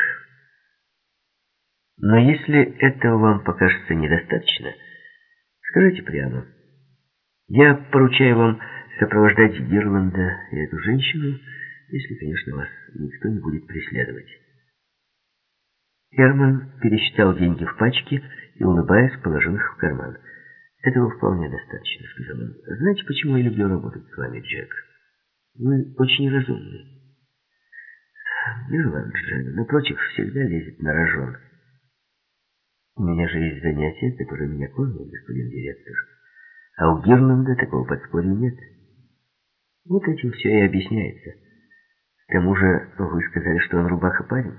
Но если этого вам покажется недостаточно, скажите прямо». Я поручаю вам сопровождать Гирланда и эту женщину, если, конечно, вас никто не будет преследовать. Герман пересчитал деньги в пачке и, улыбаясь, положил их в карман. «Этого вполне достаточно», — сказал он. «Знаете, почему я люблю работать с вами, Джек? Вы очень разумный. Гирланд же, напротив, всегда лезет на рожон. У меня же есть занятия, которые меня кормят, господин директор». А у Гирланда такого подспорья нет. Вот этим все и объясняется. К тому же вы сказали, что он рубаха парень.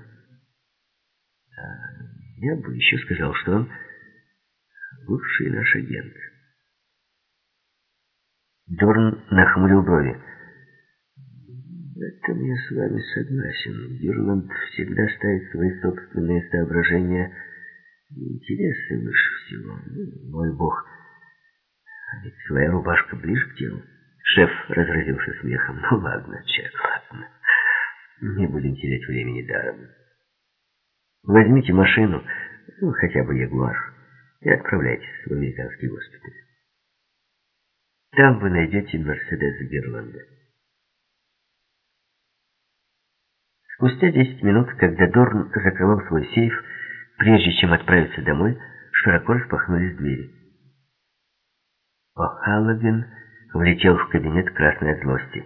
А я бы еще сказал, что он бывший наш агент. Дорн нахмурил брови. В этом я с вами согласен. Гирланд всегда ставит свои собственные соображения и интересы выше всего. Ну, мой бог... Ведь своя рубашка ближе к телу. Шеф разразился смехом. Ну ладно, Чек, ладно. Не будем терять времени даром. Возьмите машину, ну, хотя бы Ягуар, и отправляйтесь в американский госпиталь. Там вы найдете Мерседес Герланда. Спустя десять минут, когда Дорн закрывал свой сейф, прежде чем отправиться домой, широко распахнулись двери. О'Халлоген влетел в кабинет красной от злости.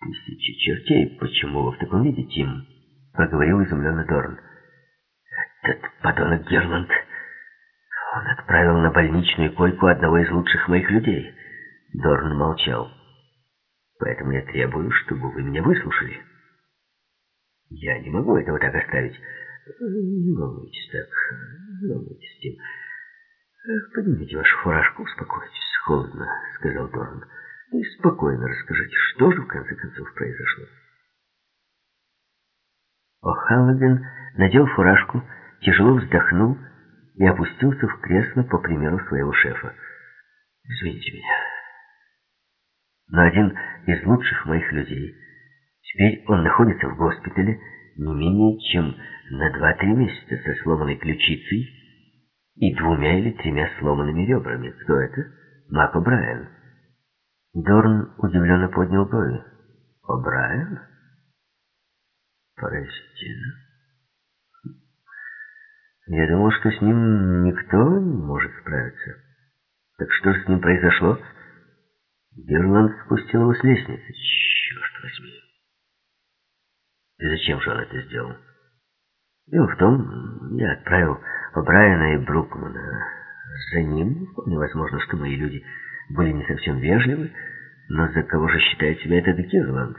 «Тысячи чертей! Почему вы в таком виде, Тим?» — проговорил изумленный Дорн. «Этот подонок Герланд! Он отправил на больничную койку одного из лучших моих людей!» Дорн молчал. «Поэтому я требую, чтобы вы меня выслушали. Я не могу этого так оставить. Не волнуйтесь так, не волнуйтесь, Тим. Поднимите вашу фуражку, успокойтесь, холодно», — сказал Дорн. «И спокойно расскажите, что же в конце концов произошло». О'Халлоген надел фуражку, тяжело вздохнул и опустился в кресло по примеру своего шефа. «Извините меня, но один из лучших моих людей, теперь он находится в госпитале не менее чем на два-три месяца со сломанной ключицей и двумя или тремя сломанными ребрами. Кто это? Мак О'Брайен». Дорн удивленно поднял брови. «О'Брайен?» Поразительно. Я думал, что с ним никто не может справиться. Так что же с ним произошло? Герланд спустил его с лестницы. Черт возьми. И зачем же он это сделал? Дело в том, я отправил О'Брайена и Брукмана за ним. Вполне возможно, что мои люди были не совсем вежливы, но за кого же считает себя этот Герланд?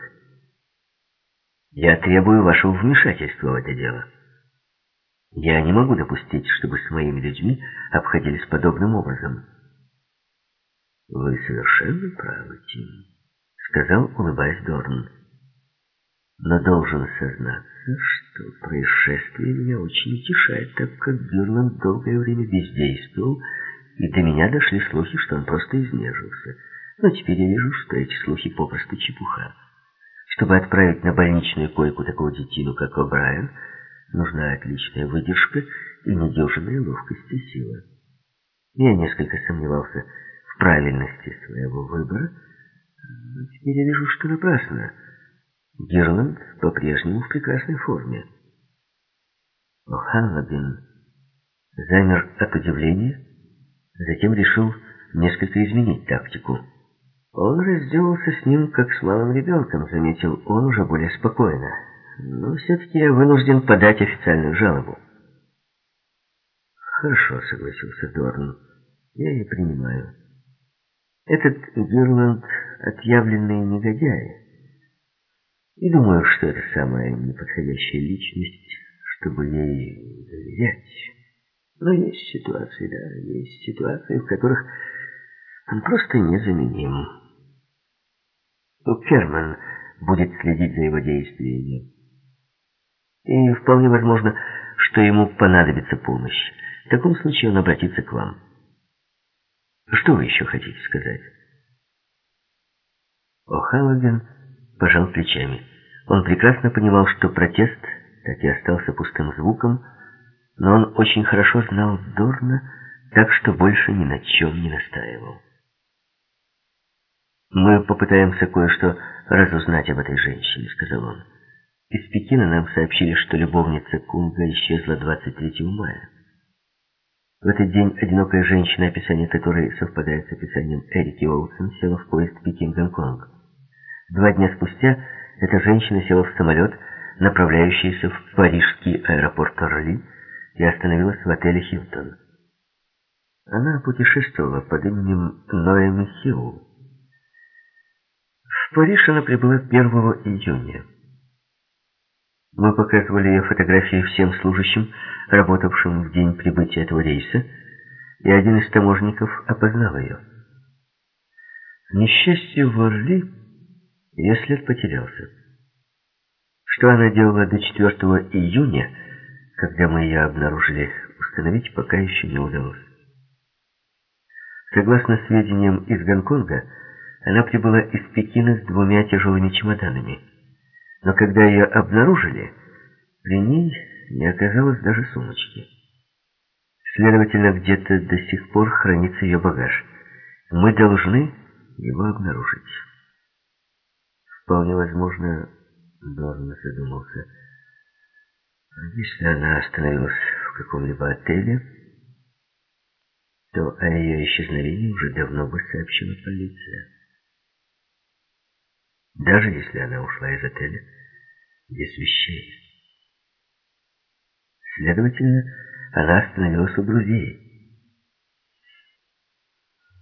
Я требую вашего вмешательства в это дело. Я не могу допустить, чтобы с моими людьми обходились подобным образом. Вы совершенно правы, Тим, сказал, улыбаясь Дорн. Но должен сознаться, что происшествие меня очень утешает, так как Гюрланд долгое время бездействовал, и до меня дошли слухи, что он просто изнежился. Но теперь я вижу, что эти слухи попросту чепуха. Чтобы отправить на больничную койку такого детину, как О'Брайен, нужна отличная выдержка и недюжинная ловкость и сила. Я несколько сомневался в правильности своего выбора, но теперь я вижу, что напрасно. Герланд по-прежнему в прекрасной форме. О'Халлабин замер от удивления, затем решил несколько изменить тактику. Он разделался с ним, как с малым ребенком, заметил он уже более спокойно. Но все-таки я вынужден подать официальную жалобу. Хорошо, согласился Дорн. Я ее принимаю. Этот Гирланд — отъявленный негодяй. И думаю, что это самая неподходящая личность, чтобы ей доверять. Но есть ситуации, да, есть ситуации, в которых он просто незаменим. Керман будет следить за его действиями. И вполне возможно, что ему понадобится помощь. В таком случае он обратится к вам. Что вы еще хотите сказать? О'Халлоген пожал плечами. Он прекрасно понимал, что протест так и остался пустым звуком, но он очень хорошо знал Дорна, так что больше ни на чем не настаивал. «Мы попытаемся кое-что разузнать об этой женщине», — сказал он. «Из Пекина нам сообщили, что любовница Кунга исчезла 23 мая. В этот день одинокая женщина, описание которой совпадает с описанием Эрики Олсен, села в поезд Пекин-Гонконг. Два дня спустя эта женщина села в самолет, направляющийся в парижский аэропорт Орли, и остановилась в отеле «Хилтон». Она путешествовала под именем Ноэми Хилл. В Париж она прибыла 1 июня. Мы показывали ее фотографии всем служащим, работавшим в день прибытия этого рейса, и один из таможников опознал ее. К несчастью, в Орли ее след потерялся. Что она делала до 4 июня, когда мы ее обнаружили, установить пока еще не удалось. Согласно сведениям из Гонконга, она прибыла из Пекина с двумя тяжелыми чемоданами. Но когда ее обнаружили, при ней не оказалось даже сумочки. Следовательно, где-то до сих пор хранится ее багаж. Мы должны его обнаружить. Вполне возможно, Дорн задумался. Если она остановилась в каком-либо отеле, то о ее исчезновении уже давно бы сообщила полиция. Даже если она ушла из отеля без вещей. Следовательно, она остановилась у друзей.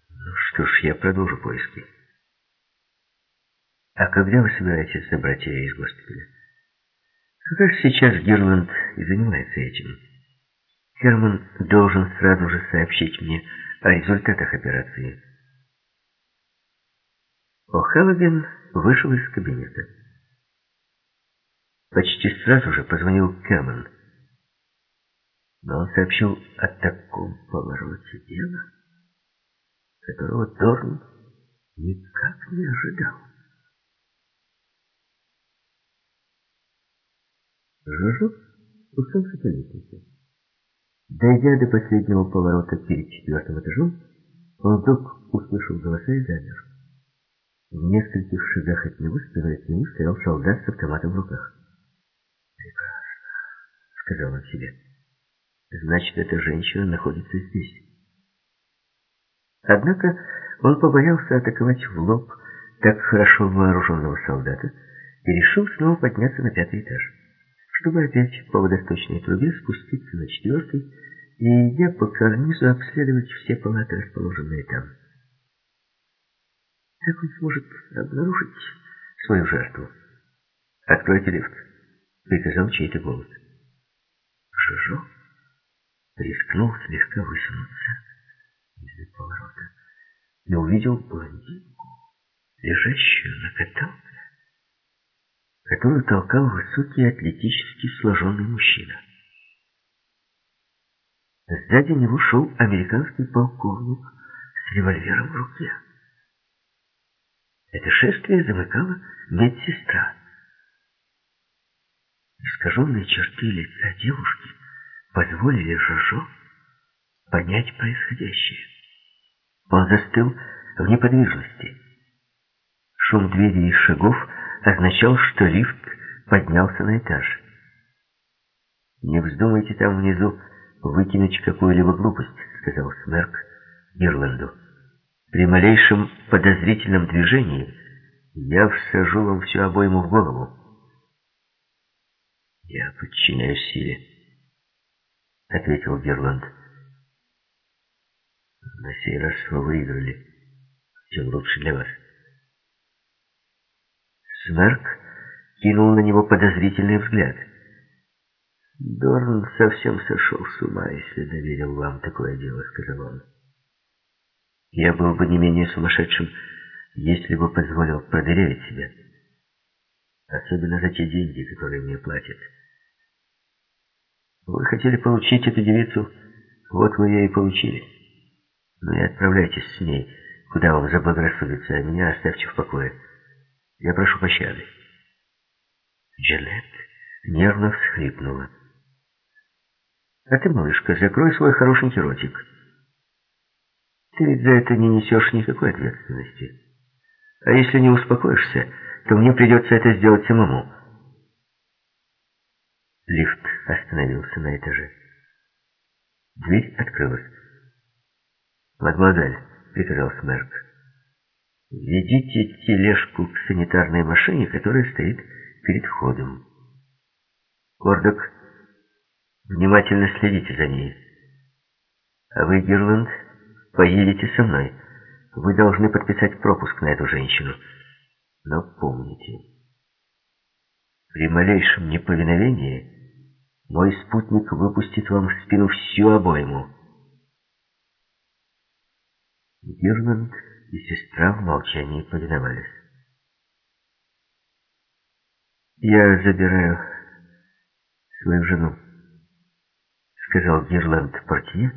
Ну что ж, я продолжу поиски. А когда вы собираетесь забрать ее из госпиталя? Как сейчас Герланд и занимается этим. Герман должен сразу же сообщить мне о результатах операции. О'Хеллоген вышел из кабинета. Почти сразу же позвонил Кэмон. Но он сообщил о таком повороте дела, которого Торн никак не ожидал. Жужу спускался по лестнице. Дойдя до последнего поворота перед четвертым этажом, он вдруг услышал голоса и замер. В нескольких шагах от него спиной стоял солдат с автоматом в руках. «Прекрасно», — сказал он себе. «Значит, эта женщина находится здесь». Однако он побоялся атаковать в лоб так хорошо вооруженного солдата и решил снова подняться на пятый этаж чтобы опять по водосточной трубе спуститься на четвертый и, идя по карнизу, обследовать все палаты, расположенные там. Как он сможет обнаружить свою жертву? «Откройте лифт», — приказал чей-то голос. Жужо рискнул слегка высунуться из-за поворота и увидел блондинку, лежащую на каталке которую толкал высокий атлетически сложенный мужчина. Сзади него шел американский полковник с револьвером в руке. Это шествие замыкала медсестра. Искаженные черты лица девушки позволили Жожо понять происходящее. Он застыл в неподвижности. Шум двери и шагов означал, что лифт поднялся на этаж. «Не вздумайте там внизу выкинуть какую-либо глупость», — сказал Смерк Ирланду. «При малейшем подозрительном движении я всажу вам всю обойму в голову». «Я подчиняюсь силе», — ответил Герланд. «На сей раз вы выиграли. Тем лучше для вас». Смерк кинул на него подозрительный взгляд. «Дорн совсем сошел с ума, если доверил вам такое дело», — сказал он. «Я был бы не менее сумасшедшим, если бы позволил продырявить себя. Особенно за те деньги, которые мне платят. Вы хотели получить эту девицу, вот вы ее и получили. Ну и отправляйтесь с ней, куда вам заблагорассудится, а меня оставьте в покое». Я прошу пощады. Джанет нервно всхлипнула. А ты, малышка, закрой свой хорошенький ротик. Ты ведь за это не несешь никакой ответственности. А если не успокоишься, то мне придется это сделать самому. Лифт остановился на этаже. Дверь открылась. «Мадемуазель», — приказал Смерк, Ведите тележку к санитарной машине, которая стоит перед входом. Кордок, внимательно следите за ней. А вы, Герланд, поедете со мной. Вы должны подписать пропуск на эту женщину. Но помните, при малейшем неповиновении мой спутник выпустит вам в спину всю обойму. Герланд и сестра в молчании повиновались. «Я забираю свою жену», — сказал Гирланд портье,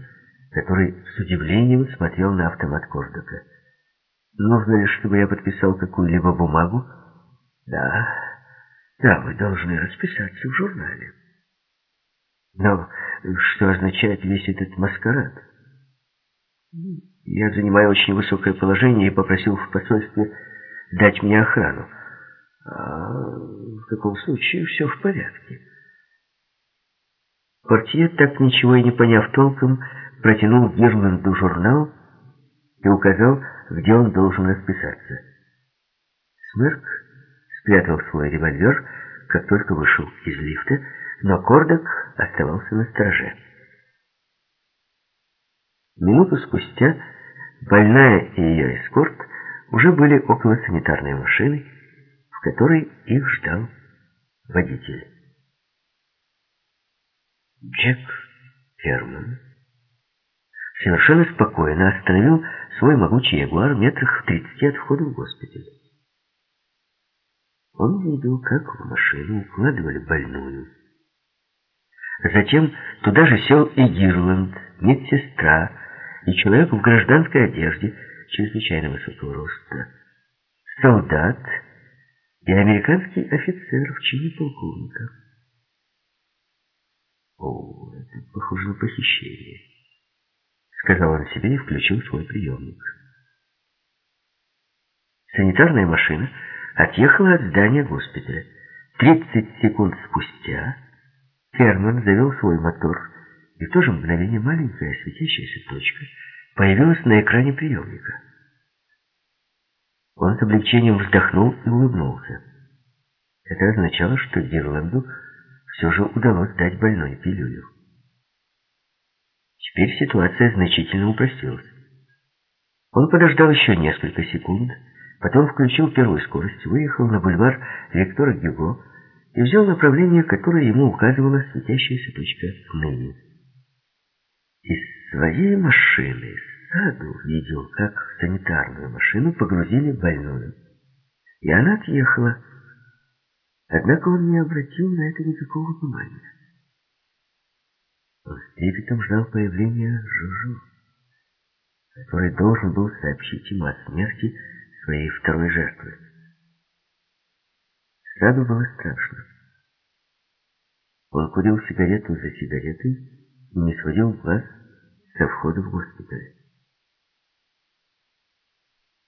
который с удивлением смотрел на автомат Кордока. «Нужно ли, чтобы я подписал какую-либо бумагу?» «Да, да, вы должны расписаться в журнале». «Но что означает весь этот маскарад?» Я занимаю очень высокое положение и попросил в посольстве дать мне охрану. А в таком случае все в порядке. Портье, так ничего и не поняв толком, протянул Герланду журнал и указал, где он должен расписаться. Смерк спрятал свой револьвер, как только вышел из лифта, но Кордок оставался на страже. Минуту спустя больная и ее эскорт уже были около санитарной машины, в которой их ждал водитель. Джек Ферман совершенно спокойно остановил свой могучий ягуар метрах в тридцати от входа в госпиталь. Он видел, как в машину укладывали больную. Затем туда же сел и Гирланд, медсестра, и человек в гражданской одежде, чрезвычайно высокого роста, солдат и американский офицер в чине полковника. «О, это похоже на похищение», — сказал он себе и включил свой приемник. Санитарная машина отъехала от здания госпиталя. Тридцать секунд спустя Ферман завел свой мотор, и в то же мгновение маленькая светящаяся точка появилась на экране приемника. Он с облегчением вздохнул и улыбнулся. Это означало, что Дирланду все же удалось дать больной пилюлю. Теперь ситуация значительно упростилась. Он подождал еще несколько секунд, потом включил первую скорость, выехал на бульвар Виктора Гюго и взял направление, которое ему указывала светящаяся точка Нэви. Из своей машины Саду видел, как в санитарную машину погрузили больную, и она отъехала, Однако он не обратил на это никакого внимания. Он с трепетом ждал появления Жужу, который должен был сообщить ему о смерти своей второй жертвы. Саду было страшно. Он курил сигарету за сигаретой не сводил глаз со входа в госпиталь.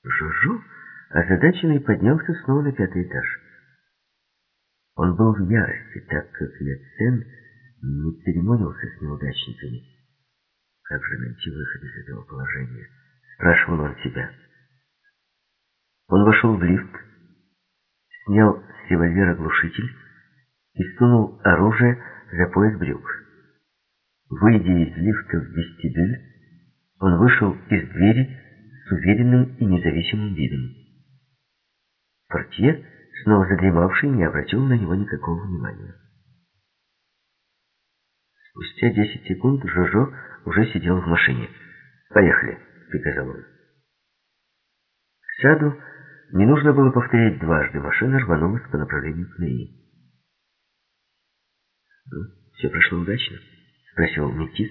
Жужу озадаченный поднялся снова на пятый этаж. Он был в ярости, так как Лецен не церемонился с неудачниками. Как же найти выход из этого положения? Спрашивал он себя. Он вошел в лифт, снял с револьвера глушитель и сунул оружие за пояс брюк. Выйдя из лифта в вестибюль, он вышел из двери с уверенным и независимым видом. Портье снова задремавший, не обратил на него никакого внимания. Спустя десять секунд Жожо уже сидел в машине. «Поехали», — приказал он. К саду не нужно было повторять дважды. Машина рванулась по направлению к Неи. «Ну, все прошло удачно?» — спросил Метис,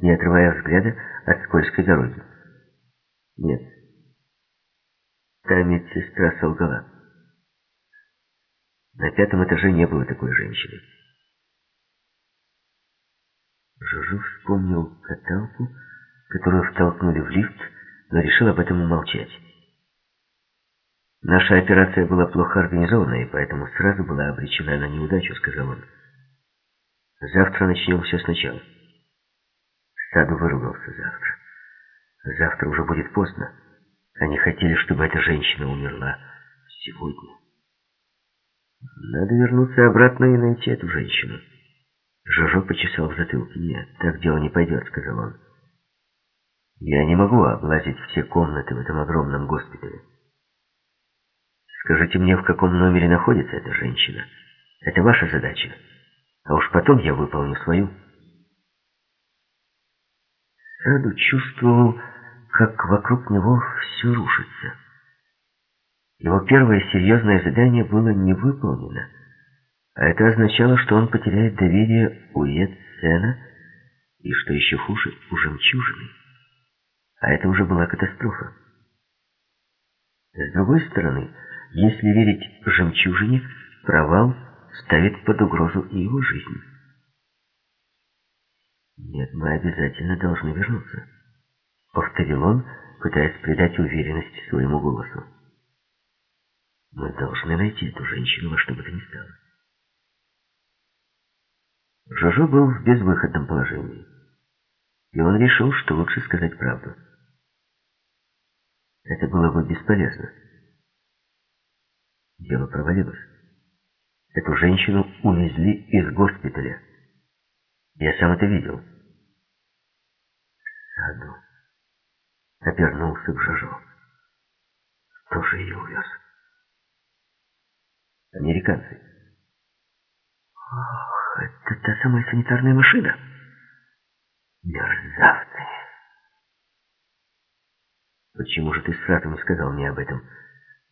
не отрывая взгляда от скользкой дороги. «Нет». Та медсестра солгала. На пятом этаже не было такой женщины. Жужу вспомнил каталку, которую втолкнули в лифт, но решил об этом умолчать. Наша операция была плохо организована, и поэтому сразу была обречена на неудачу, сказал он. Завтра начнем все сначала. Саду выругался завтра. Завтра уже будет поздно. Они хотели, чтобы эта женщина умерла сегодня. Надо вернуться обратно и найти эту женщину. Жожо почесал в затылке. «Нет, так дело не пойдет», — сказал он. «Я не могу облазить все комнаты в этом огромном госпитале. Скажите мне, в каком номере находится эта женщина. Это ваша задача. А уж потом я выполню свою». Саду чувствовал, как вокруг него все рушится. Его первое серьезное задание было не выполнено, а это означало, что он потеряет доверие у Ецена и, что еще хуже, у жемчужины. А это уже была катастрофа. С другой стороны, если верить жемчужине, провал ставит под угрозу и его жизнь. «Нет, мы обязательно должны вернуться», — повторил он, пытаясь придать уверенность своему голосу. Мы должны найти эту женщину во что бы то ни стало. Жожо был в безвыходном положении, и он решил, что лучше сказать правду. Это было бы бесполезно. Дело провалилось. Эту женщину увезли из госпиталя. Я сам это видел. Саду обернулся к Жожо. Кто же ее увез? Американцы. Ох, это та самая санитарная машина. Мерзавцы. Почему же ты сразу не сказал мне об этом?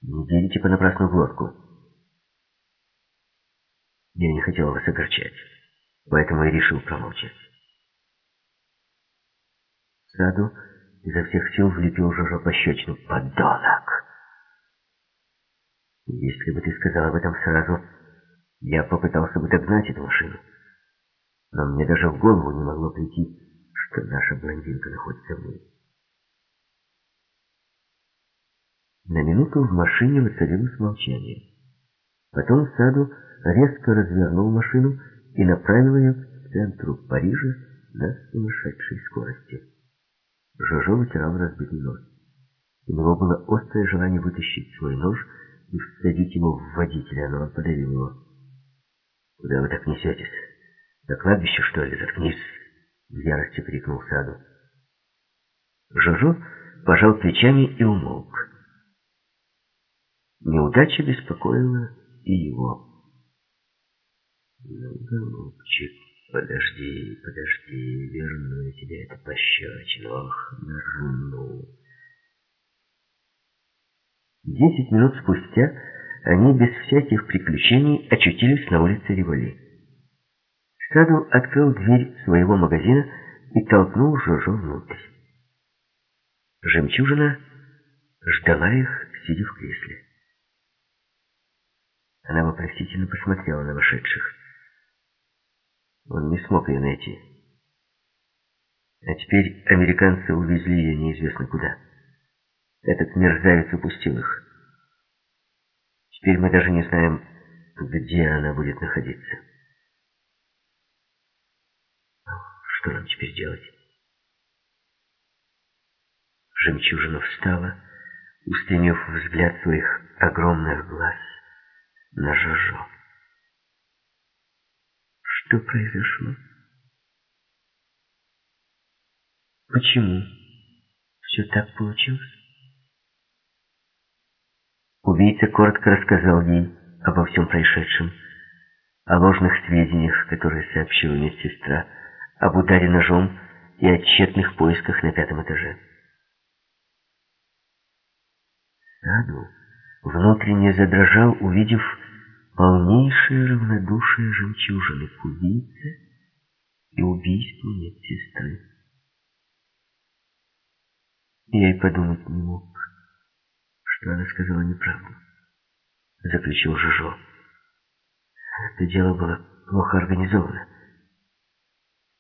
Не делите понапрасну в лодку. Я не хотел вас огорчать, поэтому и решил промолчать. Саду изо всех сил влепил Жожо пощечину. «Подонок!» Если бы ты сказал об этом сразу, я попытался бы догнать эту машину. Но мне даже в голову не могло прийти, что наша блондинка находится в ней. На минуту в машине воцарилось молчание. Потом Саду резко развернул машину и направил ее к центру Парижа на сумасшедшей скорости. Жожо вытирал разбитый нос. У него было острое желание вытащить свой нож и всадить его в водителя, но он подавил его. «Куда вы так несетесь? На кладбище, что ли? Заткнись!» В ярости крикнул Саду. Жожо пожал плечами и умолк. Неудача беспокоила и его. «Ну, голубчик, подожди, подожди, верну я тебе это пощечину, ох, верну!» Десять минут спустя они без всяких приключений очутились на улице Револи. Саду открыл дверь своего магазина и толкнул Жожо внутрь. Жемчужина ждала их, сидя в кресле. Она вопросительно посмотрела на вошедших. Он не смог ее найти. А теперь американцы увезли ее неизвестно куда. Этот мерзавец упустил их. Теперь мы даже не знаем, где она будет находиться. Что нам теперь делать? Жемчужина встала, устремив взгляд своих огромных глаз на Жожо. Что произошло? Почему все так получилось? Убийца коротко рассказал ей обо всем происшедшем, о ложных сведениях, которые сообщила медсестра, об ударе ножом и о тщетных поисках на пятом этаже. Саду внутренне задрожал, увидев полнейшее равнодушие жемчужины к убийце и убийству медсестры. Я и подумать не мог что она сказала неправду. Заключил Жижо. Это дело было плохо организовано.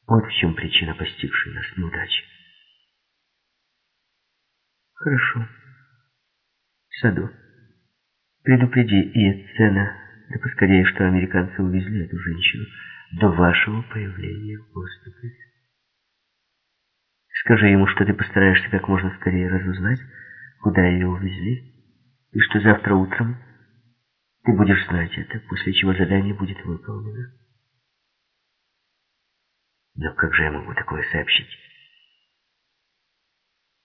Вот в чем причина постигшей нас неудачи. Хорошо. Саду, предупреди Иецена, да поскорее, что американцы увезли эту женщину до вашего появления в госпитале. Скажи ему, что ты постараешься как можно скорее разузнать, куда ее увезли, и что завтра утром ты будешь знать это, после чего задание будет выполнено. Но как же я могу такое сообщить?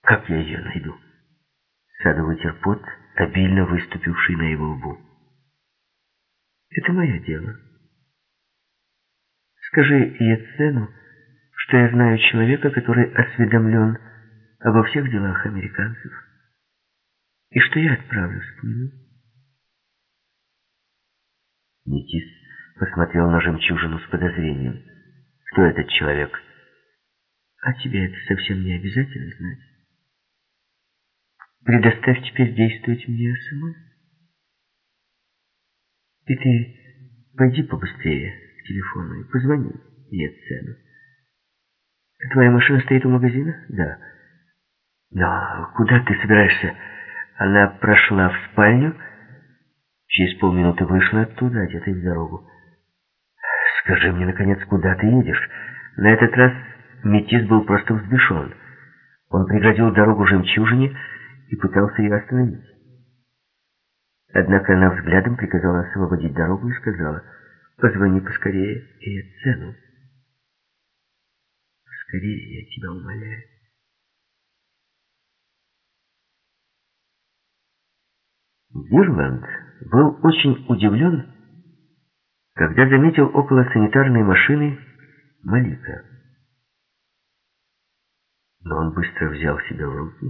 Как я ее найду? Саду вытер обильно выступивший на его лбу. Это мое дело. Скажи Ецену, что я знаю человека, который осведомлен обо всех делах американцев и что я отправлюсь к нему. Никис посмотрел на жемчужину с подозрением. Кто этот человек? А тебе это совсем не обязательно знать. Предоставь теперь действовать мне самой. И ты пойди побыстрее к телефону и позвони ей цену. Твоя машина стоит у магазина? Да. Но куда ты собираешься? Она прошла в спальню Через полминуты вышла оттуда, одетая в дорогу. «Скажи мне, наконец, куда ты едешь?» На этот раз метис был просто взбешен. Он преградил дорогу жемчужине и пытался ее остановить. Однако она взглядом приказала освободить дорогу и сказала, «Позвони поскорее и цену. Поскорее, я тебя умоляю». Гирланд был очень удивлен, когда заметил около санитарной машины Малика. Но он быстро взял себя в руки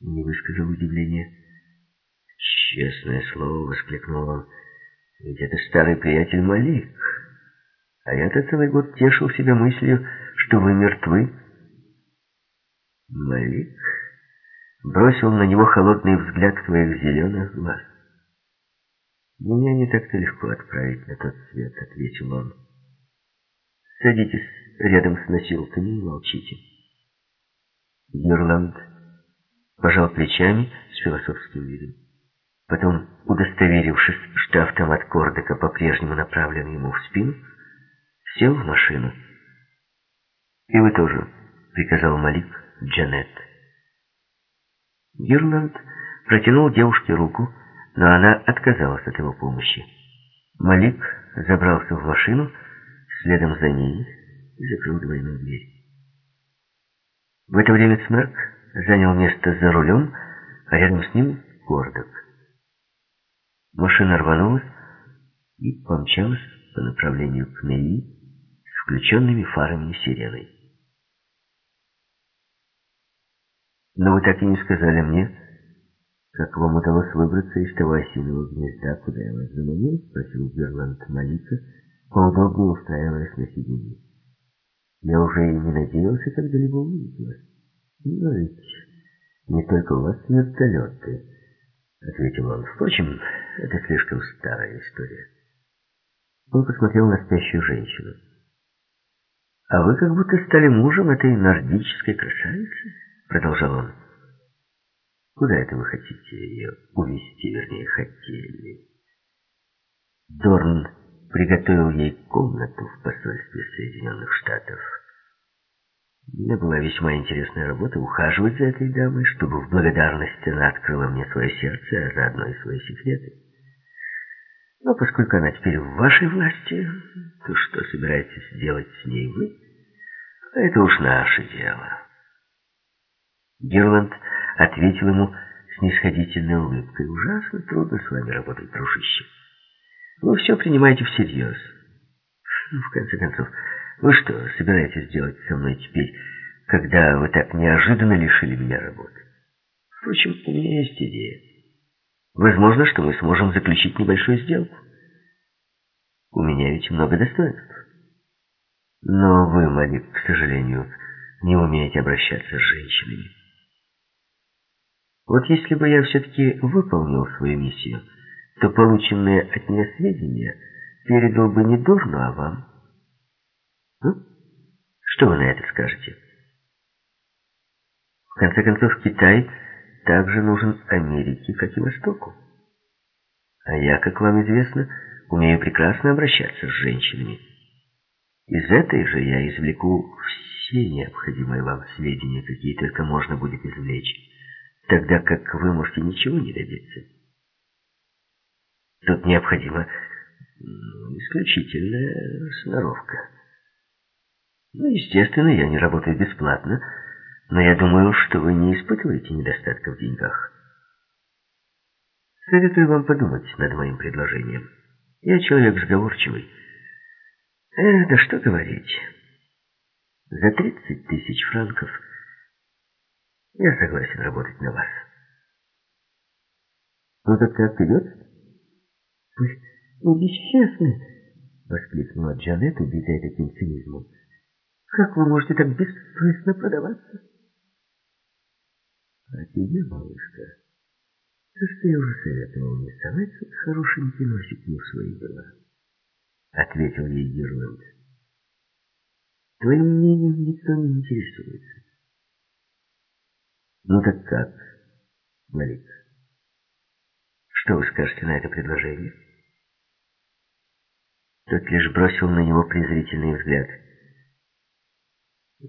и не высказал удивления. «Честное слово!» — воскликнул он. «Ведь это старый приятель Малик. А я-то целый год тешил себя мыслью, что вы мертвы». Малик бросил на него холодный взгляд своих зеленых глаз. «Меня не так-то легко отправить на тот свет», — ответил он. «Садитесь рядом с носилками и молчите». Герланд пожал плечами с философским видом. Потом, удостоверившись, что автомат Кордека по-прежнему направлен ему в спину, сел в машину. «И вы тоже», — приказал Малик Джанет. Гирланд протянул девушке руку, но она отказалась от его помощи. Малик забрался в машину, следом за ней и закрыл двойную дверь. В это время Смерк занял место за рулем, а рядом с ним Гордок. Машина рванулась и помчалась по направлению к Нелли с включенными фарами и сиреной. «Но вы так и не сказали мне, как вам удалось выбраться из того осиного гнезда, куда я вас заманил?» — спросил Герланд Малика, поудобнее устраиваясь на сиденье. «Я уже и не надеялся когда-либо увидеть вас». «Но ведь не только у вас вертолеты», — ответил он. «Впрочем, это слишком старая история». Он посмотрел на спящую женщину. «А вы как будто стали мужем этой нордической красавицы?» — продолжал он. «Куда это вы хотите ее увезти, вернее, хотели?» Дорн приготовил ей комнату в посольстве Соединенных Штатов. Мне была весьма интересная работа ухаживать за этой дамой, чтобы в благодарность она открыла мне свое сердце, а заодно и свои секреты. Но поскольку она теперь в вашей власти, то что собираетесь сделать с ней вы? Это уж наше дело. Герланд ответил ему с нисходительной улыбкой. Ужасно трудно с вами работать, дружище. Вы все принимаете всерьез. Ну, в конце концов, вы что, собираетесь делать со мной теперь, когда вы так неожиданно лишили меня работы? Впрочем, у меня есть идея. Возможно, что мы сможем заключить небольшую сделку. У меня ведь много достоинств. Но вы, Малик, к сожалению, не умеете обращаться с женщинами. Вот если бы я все-таки выполнил свою миссию, то полученные от нее сведения передал бы не Дорну, а вам. Что вы на это скажете? В конце концов, Китай также нужен Америке, как и Востоку. А я, как вам известно, умею прекрасно обращаться с женщинами. Из этой же я извлеку все необходимые вам сведения, какие только можно будет извлечь, тогда как вы можете ничего не добиться. Тут необходима исключительная сноровка. Ну, естественно, я не работаю бесплатно, но я думаю, что вы не испытываете недостатка в деньгах. Советую вам подумать над моим предложением. Я человек сговорчивый. Э, да что говорить. За 30 тысяч франков я согласен работать на вас. Ну так как идет? Вы, вы бесчестны, воскликнула Джанет, убитая таким цинизмом. Как вы можете так бессовестно продаваться? А тебе, малышка, то, что я уже советовал не совать хорошенький носик не в свои дела, ответил ей Гирланд. Твоим мнением никто не интересуется. Ну так как, Малик? Что вы скажете на это предложение? Тот лишь бросил на него презрительный взгляд.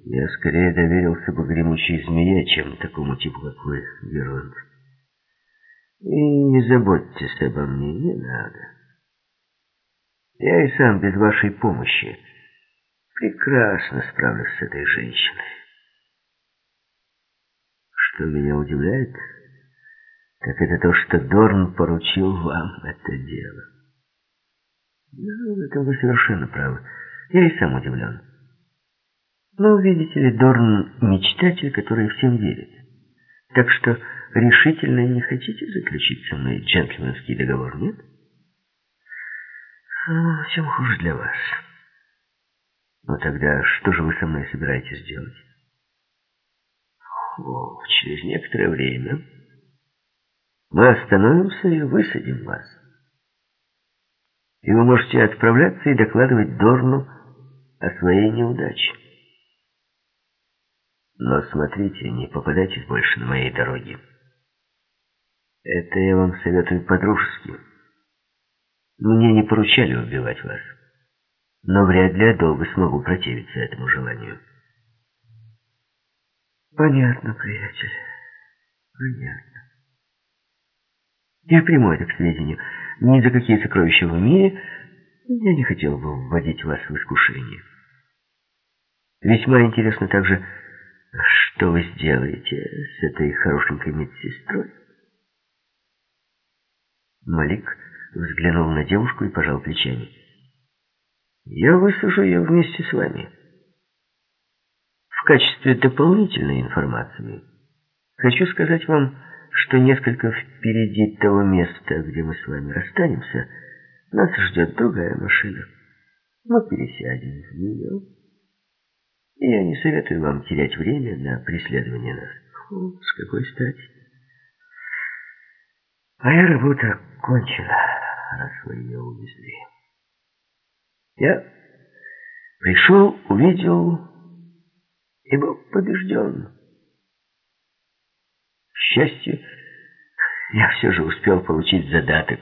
Я скорее доверился бы гремучей змее, чем такому типу, как вы, Герланд. И не заботьтесь обо мне, не надо. Я и сам без вашей помощи прекрасно справлюсь с этой женщиной. Что меня удивляет, так это то, что Дорн поручил вам это дело. Ну, в вы совершенно правы. Я и сам удивлен. Но, видите ли, Дорн — мечтатель, который всем верит. Так что решительно не хотите заключить со мной джентльменский договор, нет? Ну, хуже для вас. Но тогда что же вы со мной собираетесь делать? О, через некоторое время мы остановимся и высадим вас. И вы можете отправляться и докладывать Дорну о своей неудаче. Но смотрите, не попадайтесь больше на моей дороге. Это я вам советую по-дружески. Мне не поручали убивать вас, но вряд ли я долго смогу противиться этому желанию. Понятно, приятель, понятно. Я приму это к сведению. Ни за какие сокровища в мире я не хотел бы вводить вас в искушение. Весьма интересно также, что вы сделаете с этой хорошенькой медсестрой. Малик взглянул на девушку и пожал плечами. «Я высажу ее вместе с вами. В качестве дополнительной информации хочу сказать вам, что несколько впереди того места, где мы с вами расстанемся, нас ждет другая машина. Мы пересядем в нее. Я не советую вам терять время на преследование нас. Фу, с какой стати? Моя работа кончена, раз вы ее увезли. Я пришел, увидел и был побежден. К счастью, я все же успел получить задаток.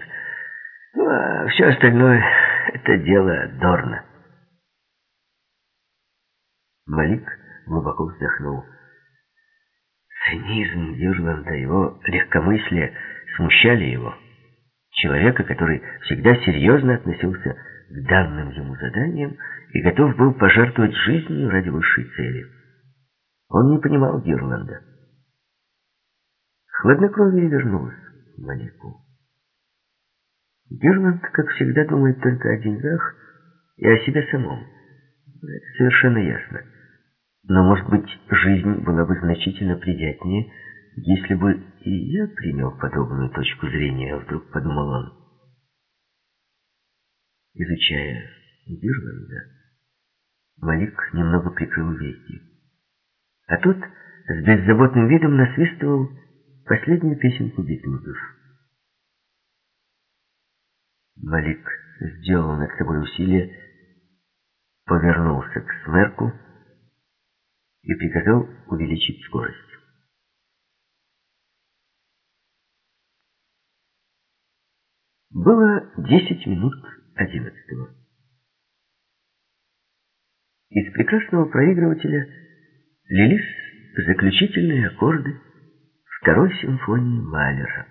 Ну, а все остальное — это дело Дорна. Малик глубоко вздохнул. Цинизм Дюрланда, его легкомыслие смущали его. Человека, который всегда серьезно относился к данным ему заданиям и готов был пожертвовать жизнью ради высшей цели. Он не понимал Дюрланда. Хладнокровие вернулось Малику. Герланд, как всегда, думает только о деньгах и о себе самом. Это совершенно ясно. Но, может быть, жизнь была бы значительно приятнее, если бы и я принял подобную точку зрения, вдруг подумал он. Изучая Герланда, Малик немного прикрыл веки. А тот с беззаботным видом насвистывал последнюю песенку Битлзов. Малик сделал над собой усилие, повернулся к Смерку и приказал увеличить скорость. Было десять минут одиннадцатого. Из прекрасного проигрывателя лились заключительные аккорды второй симфонии Малера.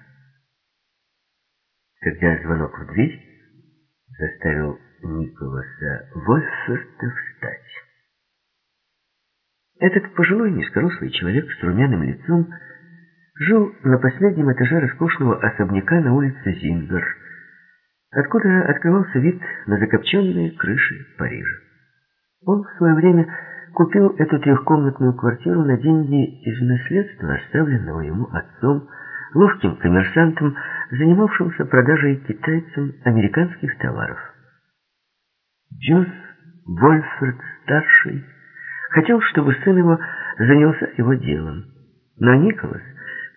Когда звонок в дверь заставил Николаса Вольферта встать. Этот пожилой низкорослый человек с румяным лицом жил на последнем этаже роскошного особняка на улице Зингер, откуда открывался вид на закопченные крыши Парижа. Он в свое время купил эту трехкомнатную квартиру на деньги из наследства, оставленного ему отцом, ловким коммерсантом, занимавшимся продажей китайцам американских товаров. Джоз Вольфорд-старший хотел, чтобы сын его занялся его делом, но Николас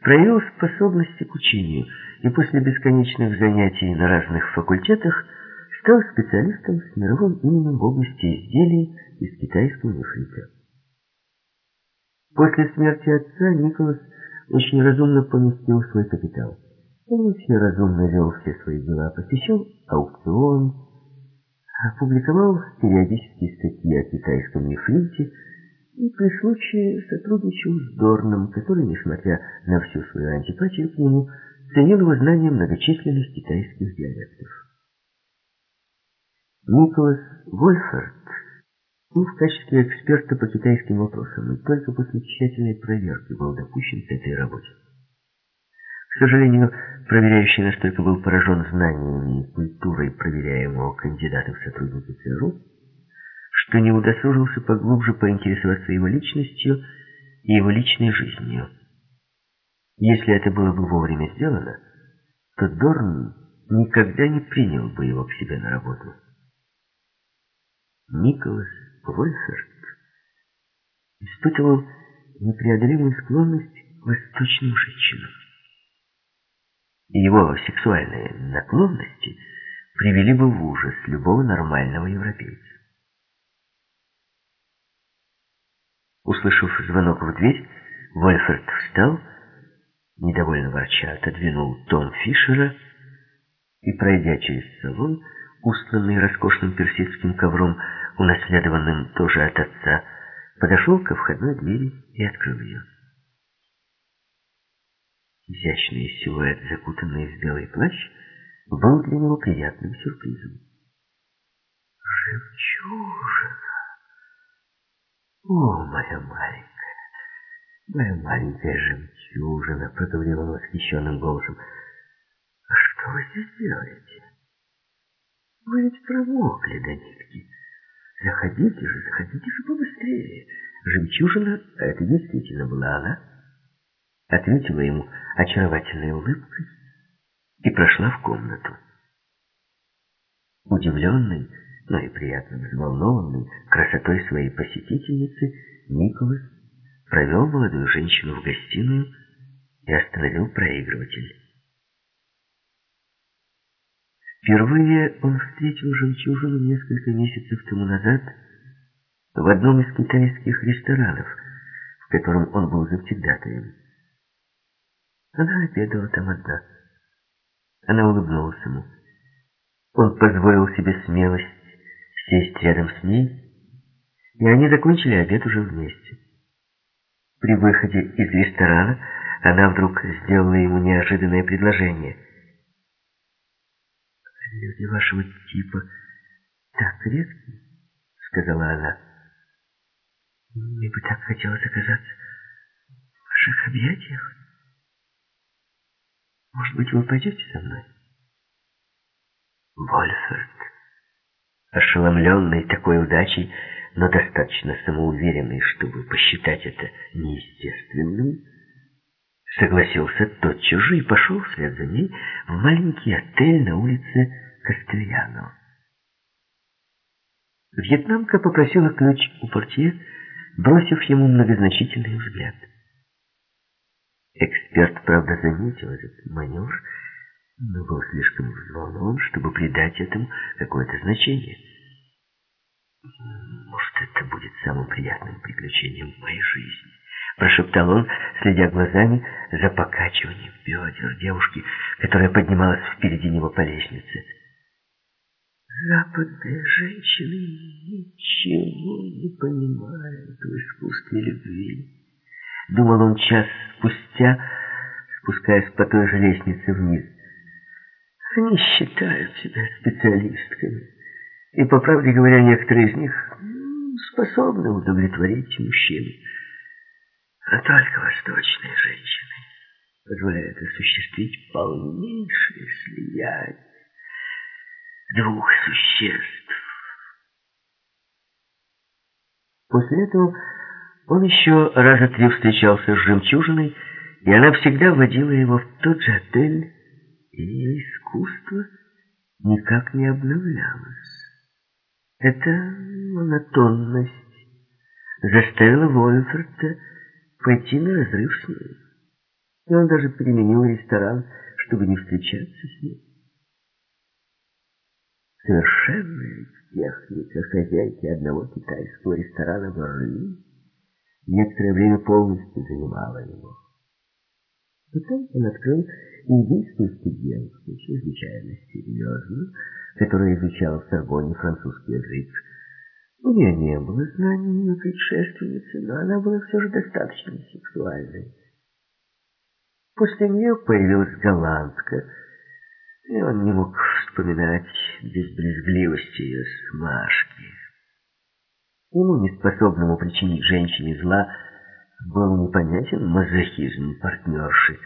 проявил способности к учению и после бесконечных занятий на разных факультетах стал специалистом с мировым именем в области изделий из китайского нефрита. После смерти отца Николас очень разумно поместил свой капитал. Он очень разумно вел все свои дела, посещал аукцион, опубликовал периодические статьи о китайском нефрите и при случае сотрудничал с Дорном, который, несмотря на всю свою антипатию к нему, ценил его знание многочисленных китайских диалектов. Николас Вольфард был в качестве эксперта по китайским вопросам и только после тщательной проверки был допущен к этой работе. К сожалению, проверяющий настолько был поражен знаниями и культурой проверяемого кандидата в сотрудники ЦРУ, что не удосужился поглубже поинтересоваться его личностью и его личной жизнью. Если это было бы вовремя сделано, то Дорн никогда не принял бы его к себе на работу. Николас Вольферт испытывал непреодолимую склонность к восточным женщинам. Его сексуальные наклонности привели бы в ужас любого нормального европейца. Услышав звонок в дверь, Вольферт встал, недовольно ворча отодвинул Том Фишера и, пройдя через салон, устланный роскошным персидским ковром, унаследованным тоже от отца, подошел ко входной двери и открыл ее. Изящный силуэт, закутанный в белый плащ, был для него приятным сюрпризом. «Жемчужина! О, моя маленькая, моя маленькая жемчужина!» — проговорил он восхищенным голосом. «А что вы здесь делаете? Вы ведь промокли до нитки. Заходите же, заходите же побыстрее. Жемчужина, это действительно была она, ответила ему очаровательной улыбкой и прошла в комнату. Удивленный, но и приятно взволнованный красотой своей посетительницы, Николас провел молодую женщину в гостиную и остановил проигрыватель. Впервые он встретил жемчужину несколько месяцев тому назад в одном из китайских ресторанов, в котором он был завсегдатаем. Она обедала там одна. Она улыбнулась ему. Он позволил себе смелость сесть рядом с ней, и они закончили обед уже вместе. При выходе из ресторана она вдруг сделала ему неожиданное предложение — «Люди вашего типа так редки», — сказала она. «Мне бы так хотелось оказаться в ваших объятиях. Может быть, вы пойдете со мной?» Вольфорд, ошеломленный такой удачей, но достаточно самоуверенный, чтобы посчитать это неестественным, согласился тотчас же и пошел вслед за ней в маленький отель на улице Кастельяно. Вьетнамка попросила ключ у портье, бросив ему многозначительный взгляд. Эксперт, правда, заметил этот маневр, но был слишком взволнован, чтобы придать этому какое-то значение. Может, это будет самым приятным приключением в моей жизни. Прошептал он, следя глазами за покачиванием бедер девушки, которая поднималась впереди него по лестнице. Западные женщины ничего не понимают в искусстве любви. Думал он час спустя, спускаясь по той же лестнице вниз. Они считают себя специалистками. И, по правде говоря, некоторые из них способны удовлетворить мужчин. А только восточные женщины позволяют осуществить полнейшее слияние двух существ. После этого он еще раза три встречался с жемчужиной, и она всегда водила его в тот же отель, и ее искусство никак не обновлялось. Эта монотонность заставила Вольфорта пойти на разрыв с ней. И он даже переменил ресторан, чтобы не встречаться с ней. Совершенная техника хозяйки одного китайского ресторана в Орли некоторое время полностью занимала его. Потом он открыл индийскую студентку, чрезвычайно серьезную, которая изучала в Сорбоне французский язык. У нее не было знаний ее предшественницы, но она была все же достаточно сексуальной. После нее появилась голландка, и он не мог вспоминать без брезгливости ее смашки. Ему, неспособному причинить женщине зла, был непонятен мазохизм партнерши.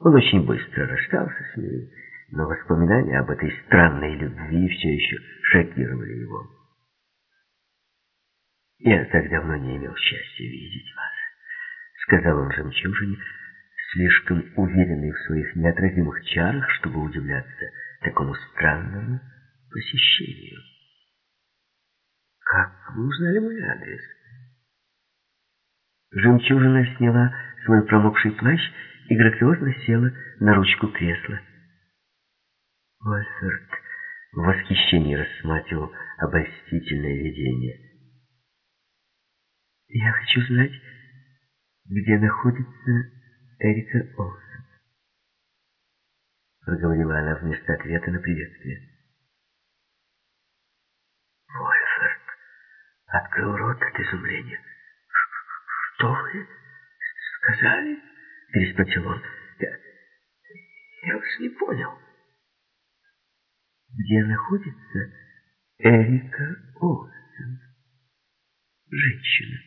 Он очень быстро расстался с ней, но воспоминания об этой странной любви все еще шокировали его. «Я так давно не имел счастья видеть вас», — сказал он жемчужине, слишком уверенный в своих неотразимых чарах, чтобы удивляться такому странному посещению. «Как вы узнали мой адрес?» Жемчужина сняла свой промокший плащ и грациозно села на ручку кресла. Вольферт в восхищении рассматривал обольстительное видение. «Я хочу знать, где находится Эрика Олсен», проговорила она вместо ответа на приветствие. Вольферт открыл рот от изумления. «Что вы сказали?» — переспросил он. «Я, я вас не понял». «Где находится Эрика Олсен?» «Женщина».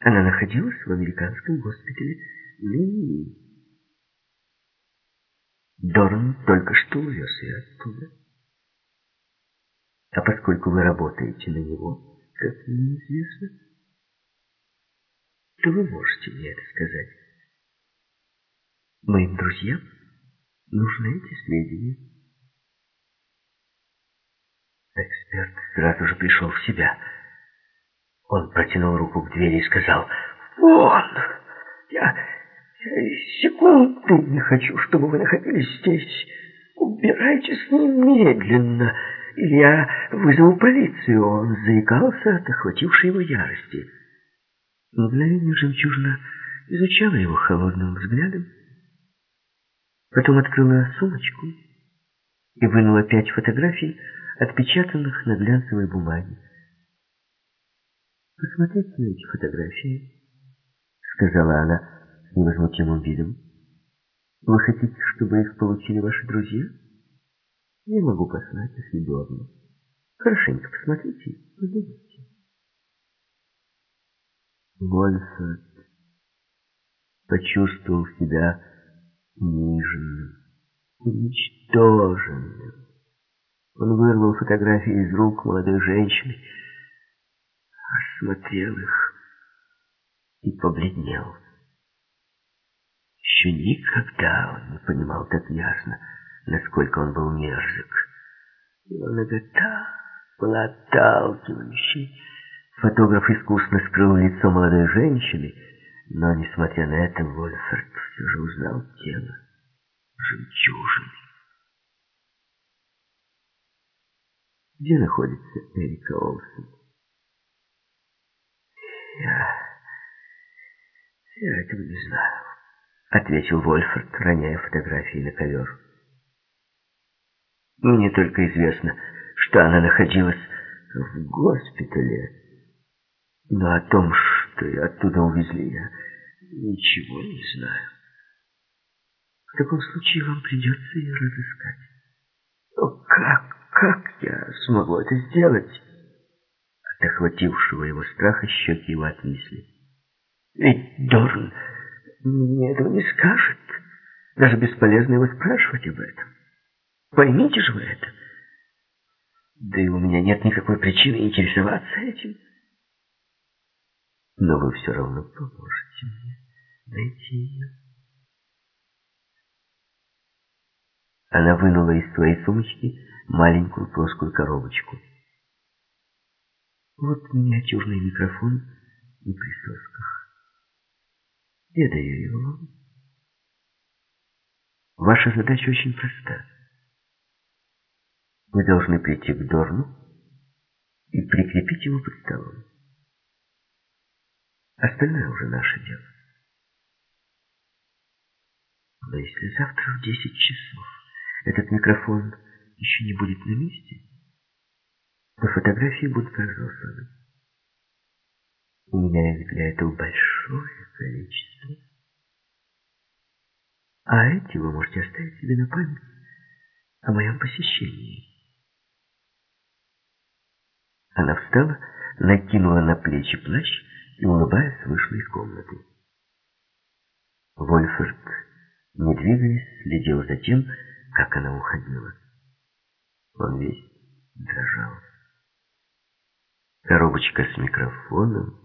Она находилась в американском госпитале Линии. Дорн только что увез ее оттуда. А поскольку вы работаете на него, как мне известно, то вы можете мне это сказать. Моим друзьям нужны эти сведения. Эксперт сразу же пришел в себя. Он протянул руку к двери и сказал, «Вон! Я, я секунды не хочу, чтобы вы находились здесь. Убирайтесь немедленно, или я вызову полицию». Он заикался от охватившей его ярости. Мгновение жемчужина изучала его холодным взглядом, потом открыла сумочку и вынула пять фотографий, отпечатанных на глянцевой бумаге. «Посмотрите на эти фотографии», — сказала она с невозмутимым видом. «Вы хотите, чтобы их получили ваши друзья? Я могу послать их и Дорну. Хорошенько посмотрите, подумайте». Вольфред почувствовал себя униженным, уничтоженным. Он вырвал фотографии из рук молодой женщины, осмотрел их и побледнел. Еще никогда он не понимал так ясно, насколько он был мерзок. Его нагота была отталкивающей, Фотограф искусно скрыл лицо молодой женщины, но, несмотря на это, Вольферт все же узнал тело жемчужины. Где находится Эрика Олсен? Я... я этого не знаю, ответил Вольферт, роняя фотографии на ковер. Мне только известно, что она находилась в госпитале, но о том, что и оттуда увезли, я ничего не знаю. В таком случае вам придется ее разыскать. Но как, как я смогу это сделать? От охватившего его страха щеки его отвисли. Ведь Дорн мне этого не скажет. Даже бесполезно его спрашивать об этом. Поймите же вы это. Да и у меня нет никакой причины интересоваться этим но вы все равно поможете мне найти ее. Она вынула из своей сумочки маленькую плоскую коробочку. Вот миниатюрный микрофон на присосках. Я даю его вам. Ваша задача очень проста. Вы должны прийти к Дорну и прикрепить его под столом. Остальное уже наше дело. Но если завтра в десять часов этот микрофон еще не будет на месте, то фотографии будут разосланы. У меня их для этого большое количество. А эти вы можете оставить себе на память о моем посещении. Она встала, накинула на плечи плащ и, улыбаясь, вышла из комнаты. Вольфорд, не двигаясь, следил за тем, как она уходила. Он весь дрожал. Коробочка с микрофоном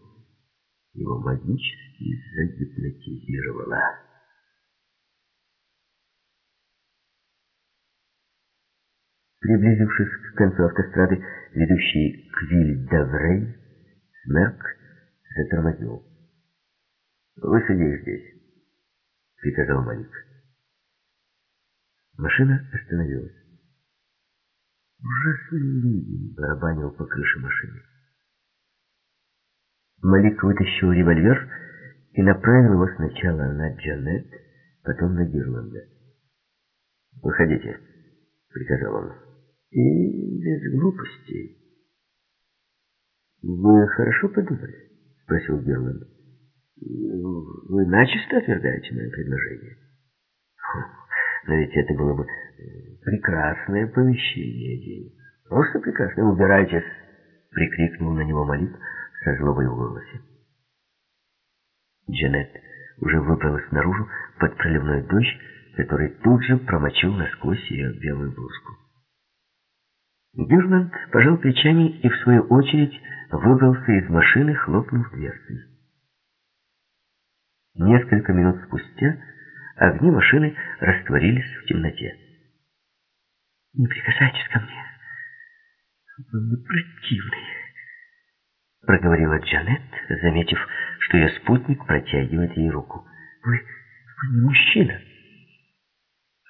его магически загипнотизировала. Приблизившись к концу автострады, ведущей к Виль-Даврей, Мерк затормозил. «Высади здесь», — приказал Малик. Машина остановилась. Ужасный ливень барабанил по крыше машины. Малик вытащил револьвер и направил его сначала на Джанет, потом на Гирланда. «Выходите», — приказал он, — «и без глупостей». «Вы хорошо подумали?» — спросил Гирланд. «Вы начисто отвергаете мое предложение?» «Но ведь это было бы прекрасное помещение, День. Просто прекрасное. Убирайтесь!» — прикрикнул на него Малик со злобой в голосе. Джанет уже выбралась наружу под проливной дождь, который тут же промочил насквозь ее белую блузку. Бюрманд пожал плечами и, в свою очередь, выбрался из машины, хлопнув дверцей. Несколько минут спустя огни машины растворились в темноте. «Не прикасайтесь ко мне, вы противный», — проговорила Джанет, заметив, что ее спутник протягивает ей руку. «Вы, вы не мужчина».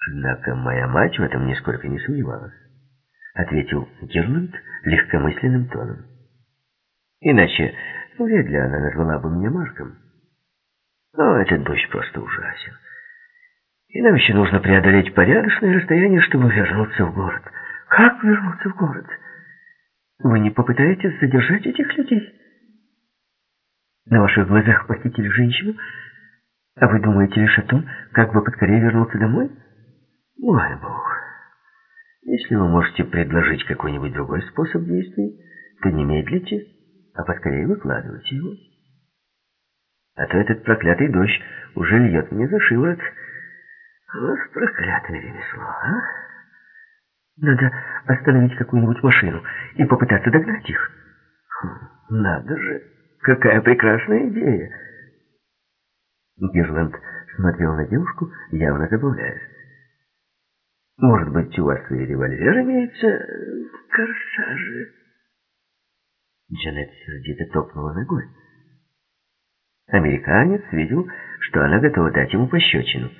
«Однако моя мать в этом нисколько не сомневалась», — ответил Герланд легкомысленным тоном. «Иначе вряд ли она назвала бы меня Марком. Но этот дождь просто ужасен. И нам еще нужно преодолеть порядочное расстояние, чтобы вернуться в город. Как вернуться в город?» Вы не попытаетесь задержать этих людей? На ваших глазах похитили женщину, а вы думаете лишь о том, как бы поскорее вернуться домой? Мой бог, если вы можете предложить какой-нибудь другой способ действий, то не медлите, а поскорее выкладывайте его. А то этот проклятый дождь уже льет мне за шиворот. Вот проклятое ремесло, а? Надо остановить какую-нибудь машину и попытаться догнать их. Хм, надо же, какая прекрасная идея. Гирланд смотрел на девушку, явно забавляясь. Может быть, у вас и револьвер имеется в корсаже? Джанет сердито топнула ногой. Американец видел, что она готова дать ему пощечину.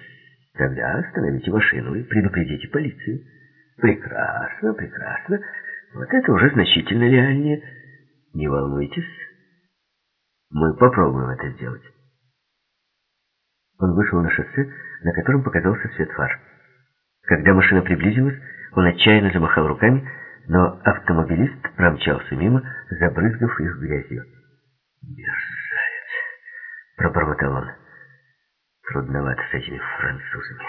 Тогда остановите машину и предупредите полицию. Прекрасно, прекрасно. Вот это уже значительно реальнее. Не волнуйтесь. Мы попробуем это сделать. Он вышел на шоссе, на котором показался свет фар. Когда машина приблизилась, он отчаянно замахал руками, но автомобилист промчался мимо, забрызгав их грязью. «Мерзавец!» — пробормотал он. «Трудновато с этими французами».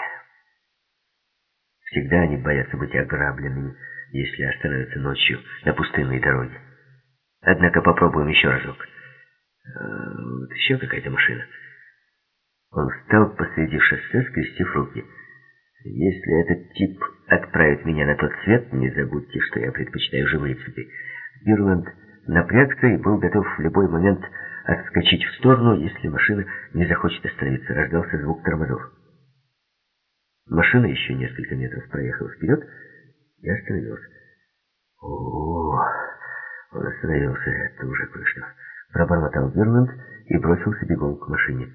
Всегда они боятся быть ограбленными, если остановятся ночью на пустынной дороге. Однако попробуем еще разок. А, вот еще какая-то машина. Он встал посреди шоссе, скрестив руки. Если этот тип отправит меня на тот свет, не забудьте, что я предпочитаю живые цветы. Бирланд напрягся и был готов в любой момент отскочить в сторону, если машина не захочет остановиться. Раздался звук тормозов. Машина еще несколько метров проехала вперед и остановилась. О, он остановился, это уже кое-что. Пробормотал Герланд и бросился бегом к машине.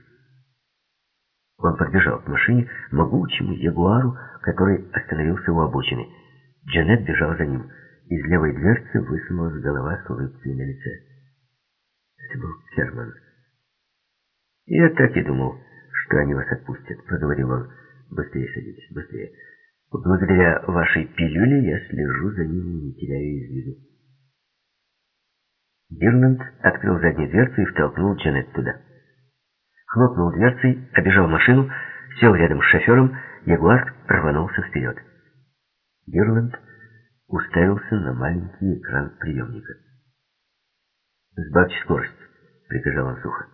Он подбежал к машине, могучему ягуару, который остановился у обочины. Джанет бежал за ним. Из левой дверцы высунулась голова с улыбкой на лице. Это был Керман. «Я так и думал, что они вас отпустят», — проговорил он. Быстрее садитесь, быстрее. Благодаря вашей пилюле я слежу за ними, не теряя из виду. Дирланд открыл заднюю дверцу и втолкнул Джанет туда. Хлопнул дверцей, обежал машину, сел рядом с шофером, Ягуар рванулся вперед. Дирланд уставился на маленький экран приемника. «Сбавьте скорость», — приказал он сухо.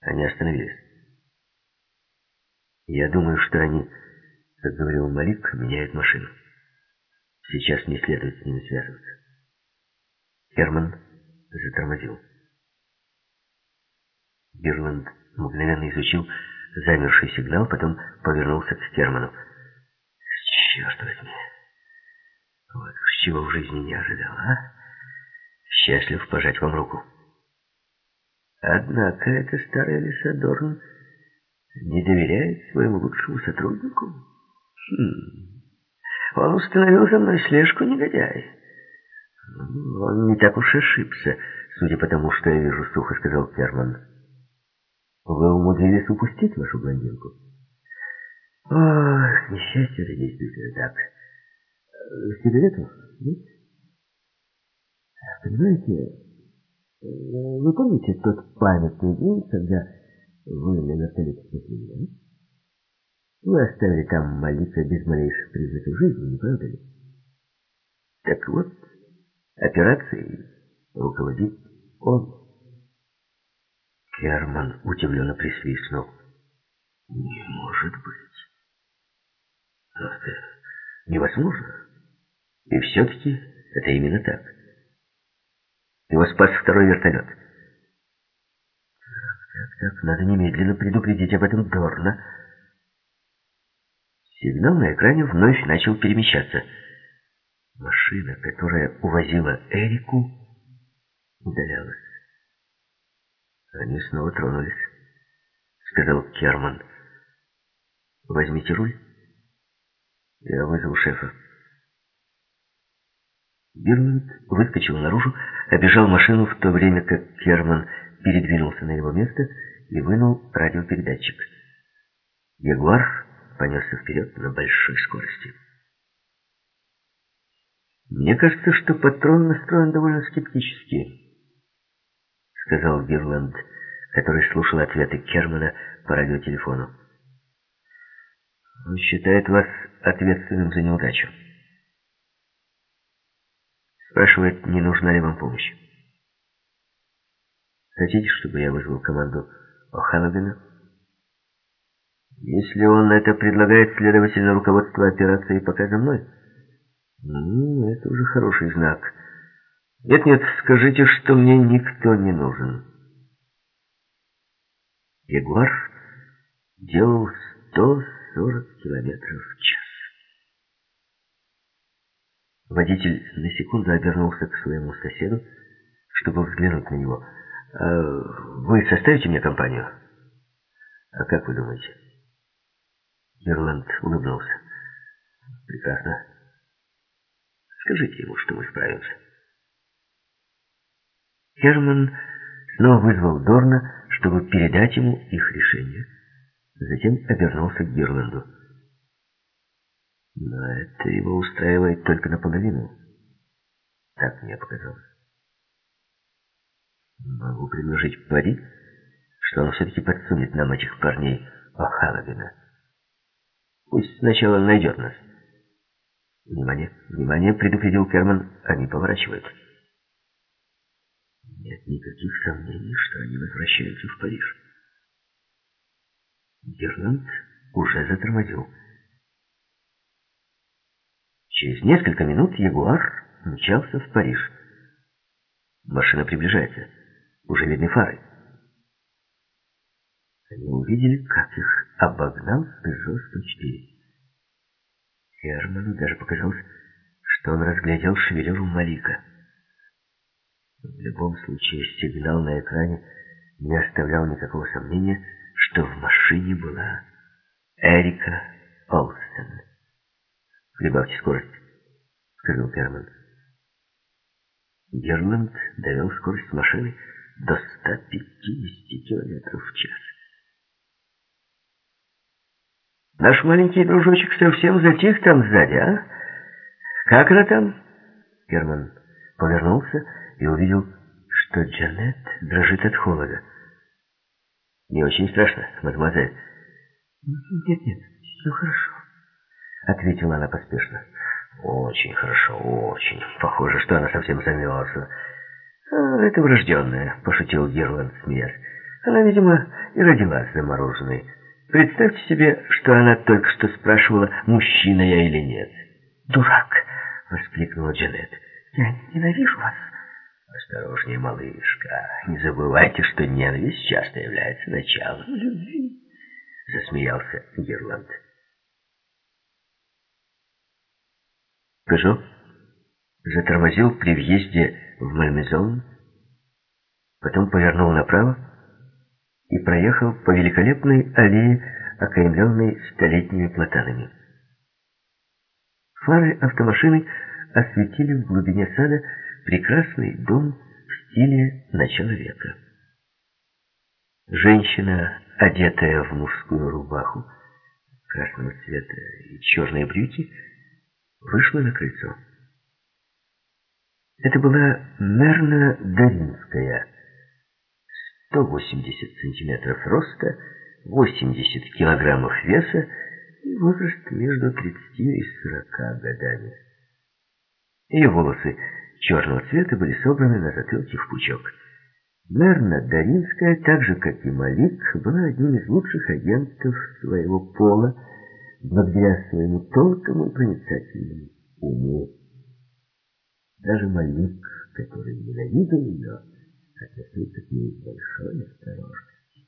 Они остановились. «Я думаю, что они, как говорил Малик, меняют машину. Сейчас не следует с ними связываться». Герман затормозил. Бирланд мгновенно изучил замерший сигнал, потом повернулся к Стерману. «Черт возьми! Вот чего в жизни не ожидал, а? Счастлив пожать вам руку». Однако эта старая Лисадорн не доверяет своему лучшему сотруднику. Хм. Он установил за мной слежку, негодяй. Он не так уж ошибся, судя по тому, что я вижу, сухо сказал Керман. Вы умудрились упустить вашу блондинку? Ох, несчастье это действительно так. Сигарету? Нет? Понимаете, вы помните тот памятный день, когда вы на вертолете спасли? Вы оставили там Малика без малейших признаков жизни, не правда ли? Так вот, операцией руководит он. Керман удивленно присвистнул. Не может быть. Просто невозможно. И все-таки это именно так. Его спас второй вертолет. Так, так, так, надо немедленно предупредить об этом Дорна. Сигнал на экране вновь начал перемещаться. Машина, которая увозила Эрику, удалялась. Они снова тронулись, сказал Керман. Возьмите руль. Я вызову шефа. Бирланд выскочил наружу, обежал машину в то время, как Керман передвинулся на его место и вынул радиопередатчик. Ягуар понесся вперед на большой скорости. «Мне кажется, что патрон настроен довольно скептически», — сказал Бирланд, который слушал ответы Кермана по радиотелефону. «Он считает вас ответственным за неудачу». Спрашивает, не нужна ли вам помощь. Хотите, чтобы я вызвал команду О'Ханнагана? Если он это предлагает, следовательно, руководство операцией пока за мной. Ну, это уже хороший знак. Нет-нет, скажите, что мне никто не нужен. Ягуар делал 140 километров в час. Водитель на секунду обернулся к своему соседу, чтобы взглянуть на него. «А «Вы составите мне компанию?» «А как вы думаете?» Ирланд улыбнулся. «Прекрасно. Скажите ему, что мы справимся». Херман снова вызвал Дорна, чтобы передать ему их решение. Затем обернулся к Гирланду. Но это его устраивает только наполовину. Так мне показалось. Могу предложить пари, что он все-таки подсунет нам этих парней О'Халловина. Пусть сначала найдет нас. Внимание, внимание, предупредил Керман, они поворачивают. Нет никаких сомнений, что они возвращаются в Париж. Герланд уже затормозил. Через несколько минут Ягуар мчался в Париж. Машина приближается. Уже видны фары. Они увидели, как их обогнал Peugeot 104. Герману даже показалось, что он разглядел шевелюру Малика. В любом случае, сигнал на экране не оставлял никакого сомнения, что в машине была Эрика Олсен. «Прибавьте скорость», — сказал Герман. Герланд довел скорость машины до 150 километров в час. Наш маленький дружочек совсем затих там сзади, а? Как она там?» Герман повернулся и увидел, что Джанет дрожит от холода. «Не очень страшно, мадемуазель?» «Нет-нет, все хорошо», — ответила она поспешно. «Очень хорошо, очень. Похоже, что она совсем замерзла». А, «Это врожденное», — пошутил Герланд, смеясь. «Она, видимо, и родилась замороженной. Представьте себе, что она только что спрашивала, мужчина я или нет». «Дурак!» — воскликнула Джанет. «Я ненавижу вас». «Осторожнее, малышка. Не забывайте, что ненависть часто является началом любви», — засмеялся Герланд. Пежо затормозил при въезде в Мальмезон, потом повернул направо и проехал по великолепной аллее, окаймленной столетними платанами. Фары автомашины осветили в глубине сада прекрасный дом в стиле начала века. Женщина, одетая в мужскую рубаху красного цвета и черные брюки, вышла на крыльцо. Это была Мерна Даринская, 180 сантиметров роста, 80 килограммов веса и возраст между 30 и 40 годами. Ее волосы черного цвета были собраны на затылке в пучок. Мерна Даринская, так же как и Малик, была одним из лучших агентов своего пола, благодаря своему тонкому и проницательному уму. Даже Малик, который ненавидел ее, относился к ней с большой осторожностью.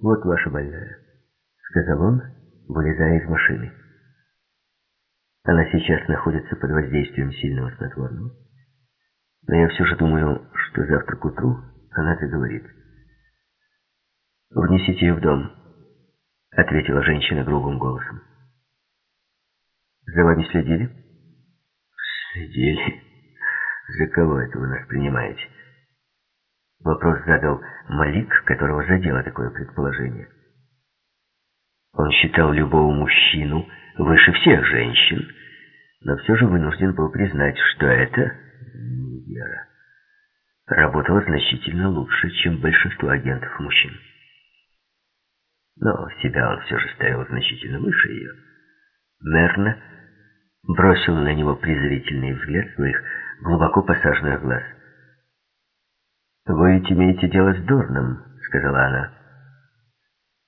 «Вот ваша больная», — сказал он, вылезая из машины. Она сейчас находится под воздействием сильного снотворного. Но я все же думаю, что завтра к утру она заговорит. «Внесите ее в дом», — ответила женщина грубым голосом. «За вами следили?» «Следили? За кого это вы нас принимаете?» Вопрос задал Малик, которого задело такое предположение. Он считал любого мужчину выше всех женщин, но все же вынужден был признать, что это не Вера. Работала значительно лучше, чем большинство агентов мужчин. Но себя он все же ставил значительно выше ее. Мерна бросила на него презрительный взгляд своих глубоко посаженных глаз. «Вы ведь имеете дело с Дорном», — сказала она.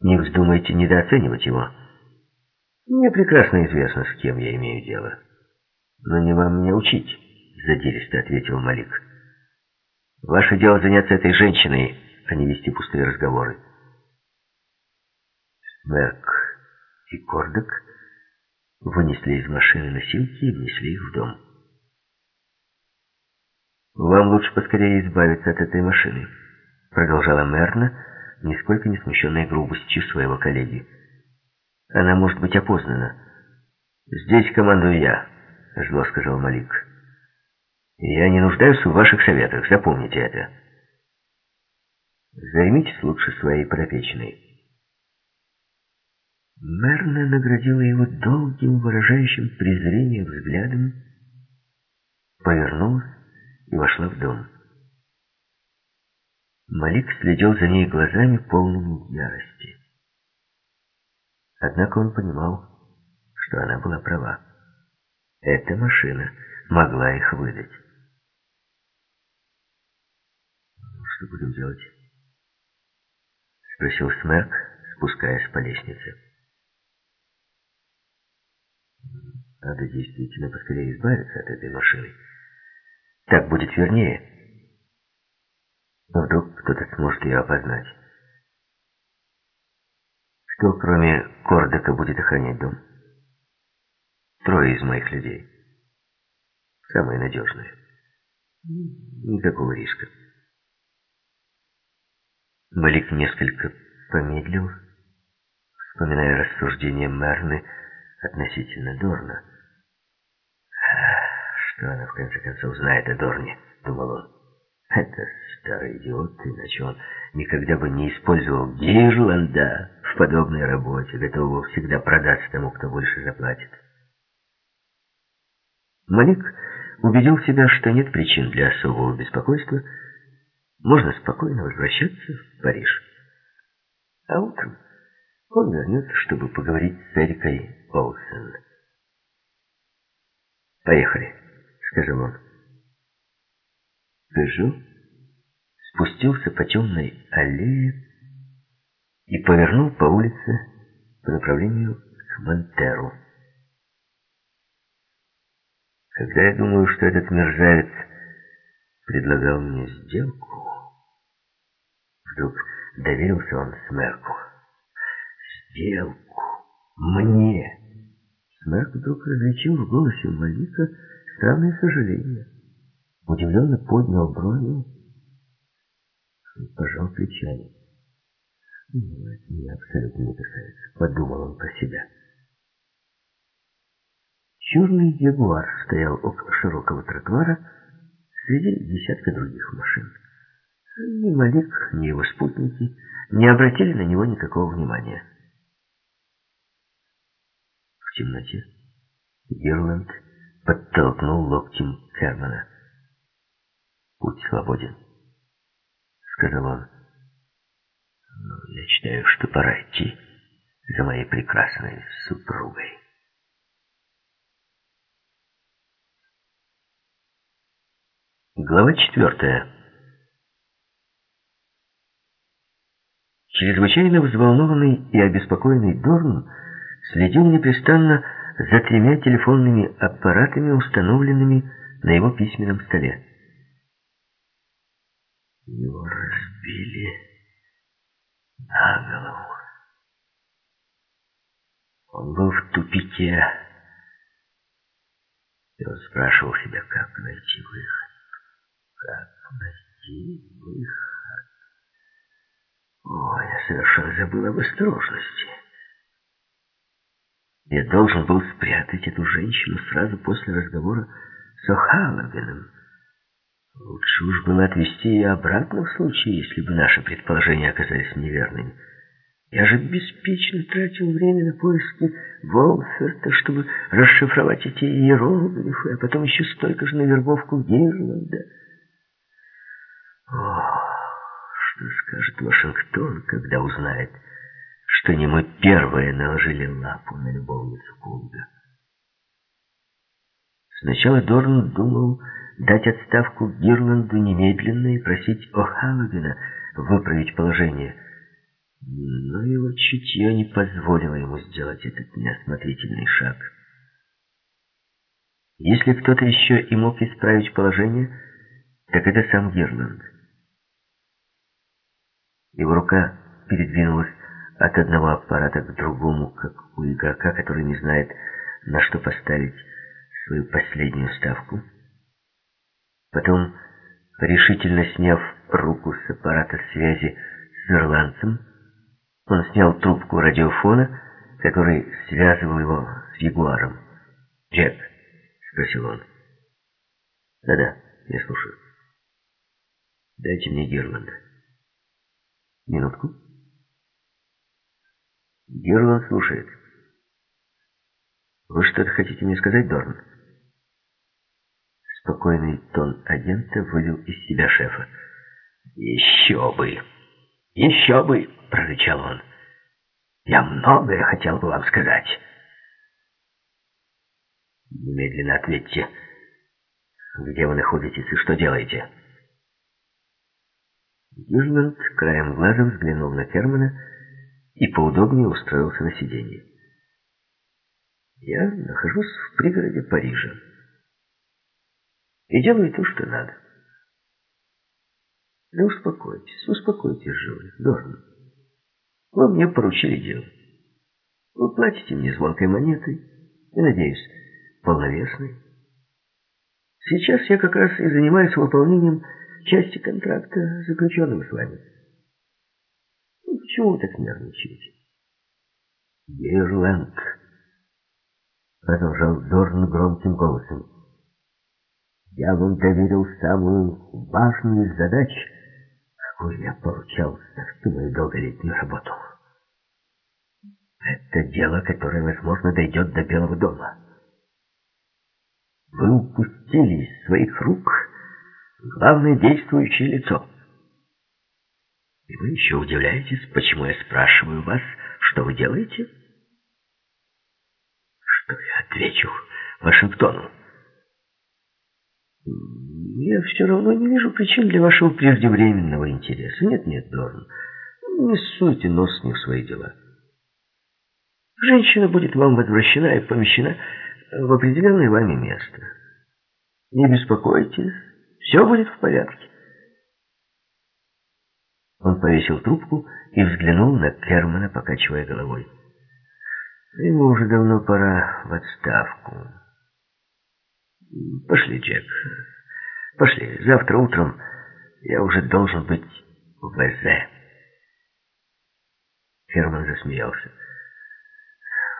Не вздумайте недооценивать его. Мне прекрасно известно, с кем я имею дело. Но не вам мне учить, задиристо ответил Малик. Ваше дело заняться этой женщиной, а не вести пустые разговоры. Мерк и Кордок вынесли из машины носилки и внесли их в дом. «Вам лучше поскорее избавиться от этой машины», — продолжала Мерна, — нисколько не смущенной грубостью своего коллеги. «Она может быть опознана». «Здесь командую я», — зло сказал Малик. «Я не нуждаюсь в ваших советах, запомните это». «Займитесь лучше своей пропечной». Мерна наградила его долгим, выражающим презрение взглядом, повернулась и вошла в дом. Малик следил за ней глазами, полными ярости. Однако он понимал, что она была права. Эта машина могла их выдать. «Ну, «Что будем делать?» — спросил Смерк, спускаясь по лестнице. «Надо действительно поскорее избавиться от этой машины. Так будет вернее». Но вдруг кто-то сможет ее опознать. Кто, кроме Кордека, будет охранять дом? Трое из моих людей. Самые надежные. Никакого риска. Малик несколько помедлил, вспоминая рассуждения Мерны относительно Дорна. Что она, в конце концов, знает о Дорне, думал он. Это старый идиот, иначе он никогда бы не использовал Гирланда в подобной работе, готового всегда продаться тому, кто больше заплатит. Малик убедил себя, что нет причин для особого беспокойства, можно спокойно возвращаться в Париж. А утром он вернется, чтобы поговорить с Эрикой Олсен. «Поехали», — сказал он. Пежо спустился по темной аллее и повернул по улице по направлению к Монтеру. Когда я думаю, что этот мерзавец предлагал мне сделку, вдруг доверился он Смерку. Сделку. Мне. Смерк вдруг различил в голосе Малика странное сожаление. Удивленно поднял брови и пожал плечами. «Ну, это меня абсолютно не касается», — подумал он про себя. Черный ягуар стоял около широкого тротуара среди десятка других машин. Ни Малик, ни его спутники не обратили на него никакого внимания. В темноте Герланд подтолкнул локтем Кермана. «Путь свободен», — сказал он. «Но я считаю, что пора идти за моей прекрасной супругой». Глава четвертая. Чрезвычайно взволнованный и обеспокоенный Дорн следил непрестанно за тремя телефонными аппаратами, установленными на его письменном столе. Его разбили на голову. Он был в тупике, и он спрашивал себя, как найти выход. Как найти выход? О, я совершенно забыл об осторожности. Я должен был спрятать эту женщину сразу после разговора с О'Халлогеном. Лучше уж было отвезти ее обратно в случае, если бы наши предположения оказались неверными. Я же беспечно тратил время на поиски Волферта, чтобы расшифровать эти иероглифы, а потом еще столько же на вербовку Гирланда. О, что скажет Вашингтон, когда узнает, что не мы первые наложили лапу на любовницу Кунга? Сначала Дорн думал дать отставку Гирланду немедленно и просить О'Халлогена выправить положение. Но его чутье не позволило ему сделать этот неосмотрительный шаг. Если кто-то еще и мог исправить положение, так это сам Гирланд. Его рука передвинулась от одного аппарата к другому, как у игрока, который не знает, на что поставить свою последнюю ставку. Потом, решительно сняв руку с аппарата связи с ирландцем, он снял трубку радиофона, который связывал его с Ягуаром. «Джек?» — спросил он. «Да-да, я слушаю. Дайте мне Герланда». Минутку. Герланд слушает. Вы что-то хотите мне сказать, Дорн? Спокойный тон агента вывел из себя шефа. «Еще бы! Еще бы!» — прорычал он. «Я многое хотел бы вам сказать». «Немедленно ответьте, где вы находитесь и что делаете?» Южмент краем глаза взглянул на Кермана и поудобнее устроился на сиденье. «Я нахожусь в пригороде Парижа и делаю то, что надо. Да успокойтесь, успокойтесь же Дорн. Вы мне поручили дело. Вы платите мне звонкой монетой и, надеюсь, полновесной. Сейчас я как раз и занимаюсь выполнением части контракта, заключенного с вами. Ну, почему вы так нервничаете? Гейрланд, продолжал Дорн громким голосом. Я вам доверил самую важную из задач, какую я получал за всю мою долголетнюю работу. Это дело, которое, возможно, дойдет до Белого дома. Вы упустили из своих рук главное действующее лицо. И вы еще удивляетесь, почему я спрашиваю вас, что вы делаете? Что я отвечу Вашингтону? Я все равно не вижу причин для вашего преждевременного интереса. Нет, нет, Дорн, не суйте нос не в свои дела. Женщина будет вам возвращена и помещена в определенное вами место. Не беспокойтесь, все будет в порядке. Он повесил трубку и взглянул на Кермана, покачивая головой. Ему уже давно пора в отставку. Пошли, Джек. Пошли. Завтра утром я уже должен быть в ВЗ. Керман засмеялся.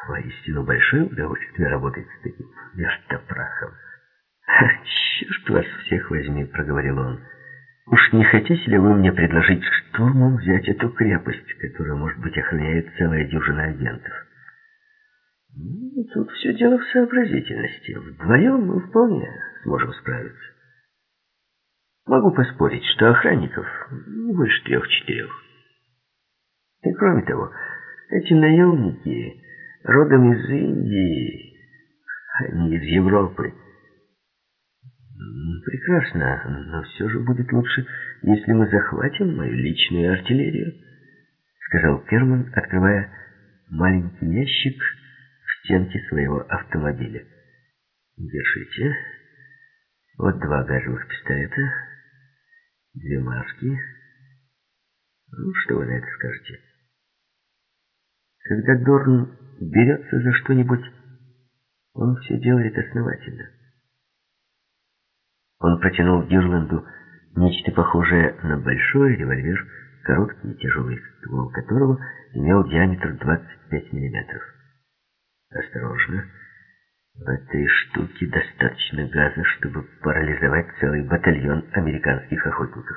Воистину большое удовольствие работать с таким вертопрахом. «Черт вас всех возьми», — проговорил он. «Уж не хотите ли вы мне предложить штурмом взять эту крепость, которая, может быть, охраняет целая дюжина агентов?» Ну, «Тут все дело в сообразительности. Вдвоем мы вполне сможем справиться. Могу поспорить, что охранников больше трех-четырех. И кроме того, эти наемники родом из Индии, а не из Европы. Прекрасно, но все же будет лучше, если мы захватим мою личную артиллерию, сказал Керман, открывая маленький ящик в стенке своего автомобиля. Держите. Вот два газовых пистолета, две маски. Ну, что вы на это скажете? Когда Дорн берется за что-нибудь, он все делает основательно. Он протянул Гирланду нечто похожее на большой револьвер, короткий и тяжелый ствол которого имел диаметр 25 миллиметров. Осторожно. В этой штуке достаточно газа, чтобы парализовать целый батальон американских охотников.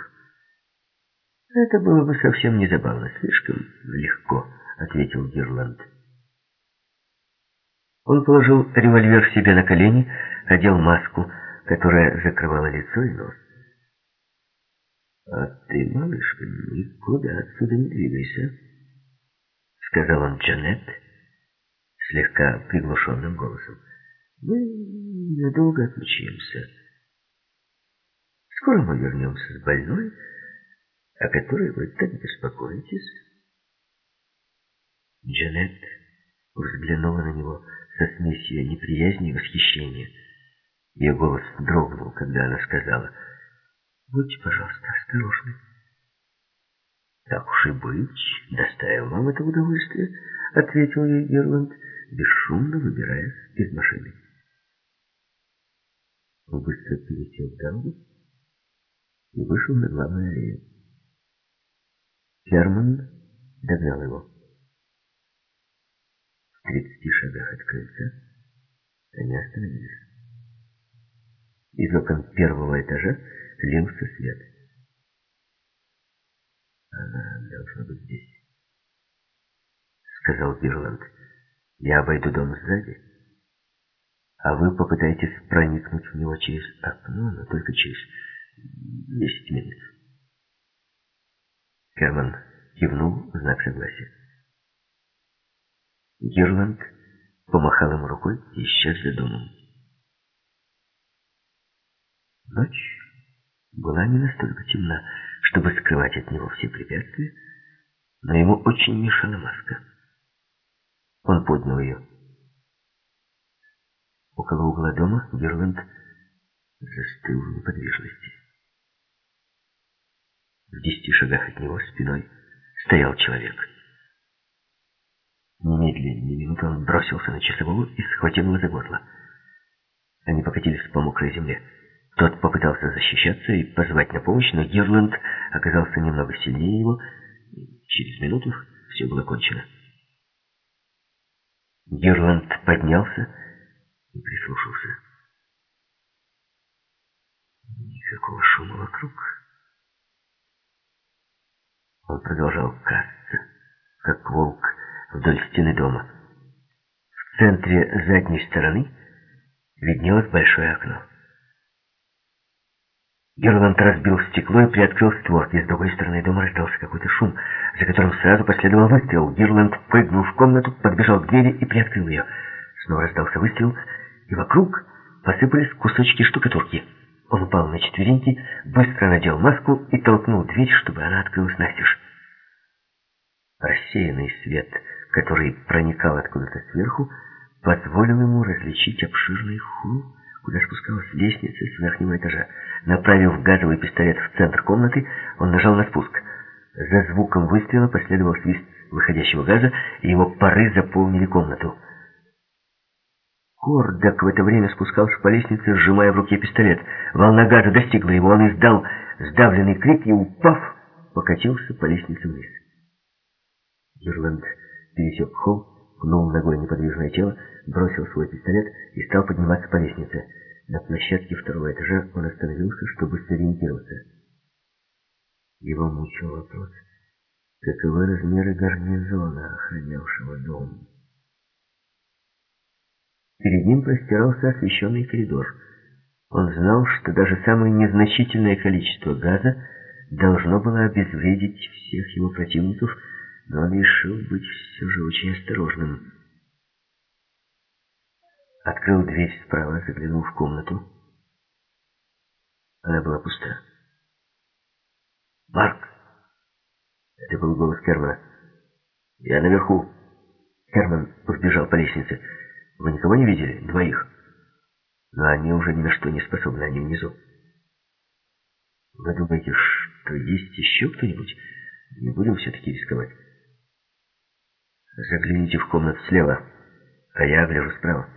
Это было бы совсем не забавно, слишком легко, ответил Гирланд. Он положил револьвер себе на колени, одел маску, которая закрывала лицо и нос. «А ты, малышка, никуда отсюда не двигайся», — сказал он Джанет слегка приглушенным голосом. «Мы недолго отлучимся. Скоро мы вернемся с больной, о которой вы так беспокоитесь». Джанет взглянула на него со смесью неприязни и восхищения. Ее голос дрогнул, когда она сказала, «Будьте, пожалуйста, осторожны». «Так уж и быть, доставим вам это удовольствие», — ответил ей Герланд, бесшумно выбираясь из машины. Он быстро пересел дорогу и вышел на главную аллею. Герман догнал его. В тридцати шагах от крыльца они остановились. Из окон первого этажа лился свет. «Она должна быть здесь», — сказал Бирланд. «Я обойду дом сзади, а вы попытаетесь проникнуть в него через окно, но только через десять минут». Керман кивнул в знак согласия. Гирланд помахал ему рукой и исчез за домом. Ночь была не настолько темна, чтобы скрывать от него все препятствия, но ему очень мешала маска. Он поднял ее. Около угла дома Герланд застыл в неподвижности. В десяти шагах от него спиной стоял человек. Немедленно, ни минуты он бросился на часового и схватил его за горло. Они покатились по мокрой земле. Тот попытался защищаться и позвать на помощь, но Герланд оказался немного сильнее его. Через минуту все было кончено. Герланд поднялся и прислушался. Никакого шума вокруг. Он продолжал красться, как волк вдоль стены дома. В центре задней стороны виднелось большое окно. Герланд разбил стекло и приоткрыл створки. С другой стороны дома раздался какой-то шум, за которым сразу последовал выстрел. Герланд прыгнул в комнату, подбежал к двери и приоткрыл ее. Снова раздался выстрел, и вокруг посыпались кусочки штукатурки. Он упал на четвереньки, быстро надел маску и толкнул дверь, чтобы она открылась настежь. Рассеянный свет, который проникал откуда-то сверху, позволил ему различить обширный холл, куда спускалась лестница с верхнего этажа. Направив газовый пистолет в центр комнаты, он нажал на спуск. За звуком выстрела последовал свист выходящего газа, и его пары заполнили комнату. Кордак в это время спускался по лестнице, сжимая в руке пистолет. Волна газа достигла его, он издал сдавленный крик и, упав, покатился по лестнице вниз. Ирланд пересек холл, пнул ногой неподвижное тело, бросил свой пистолет и стал подниматься по лестнице. На площадке второго этажа он остановился, чтобы сориентироваться. Его мучил вопрос, каковы размеры гарнизона, охранявшего дом. Перед ним простирался освещенный коридор. Он знал, что даже самое незначительное количество газа должно было обезвредить всех его противников, но он решил быть все же очень осторожным. Открыл дверь справа, заглянул в комнату. Она была пуста. «Марк!» Это был голос Кермана. «Я наверху!» Керман побежал по лестнице. «Вы никого не видели? Двоих?» «Но они уже ни на что не способны, они внизу». «Вы думаете, что есть еще кто-нибудь? Не будем все-таки рисковать?» Загляните в комнату слева, а я гляжу справа.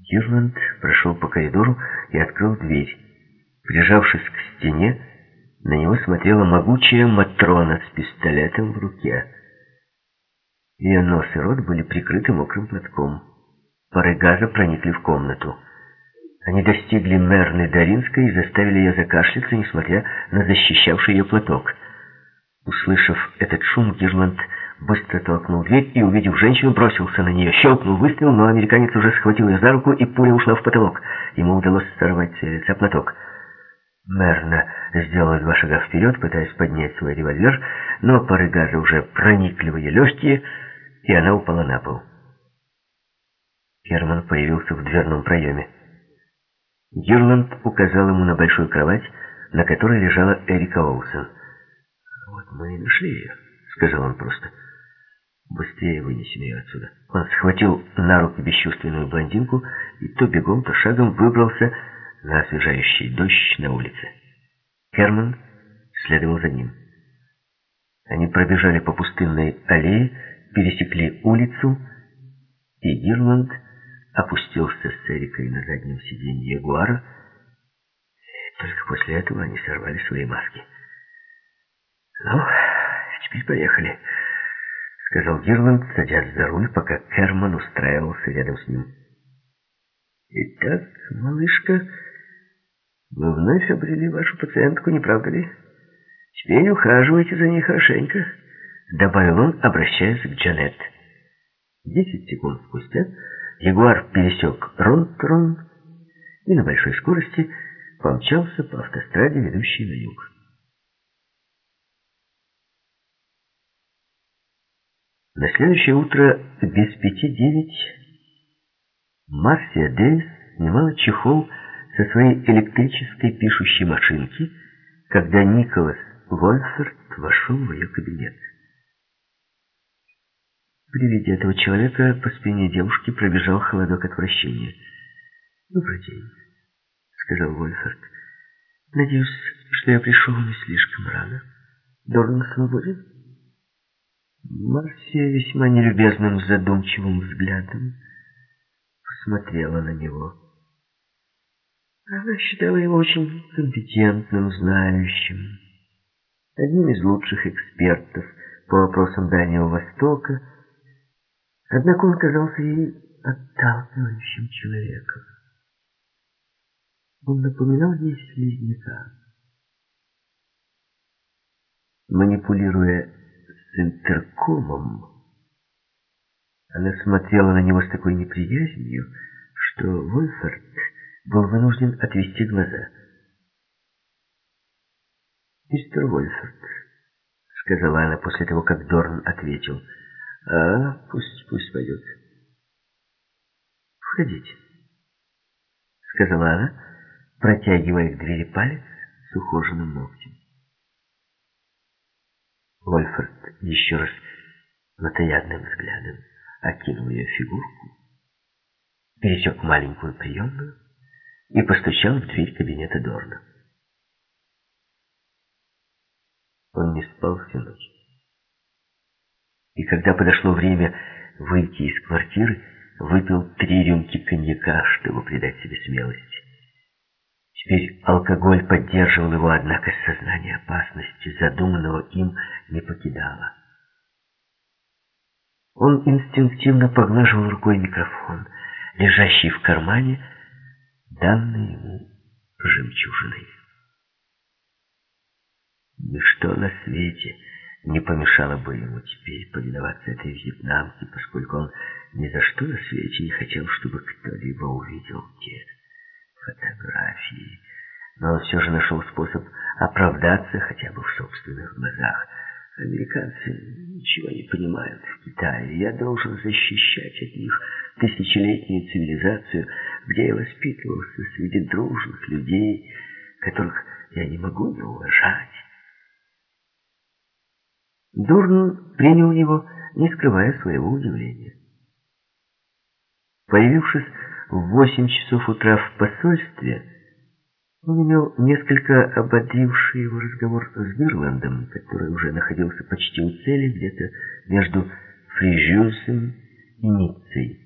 Гирланд прошел по коридору и открыл дверь. Прижавшись к стене, на него смотрела могучая Матрона с пистолетом в руке. Ее нос и рот были прикрыты мокрым платком. Пары газа проникли в комнату. Они достигли Мерны Даринской и заставили ее закашляться, несмотря на защищавший ее платок. Услышав этот шум, Гирланд быстро толкнул дверь и, увидев женщину, бросился на нее. Щелкнул выстрел, но американец уже схватил ее за руку, и пуля ушла в потолок. Ему удалось сорвать с лица платок. Мерна сделала два шага вперед, пытаясь поднять свой револьвер, но пары газа уже проникли в ее легкие, и она упала на пол. Герман появился в дверном проеме. Гирланд указал ему на большую кровать, на которой лежала Эрика Олсен. «Вот мы и нашли ее», — сказал он просто. Быстрее вынесем ее отсюда. Он схватил на руки бесчувственную блондинку и то бегом, то шагом выбрался на освежающий дождь на улице. Херман следовал за ним. Они пробежали по пустынной аллее, пересекли улицу, и Гирланд опустился с Эрикой на заднем сиденье Ягуара. Только после этого они сорвали свои маски. «Ну, теперь поехали», сказал Гирланд, садясь за руль, пока Керман устраивался рядом с ним. «Итак, малышка, вы вновь обрели вашу пациентку, не правда ли? Теперь ухаживайте за ней хорошенько», — добавил он, обращаясь к Джанет. Десять секунд спустя Ягуар пересек Ронтрон и на большой скорости помчался по автостраде, ведущей на юг. На следующее утро без пяти девять Марсия Дэвис снимала чехол со своей электрической пишущей машинки, когда Николас Вольферт вошел в ее кабинет. При виде этого человека по спине девушки пробежал холодок отвращения. «Добрый день», — сказал Вольферт. «Надеюсь, что я пришел не слишком рано. Дорн свободен?» Марсия весьма нелюбезным задумчивым взглядом посмотрела на него. Она считала его очень компетентным, знающим, одним из лучших экспертов по вопросам Дальнего Востока, однако он казался ей отталкивающим человеком. Он напоминал ей слизняка. Манипулируя интеркомом, она смотрела на него с такой неприязнью, что Вольфард был вынужден отвести глаза. «Мистер Вольфард», — сказала она после того, как Дорн ответил, — «а, пусть, пусть пойдет». «Входите», — сказала она, протягивая к двери палец с ухоженным ногтем. Вольфорд еще раз плотоядным взглядом окинул ее фигурку, пересек маленькую приемную и постучал в дверь кабинета Дорна. Он не спал всю ночь. И когда подошло время выйти из квартиры, выпил три рюмки коньяка, чтобы придать себе смелости. Теперь алкоголь поддерживал его, однако сознание опасности, задуманного им, не покидало. Он инстинктивно поглаживал рукой микрофон, лежащий в кармане, данный ему жемчужиной. Ничто на свете не помешало бы ему теперь повиноваться этой вьетнамке, поскольку он ни за что на свете не хотел, чтобы кто-либо увидел те фотографии. Но все же нашел способ оправдаться хотя бы в собственных глазах. Американцы ничего не понимают в Китае. Я должен защищать от них тысячелетнюю цивилизацию, где я воспитывался среди дружных людей, которых я не могу не уважать. Дурн принял его, не скрывая своего удивления. Появившись в восемь часов утра в посольстве, он имел несколько ободривший его разговор с Бирландом, который уже находился почти у цели, где-то между Фрижюсом и Ниццей.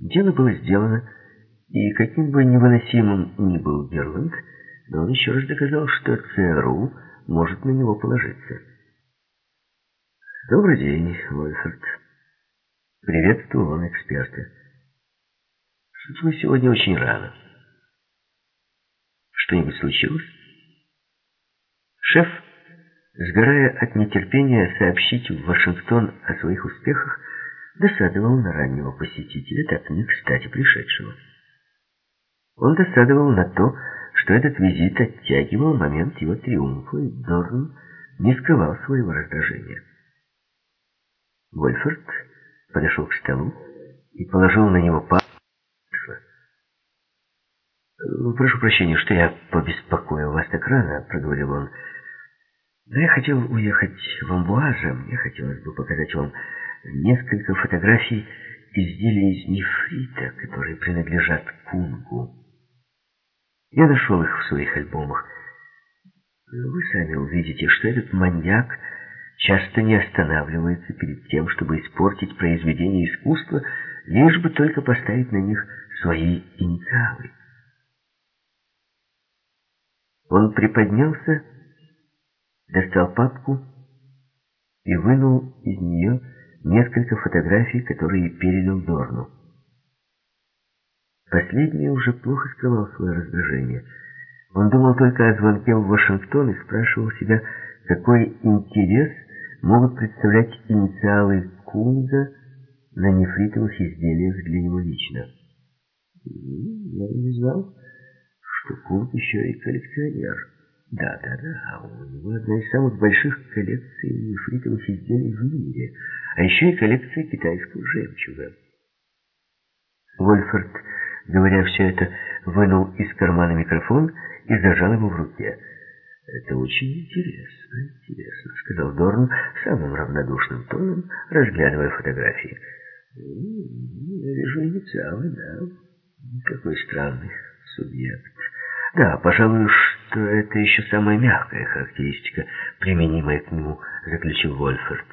Дело было сделано, и каким бы невыносимым ни был Герланд, но он еще раз доказал, что ЦРУ может на него положиться. «Добрый день, Лойфорд», — приветствовал он эксперта. Вы сегодня очень рано. Что-нибудь случилось? Шеф, сгорая от нетерпения сообщить в Вашингтон о своих успехах, досадовал на раннего посетителя, так не кстати пришедшего. Он досадовал на то, что этот визит оттягивал момент его триумфа, и Дорн не скрывал своего раздражения. Вольфорд подошел к столу и положил на него папку, «Прошу прощения, что я побеспокоил вас так рано», — проговорил он. «Но я хотел уехать в Амбуаза. Мне хотелось бы показать вам несколько фотографий изделий из нефрита, которые принадлежат Кунгу. Я нашел их в своих альбомах. Вы сами увидите, что этот маньяк часто не останавливается перед тем, чтобы испортить произведение искусства, лишь бы только поставить на них свои инициалы. Он приподнялся, достал папку и вынул из нее несколько фотографий, которые передал Дорну. Последний уже плохо скрывал свое раздражение. Он думал только о звонке в Вашингтон и спрашивал себя, какой интерес могут представлять инициалы Кунга на нефритовых изделиях для него лично. Я не знал, Кунг еще и коллекционер. Да, да, да, у него одна из самых больших коллекций нефритовых изделий в мире, а еще и коллекция китайского жемчуга. Вольфорд, говоря все это, вынул из кармана микрофон и зажал его в руке. «Это очень интересно, интересно», — сказал Дорн самым равнодушным тоном, разглядывая фотографии. «Я вижу инициалы, да. Какой странный субъект. Да, пожалуй, что это еще самая мягкая характеристика, применимая к нему, заключил Вольфорд.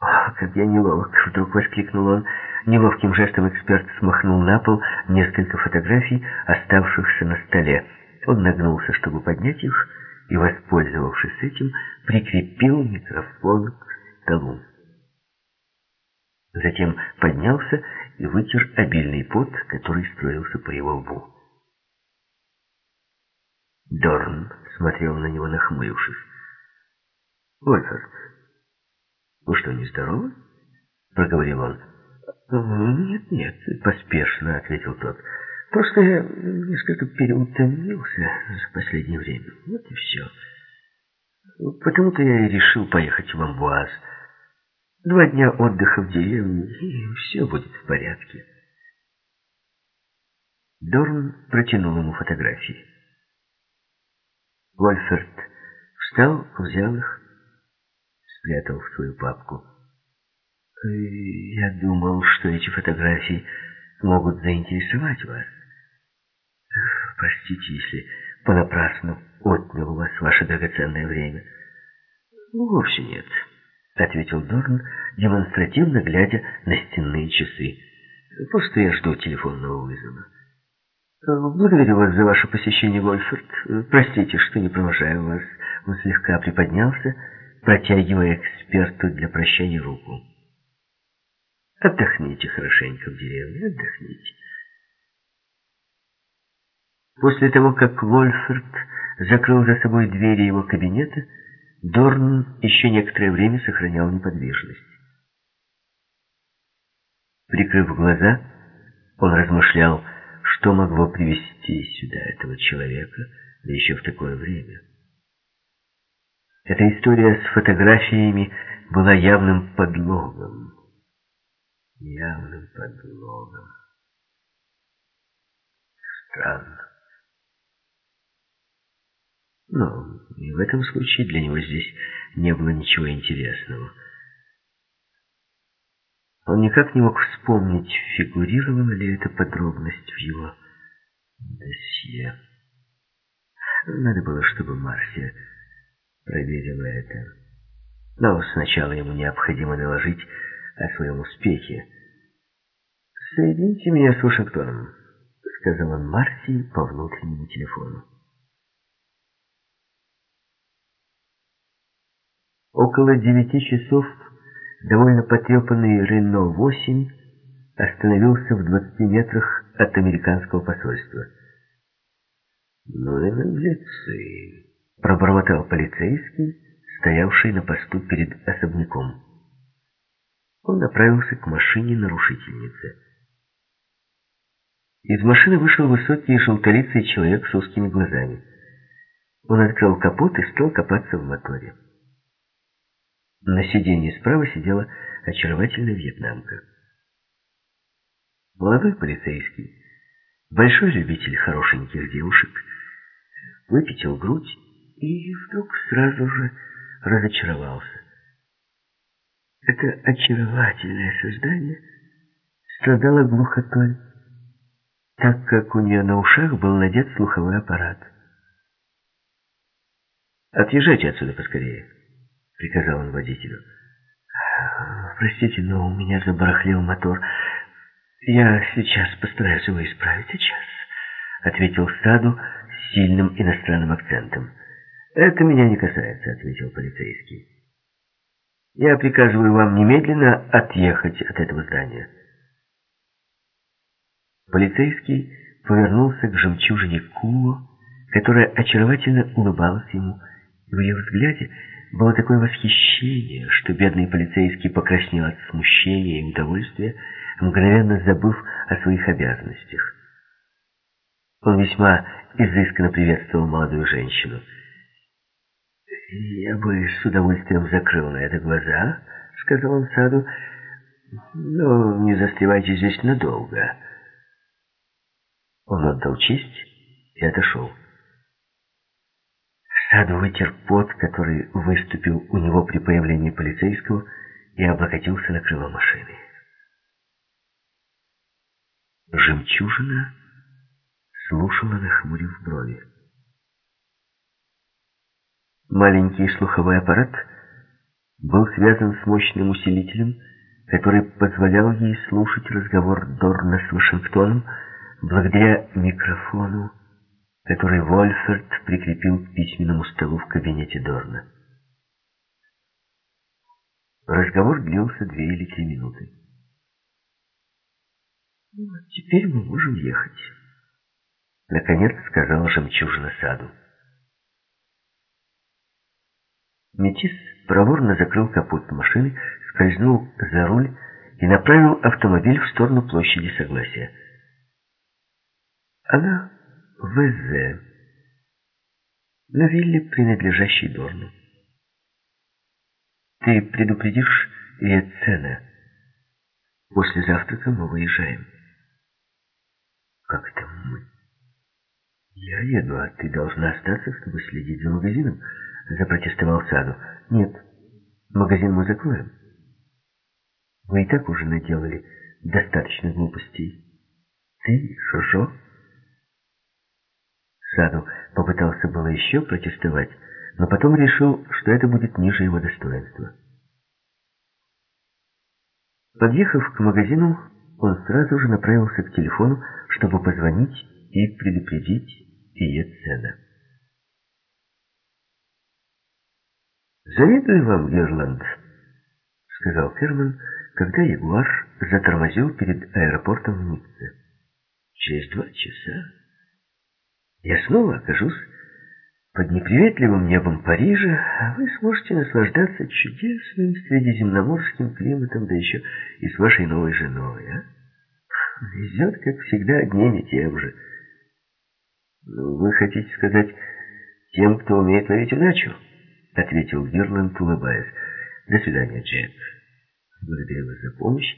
«О, как я неловок!» — вдруг воскликнул он. Неловким жестом эксперт смахнул на пол несколько фотографий, оставшихся на столе. Он нагнулся, чтобы поднять их, и, воспользовавшись этим, прикрепил микрофон к столу. Затем поднялся и вытер обильный пот, который строился по его лбу. Дорн смотрел на него, нахмурившись. «Вольфорд, вы что, не здоровы?» — проговорил он. «Нет, нет», — поспешно ответил тот. «Просто я несколько переутомился за последнее время. Вот и все. Потому-то я и решил поехать в Амбуаз. Два дня отдыха в деревне, и все будет в порядке». Дорн протянул ему фотографии. Вольферт встал, взял их, спрятал в свою папку. «Я думал, что эти фотографии могут заинтересовать вас. Простите, если понапрасну отнял у вас ваше драгоценное время». «Вовсе нет», — ответил Дорн, демонстративно глядя на стенные часы. «Просто я жду телефонного вызова». «Благодарю вас за ваше посещение, Вольфорд. Простите, что не провожаю вас». Он слегка приподнялся, протягивая эксперту для прощания руку. «Отдохните хорошенько в деревне, отдохните». После того, как Вольфорд закрыл за собой двери его кабинета, Дорн еще некоторое время сохранял неподвижность. Прикрыв глаза, он размышлял, что могло привести сюда этого человека, да еще в такое время? Эта история с фотографиями была явным подлогом. Явным подлогом. Странно. Но и в этом случае для него здесь не было ничего интересного. Он никак не мог вспомнить, фигурировала ли эта подробность в его досье. Надо было, чтобы Марсия проверила это. Но сначала ему необходимо доложить о своем успехе. «Соедините меня с Вашингтоном», — сказал он Марсии по внутреннему телефону. Около девяти часов довольно потрепанный Рено-8 остановился в 20 метрах от американского посольства. «Ну и наглецы!» — пробормотал полицейский, стоявший на посту перед особняком. Он направился к машине нарушительницы. Из машины вышел высокий желтолицый человек с узкими глазами. Он открыл капот и стал копаться в моторе. На сиденье справа сидела очаровательная вьетнамка. Молодой полицейский, большой любитель хорошеньких девушек, выпятил грудь и вдруг сразу же разочаровался. Это очаровательное создание страдало глухотой, так как у нее на ушах был надет слуховой аппарат. «Отъезжайте отсюда поскорее», приказал он водителю. «Простите, но у меня забарахлил мотор. Я сейчас постараюсь его исправить. Сейчас», — ответил Саду с сильным иностранным акцентом. «Это меня не касается», — ответил полицейский. «Я приказываю вам немедленно отъехать от этого здания». Полицейский повернулся к жемчужине Куо, которая очаровательно улыбалась ему, и в ее взгляде было такое восхищение, что бедный полицейский покраснел от смущения и удовольствия, мгновенно забыв о своих обязанностях. Он весьма изысканно приветствовал молодую женщину. «Я бы с удовольствием закрыл на это глаза», — сказал он Саду, — «но не застревайте здесь надолго». Он отдал честь и отошел. Сад вытер пот, который выступил у него при появлении полицейского, и облокотился на крыло машины. Жемчужина слушала, нахмурив брови. Маленький слуховой аппарат был связан с мощным усилителем, который позволял ей слушать разговор Дорна с Вашингтоном благодаря микрофону который Вольферт прикрепил к письменному столу в кабинете Дорна. Разговор длился две или три минуты. «Теперь мы можем ехать», — наконец сказала жемчужина саду. Метис проворно закрыл капот машины, скользнул за руль и направил автомобиль в сторону площади Согласия. Она ВЗ, на вилле, принадлежащей Дорну. Ты предупредишь Виецена. После завтрака мы выезжаем. Как это мы? Я еду, а ты должна остаться, чтобы следить за магазином, запротестовал Саду. Нет, магазин мы закроем. Вы и так уже наделали достаточно глупостей. Ты, Жожо? Саду попытался было еще протестовать, но потом решил, что это будет ниже его достоинства. Подъехав к магазину, он сразу же направился к телефону, чтобы позвонить и предупредить Иецена. «Завидую вам, Герланд», — сказал Ферман, когда Ягуар затормозил перед аэропортом в Ницце. «Через два часа я снова окажусь под неприветливым небом Парижа, а вы сможете наслаждаться чудесным средиземноморским климатом, да еще и с вашей новой женой, а? Везет, как всегда, одним и тем же. Ну, вы хотите сказать, тем, кто умеет ловить удачу? Ответил Гирланд, улыбаясь. До свидания, Джек. Благодарю вас за помощь.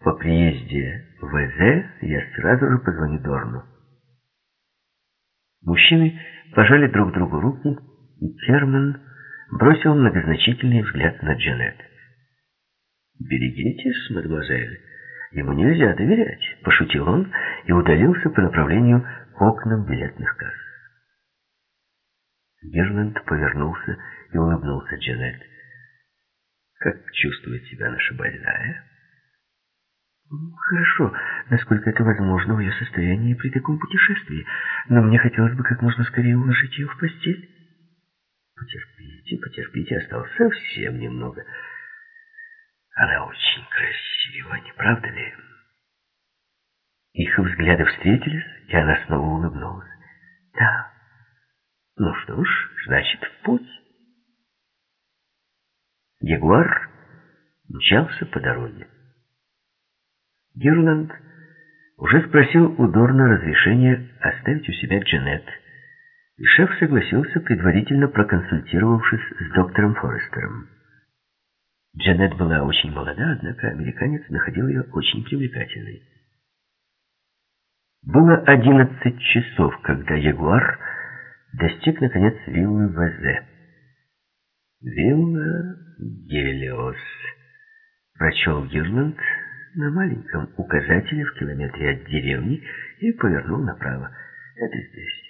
По приезде в ВЗ я сразу же позвоню Дорну. Мужчины пожали друг другу руки, и Керман бросил многозначительный взгляд на Джанет. «Берегитесь, мадемуазель, ему нельзя доверять», — пошутил он и удалился по направлению к окнам билетных касс. Герланд повернулся и улыбнулся Джанет. «Как чувствует себя наша больная?» Хорошо, насколько это возможно в ее состоянии при таком путешествии. Но мне хотелось бы как можно скорее уложить ее в постель. Потерпите, потерпите, осталось совсем немного. Она очень красива, не правда ли? Их взгляды встретились, и она снова улыбнулась. Да. Ну что ж, значит, в путь. Ягуар мчался по дороге. Гирланд уже спросил у Дорна разрешения оставить у себя Джанет, и шеф согласился, предварительно проконсультировавшись с доктором Форестером. Джанет была очень молода, однако американец находил ее очень привлекательной. Было одиннадцать часов, когда Ягуар достиг, наконец, виллы ВЗ. «Вилла Гелиос», — прочел Гирланд, — на маленьком указателе в километре от деревни и повернул направо. Это здесь.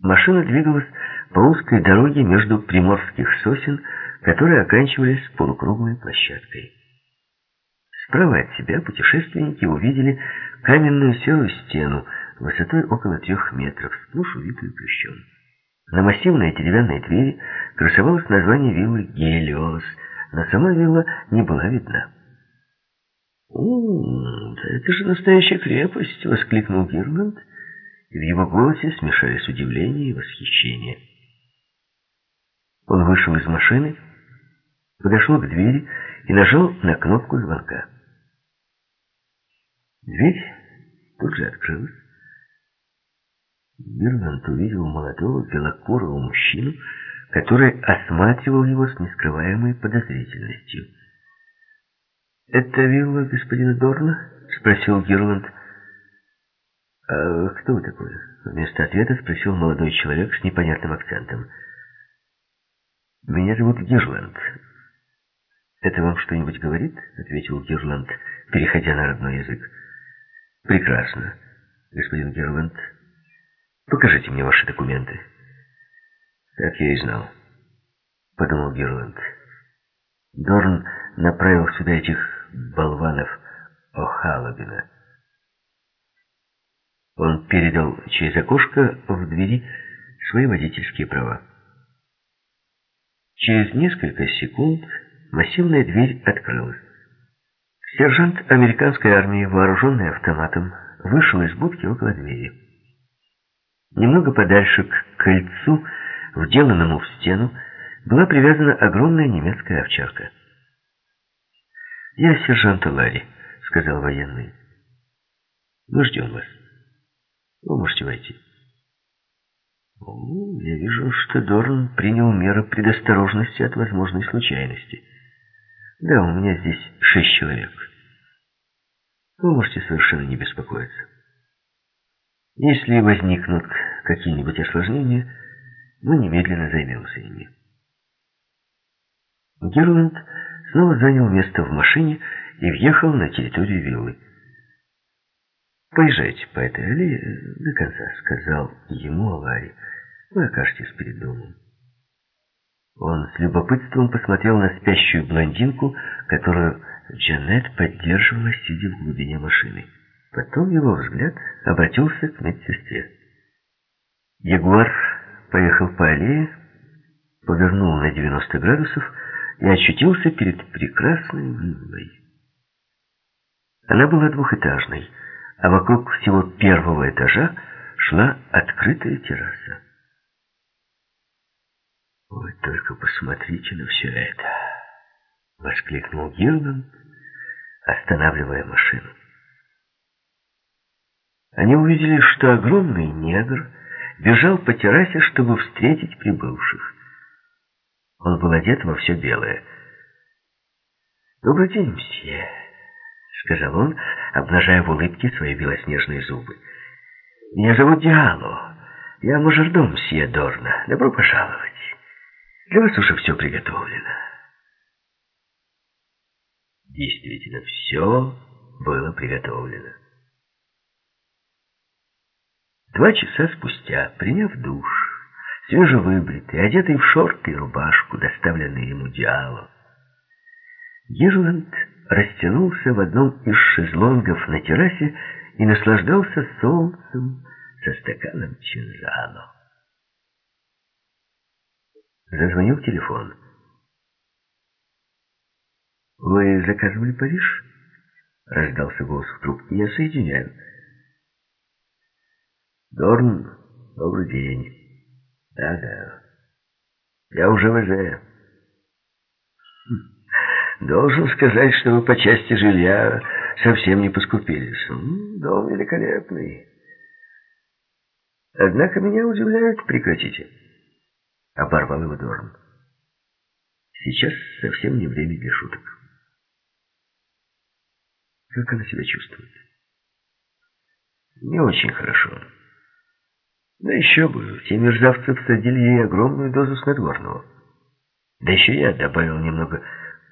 Машина двигалась по узкой дороге между приморских сосен, которые оканчивались полукруглой площадкой. Справа от себя путешественники увидели каменную серую стену высотой около трех метров, сплошь увитую плющом. На массивной деревянной двери красовалось название виллы Гелиос, но сама вилла не была видна. «О, да это же настоящая крепость!» — воскликнул Герланд, и в его голосе смешались удивление и восхищение. Он вышел из машины, подошел к двери и нажал на кнопку звонка. Дверь тут же открылась. Герланд увидел молодого белокурого мужчину, который осматривал его с нескрываемой подозрительностью. «Это вилла господина Дорна?» — спросил Гирланд. «А кто вы такой?» Вместо ответа спросил молодой человек с непонятным акцентом. «Меня зовут Гирланд». «Это вам что-нибудь говорит?» — ответил Гирланд, переходя на родной язык. «Прекрасно, господин Гирланд. Покажите мне ваши документы». «Так я и знал», — подумал Гирланд. Дорн направил сюда этих болванов О'Халлогана. Он передал через окошко в двери свои водительские права. Через несколько секунд массивная дверь открылась. Сержант американской армии, вооруженный автоматом, вышел из будки около двери. Немного подальше к кольцу, вделанному в стену, была привязана огромная немецкая овчарка. «Я сержант Ларри», — сказал военный. «Мы ждем вас. Вы можете войти». Ну, «Я вижу, что Дорн принял меры предосторожности от возможной случайности. Да, у меня здесь шесть человек. Вы можете совершенно не беспокоиться. Если возникнут какие-нибудь осложнения, мы немедленно займемся ими». Герланд снова занял место в машине и въехал на территорию виллы. «Поезжайте по этой аллее до конца», — сказал ему Алари. «Вы окажетесь перед домом». Он с любопытством посмотрел на спящую блондинку, которую Джанет поддерживала, сидя в глубине машины. Потом его взгляд обратился к медсестре. Ягуар поехал по аллее, повернул на 90 градусов и очутился перед прекрасной виллой. Она была двухэтажной, а вокруг всего первого этажа шла открытая терраса. «Вы только посмотрите на все это!» — воскликнул Гилман, останавливая машину. Они увидели, что огромный негр бежал по террасе, чтобы встретить прибывших. Он был одет во все белое. «Добрый день, мсье», — сказал он, обнажая в улыбке свои белоснежные зубы. «Меня зовут Диало. Я мажордом мсье Дорна. Добро пожаловать. Для вас уже все приготовлено». Действительно, все было приготовлено. Два часа спустя, приняв душ, свежевыбритый, одетый в шорты и рубашку, доставленные ему Диало, Гирланд растянулся в одном из шезлонгов на террасе и наслаждался солнцем со стаканом чинзано. Зазвонил телефон. «Вы заказывали Париж?» Раздался голос в трубке. «Я соединяю». «Дорн, добрый день». Да-да. Я уже в хм. Должен сказать, что вы по части жилья совсем не поскупились. Дом великолепный. Однако меня удивляет... Прекратите. Оборвал его Дорн. Сейчас совсем не время для шуток. Как она себя чувствует? Не очень хорошо. Да еще бы, те мерзавцы всадили ей огромную дозу снотворного. Да еще я добавил немного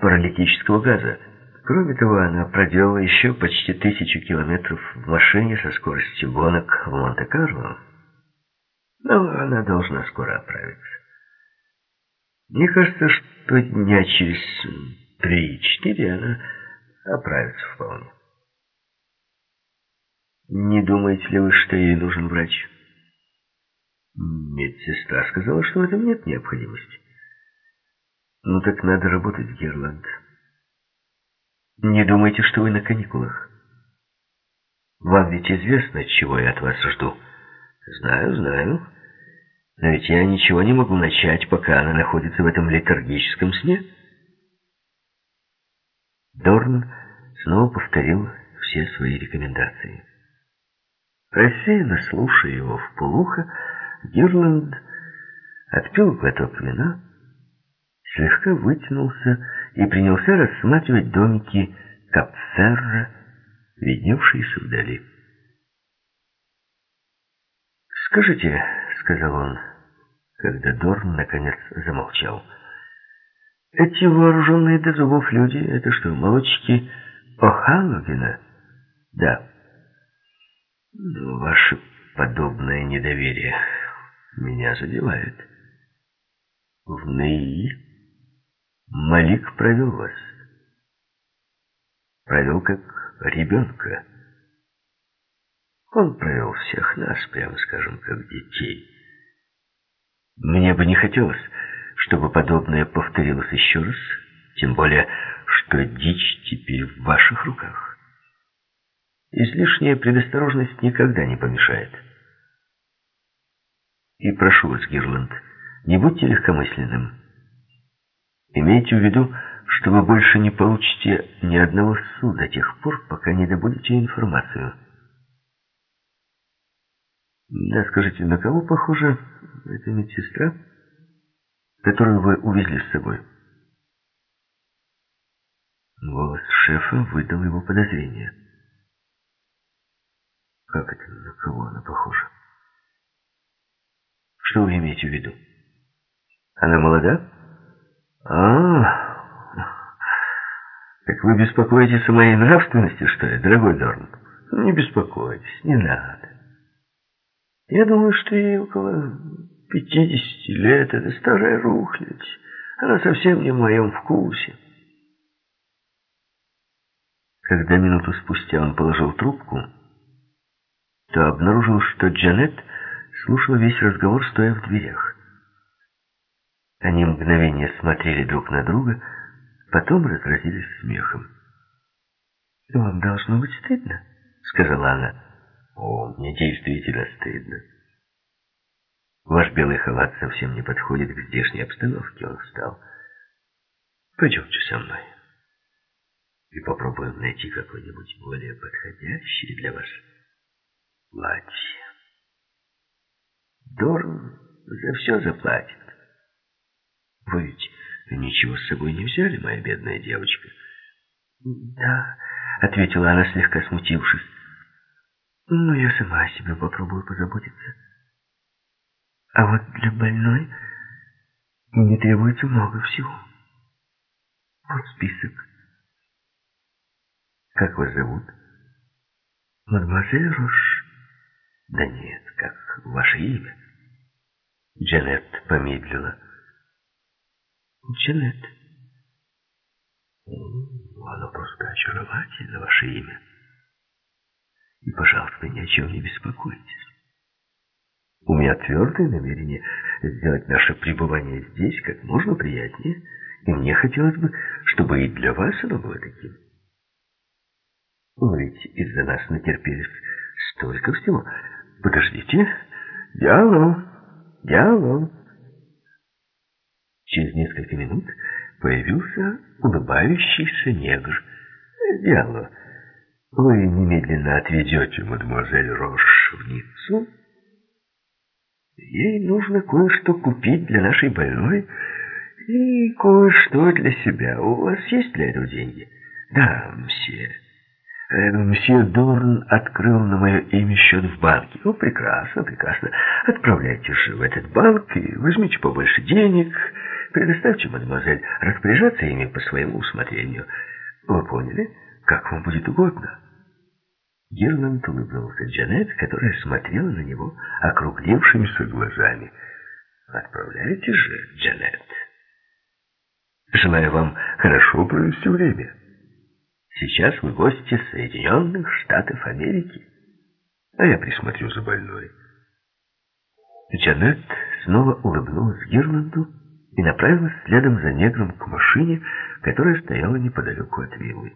паралитического газа. Кроме того, она проделала еще почти тысячу километров в машине со скоростью гонок в Монте-Карло. Но она должна скоро оправиться. Мне кажется, что дня через три-четыре она оправится вполне. Не думаете ли вы, что ей нужен врач? Медсестра сказала, что в этом нет необходимости. Ну так надо работать, Герланд. Не думайте, что вы на каникулах. Вам ведь известно, чего я от вас жду. Знаю, знаю. Но ведь я ничего не могу начать, пока она находится в этом летаргическом сне. Дорн снова повторил все свои рекомендации. Рассеянно слушая его в полухо, Гирланд отпил глоток вина, слегка вытянулся и принялся рассматривать домики Капферра, видневшиеся вдали. «Скажите», — сказал он, когда Дорн наконец замолчал, «эти вооруженные до зубов люди, это что, молочки О'Халлогена?» «Да». «Ну, «Ваше подобное недоверие меня задевает. В НИИ Малик провел вас. Провел как ребенка. Он провел всех нас, прямо скажем, как детей. Мне бы не хотелось, чтобы подобное повторилось еще раз, тем более, что дичь теперь в ваших руках. Излишняя предосторожность никогда не помешает. И прошу вас, Гирланд, не будьте легкомысленным. Имейте в виду, что вы больше не получите ни одного суда до тех пор, пока не добудете информацию. Да, скажите, на кого похожа эта медсестра, которую вы увезли с собой? Голос шефа выдал его подозрение. Как это, на кого она похожа? Что вы имеете в виду? Она молода? А, так вы беспокоитесь о моей нравственности, что ли, дорогой Дорн? Не беспокойтесь, не надо. Я думаю, что ей около пятидесяти лет, это старая рухлядь. Она совсем не в моем вкусе. Когда минуту спустя он положил трубку, то обнаружил, что Джанет слушала весь разговор, стоя в дверях. Они мгновение смотрели друг на друга, потом разразились смехом. «Вам должно быть стыдно», — сказала она. «О, мне действительно стыдно». «Ваш белый халат совсем не подходит к здешней обстановке», — он встал. «Пойдемте со мной и попробуем найти какой-нибудь более подходящий для вас платье. Дорн за все заплатит. Вы ведь ничего с собой не взяли, моя бедная девочка? Да, ответила она, слегка смутившись. Но я сама о себе попробую позаботиться. А вот для больной мне требуется много всего. Вот список. Как вас зовут? Мадемуазель Рош. Да нет, как ваше имя? Джанет помедлила. Джанет. Оно просто очаровательно, ваше имя. И, пожалуйста, ни о чем не беспокойтесь. У меня твердое намерение сделать наше пребывание здесь как можно приятнее, и мне хотелось бы, чтобы и для вас оно было таким. Вы ведь из-за нас натерпелись столько всего. Подождите. Диалог. Диалог. Через несколько минут появился улыбающийся негр. Диалог. Вы немедленно отведете мадемуазель Рош в Ниццу. Ей нужно кое-что купить для нашей больной и кое-что для себя. У вас есть для этого деньги? Да, мсье. Э, Мсье Дорн открыл на мое имя счет в банке. Ну, прекрасно, прекрасно. Отправляйтесь же в этот банк и возьмите побольше денег. Предоставьте, мадемуазель, распоряжаться ими по своему усмотрению. Вы поняли? Как вам будет угодно. Герланд улыбнулся Джанет, которая смотрела на него округлившимися глазами. «Отправляйтесь же, Джанет. Желаю вам хорошо провести время». Сейчас вы гости Соединенных Штатов Америки. А я присмотрю за больной. Джанет снова улыбнулась Гирланду и направилась следом за негром к машине, которая стояла неподалеку от виллы.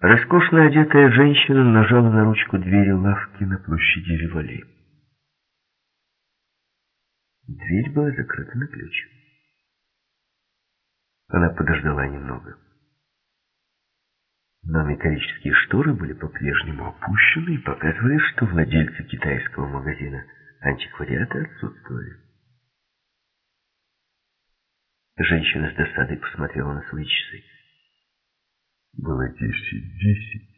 Роскошно одетая женщина нажала на ручку двери лавки на площади Револи. Дверь была закрыта на ключ. Она подождала немного. Но металлические шторы были по-прежнему опущены и показывали, что владельцы китайского магазина антиквариата отсутствовали. Женщина с досадой посмотрела на свои часы. Было десять-десять.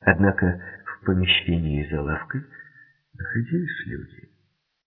Однако в помещении за лавкой находились люди.